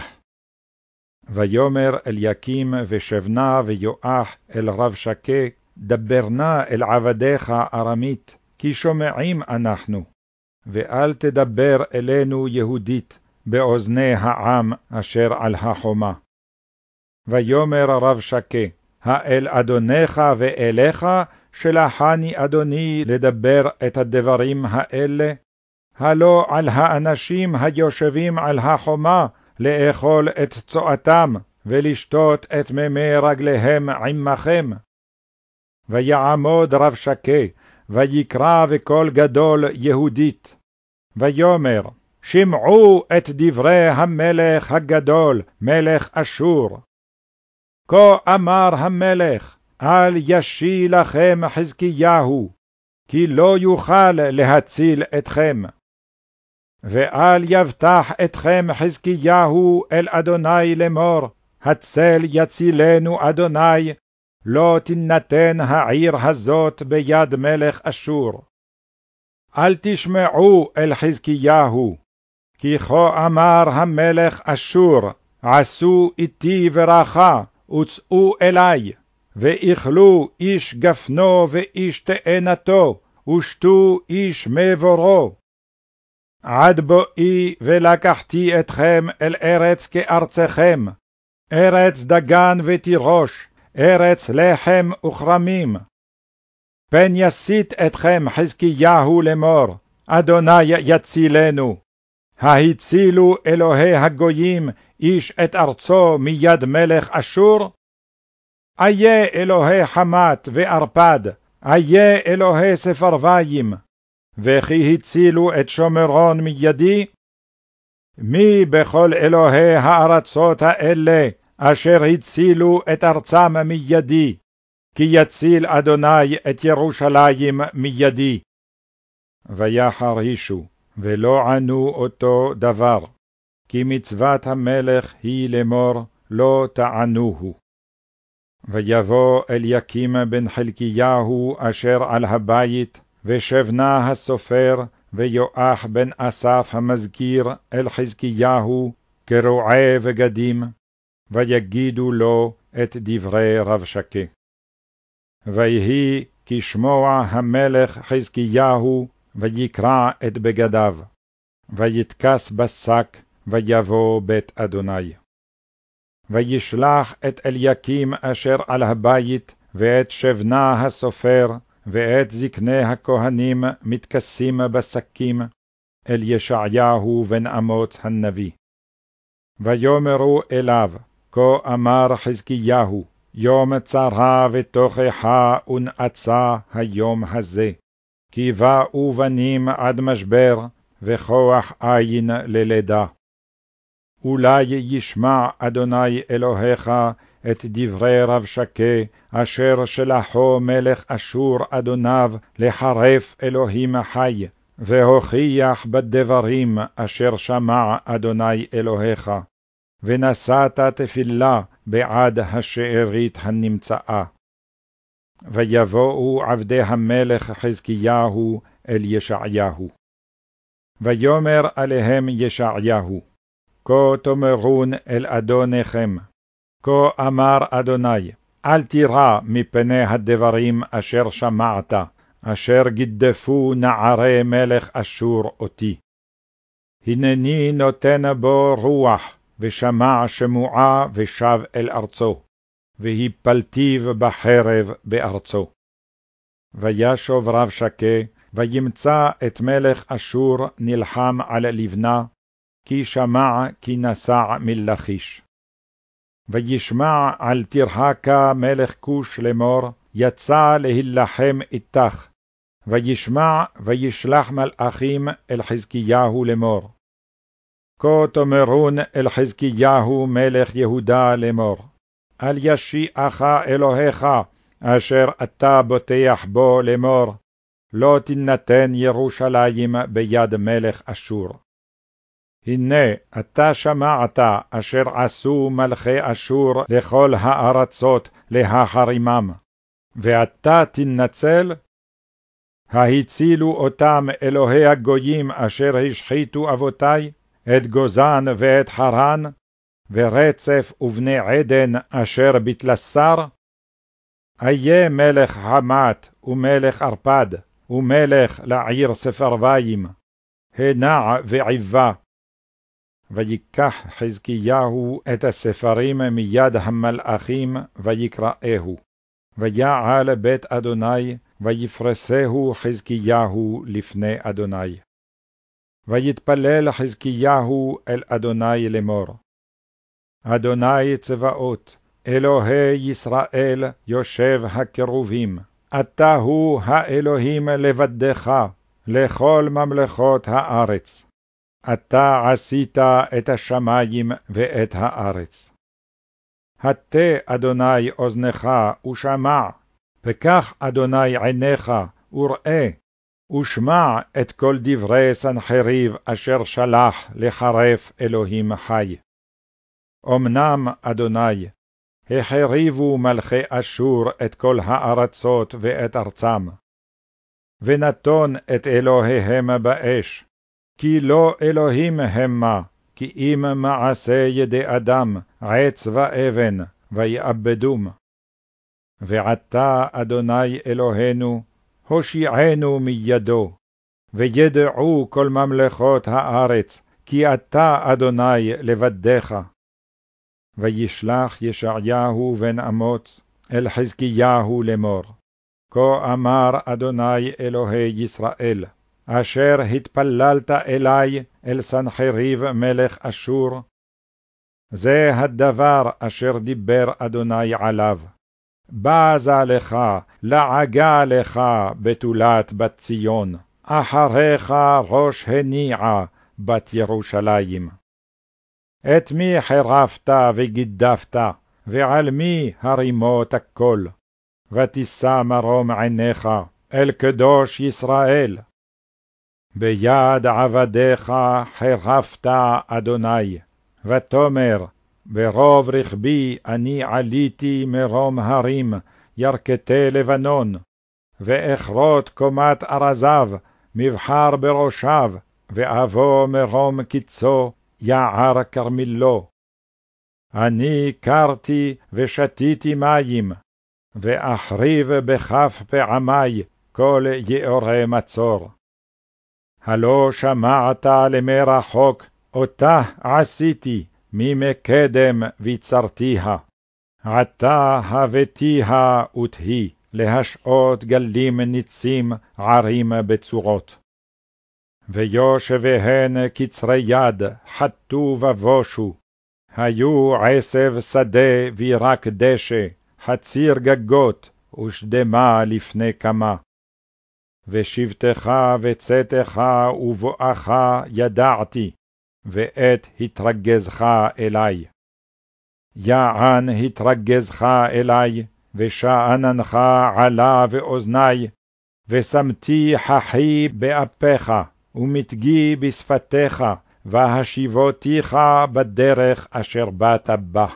ויאמר אליקים ושבנה ויואח אל רב שקה, דבר נא אל עבדיך ארמית, כי שומעים אנחנו, ואל תדבר אלינו יהודית, באוזני העם אשר על החומה. ויאמר רב שקה, האל אדונך ואליך, שלחני אדוני לדבר את הדברים האלה? הלא על האנשים היושבים על החומה לאכול את צואתם, ולשתות את מימי רגליהם עמכם. ויעמוד רב שקה, ויקרא בקול גדול יהודית, ויאמר, שמעו את דברי המלך הגדול, מלך אשור. כה אמר המלך, אל ישי לכם חזקיהו, כי לא יוכל להציל אתכם. ואל יבטח אתכם חזקיהו אל אדוני לאמור, הצל יצילנו אדוני, לא תינתן העיר הזאת ביד מלך אשור. אל תשמעו אל חזקיהו, כי כה אמר המלך אשור, עשו איתי ברכה, וצאו אלי, ואכלו איש גפנו ואיש תאנתו, ושתו איש מבורו. עד בואי ולקחתי אתכם אל ארץ כארצכם, ארץ דגן ותירוש, ארץ לחם וכרמים. פן יסית אתכם חזקיהו לאמור, אדוני יצילנו. ההצילו אלוהי הגויים איש את ארצו מיד מלך אשור? איה אלוהי חמת וערפד, איה אלוהי ספרוויים, וכי הצילו את שומרון מידי? מי בכל אלוהי הארצות האלה, אשר הצילו את ארצם מידי, כי יציל אדוני את ירושלים מידי. ויחרישו, ולא ענו אותו דבר, כי מצוות המלך היא לאמור, לא תענוהו. ויבוא אליקים בן חלקיהו אשר על הבית, ושבנה הסופר, ויואח בן אסף המזכיר אל חזקיהו, כרועה בגדים, ויגידו לו את דברי רב שקה. ויהי כשמוע המלך חזקיהו, ויקרע את בגדיו, ויתכס בשק, ויבוא בית אדוני. וישלח את אליקים אשר על הבית, ואת שבנה הסופר, ואת זקני הכהנים מתכסים בשקים, אל ישעיהו בן אמוץ הנביא. ויאמרו אליו, כה אמר חזקיהו, יום צרה ותוכחה ונאצה היום הזה, כי באו בנים עד משבר, וכוח אין ללידה. אולי ישמע אדוני אלוהיך את דברי רב שקה, אשר שלחו מלך אשור אדוניו לחרף אלוהים חי, והוכיח בדברים אשר שמע אדוני אלוהיך, ונשאת תפילה בעד השארית הנמצאה. ויבואו עבדי המלך חזקיהו אל ישעיהו. ויאמר עליהם ישעיהו, כה תאמרון אל אדוניכם, כה אמר אדוני, אל תירא מפני הדברים אשר שמעת, אשר גידפו נערי מלך אשור אותי. הנני נותן בו רוח, ושמע שמועה ושב אל ארצו, והפלתיו בחרב בארצו. וישוב רב שקה, וימצא את מלך אשור נלחם על לבנה, כי שמע כי נסע מלכיש. וישמע על תרחקה מלך כוש לאמור, יצא להילחם איתך, וישמע וישלח מלאכים אל חזקיהו לאמור. כה תאמרון אל חזקיהו מלך יהודה לאמור, אל ישיעך אלוהיך, אשר אתה בוטח בו לאמור, לא תינתן ירושלים ביד מלך אשור. הנה אתה שמעת אשר עשו מלכי אשור לכל הארצות להחרימם, ואתה תנצל? ההצילו אותם אלוהי הגויים אשר השחיתו אבותי, את גוזן ואת חרן, ורצף ובני עדן אשר בתלסר? איה מלך חמת ומלך ערפד, ומלך לעיר ספרוויים, הנע ועיבה. ויקח חזקיהו את הספרים מיד המלאכים, ויקראהו. ויעל בית אדוני, ויפרסהו חזקיהו לפני אדוני. ויתפלל חזקיהו אל אדוני לאמור. אדוני צבאות, אלוהי ישראל, יושב הקרובים, אתה הוא האלוהים לבדך, לכל ממלכות הארץ. אתה עשית את השמים ואת הארץ. הטה אדוני אוזנך ושמע, וקח אדוני עיניך וראה, ושמע את כל דברי סנחריב אשר שלח לחרף אלוהים חי. אמנם, אדוני, החריבו מלכי אשור את כל הארצות ואת ארצם, ונתון את אלוהיהם באש, כי לא אלוהים המה, כי אם מעשה ידי אדם, עץ ואבן, ויאבדום. ועתה, אדוני אלוהינו, הושיענו מידו, וידעו כל ממלכות הארץ, כי אתה, אדוני, לבדך. וישלח ישעיהו בן אמוץ אל חזקיהו לאמור, כה אמר אדוני אלוהי ישראל, אשר התפללת אלי אל סנחריב מלך אשור, זה הדבר אשר דיבר אדוני עליו. בזה לך, לעגה לך בתולת בת ציון, אחריך ראש הניעה בת ירושלים. את מי חירפת וגידפת, ועל מי הרימות הכל? ותישא מרום עיניך אל קדוש ישראל. ביד עבדיך חירפת, אדוני, ותאמר, ברוב רכבי אני עליתי מרום הרים, ירכתי לבנון, ואכרות קומת ארזיו, מבחר בראשיו, ואבוא מרום קצו, יער כרמילו. אני קרתי ושתיתי מים, ואחריב בכף פעמי כל יאורי מצור. הלא שמעת למרחוק, אותה עשיתי, ממקדם ויצרתיה. עתה הבאתיה ותהי, להשעות גלים ניצים, ערים בצורות. ויושביהן קצרי יד, חטאו ובושו. היו עשב שדה וירק דשא, חציר גגות, ושדמה לפני כמה. ושבתך וצאתך ובואך ידעתי, ואת התרגזך אלי. יען התרגזך אלי, ושאננך עלה באוזני, ושמתי חכי באפיך, ומתגי בשפתיך, והשיבותיך בדרך אשר באת בה.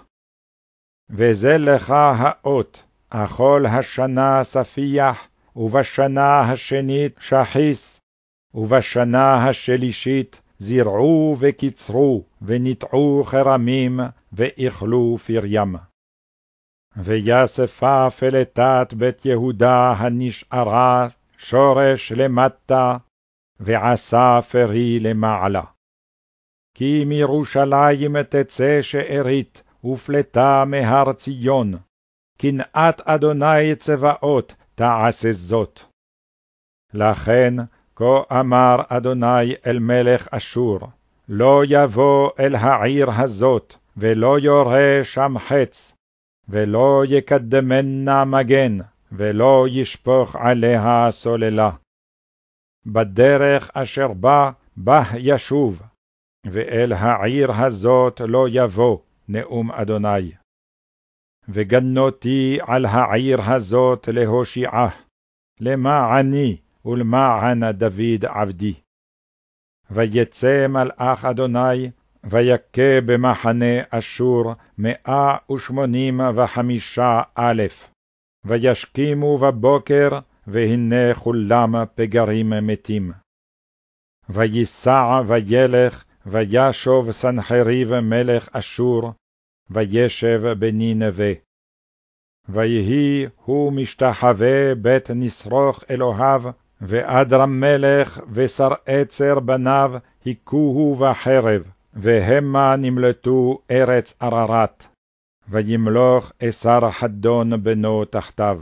וזה לך האות, אכול השנה ספיח, ובשנה השנית שחיס, ובשנה השלישית זרעו וקיצרו, וניטעו כרמים, ואכלו פריים. ויספה פלטת בית יהודה הנשארה שורש למטה, ועשה פרי למעלה. כי מירושלים תצא שארית, ופלטה מהר ציון, קנאת אדוני צבאות תעשה זאת. לכן, כה אמר אדוני אל מלך אשור, לא יבוא אל העיר הזאת, ולא יורה שם חץ, ולא יקדמנה מגן, ולא ישפוך עליה סוללה. בדרך אשר בא, בה ישוב, ואל העיר הזאת לא יבוא, נאום אדוני. וגנותי על העיר הזאת להושיעה, למעני ולמען דוד עבדי. ויצא מלאך אדוני, ויכה במחנה אשור מאה ושמונים וחמישה א', וישכימו בבוקר, והנה כולם פגרים מתים. ויסע וילך, וישוב סנחריב מלך אשור, וישב בנינווה. ויהי הוא משתחווה בית נשרוך אלוהיו, ואדרם מלך ושר עצר בניו הכוהו בחרב, והמה נמלטו ארץ עררת. וימלוך אסר חדון בנו תחתיו.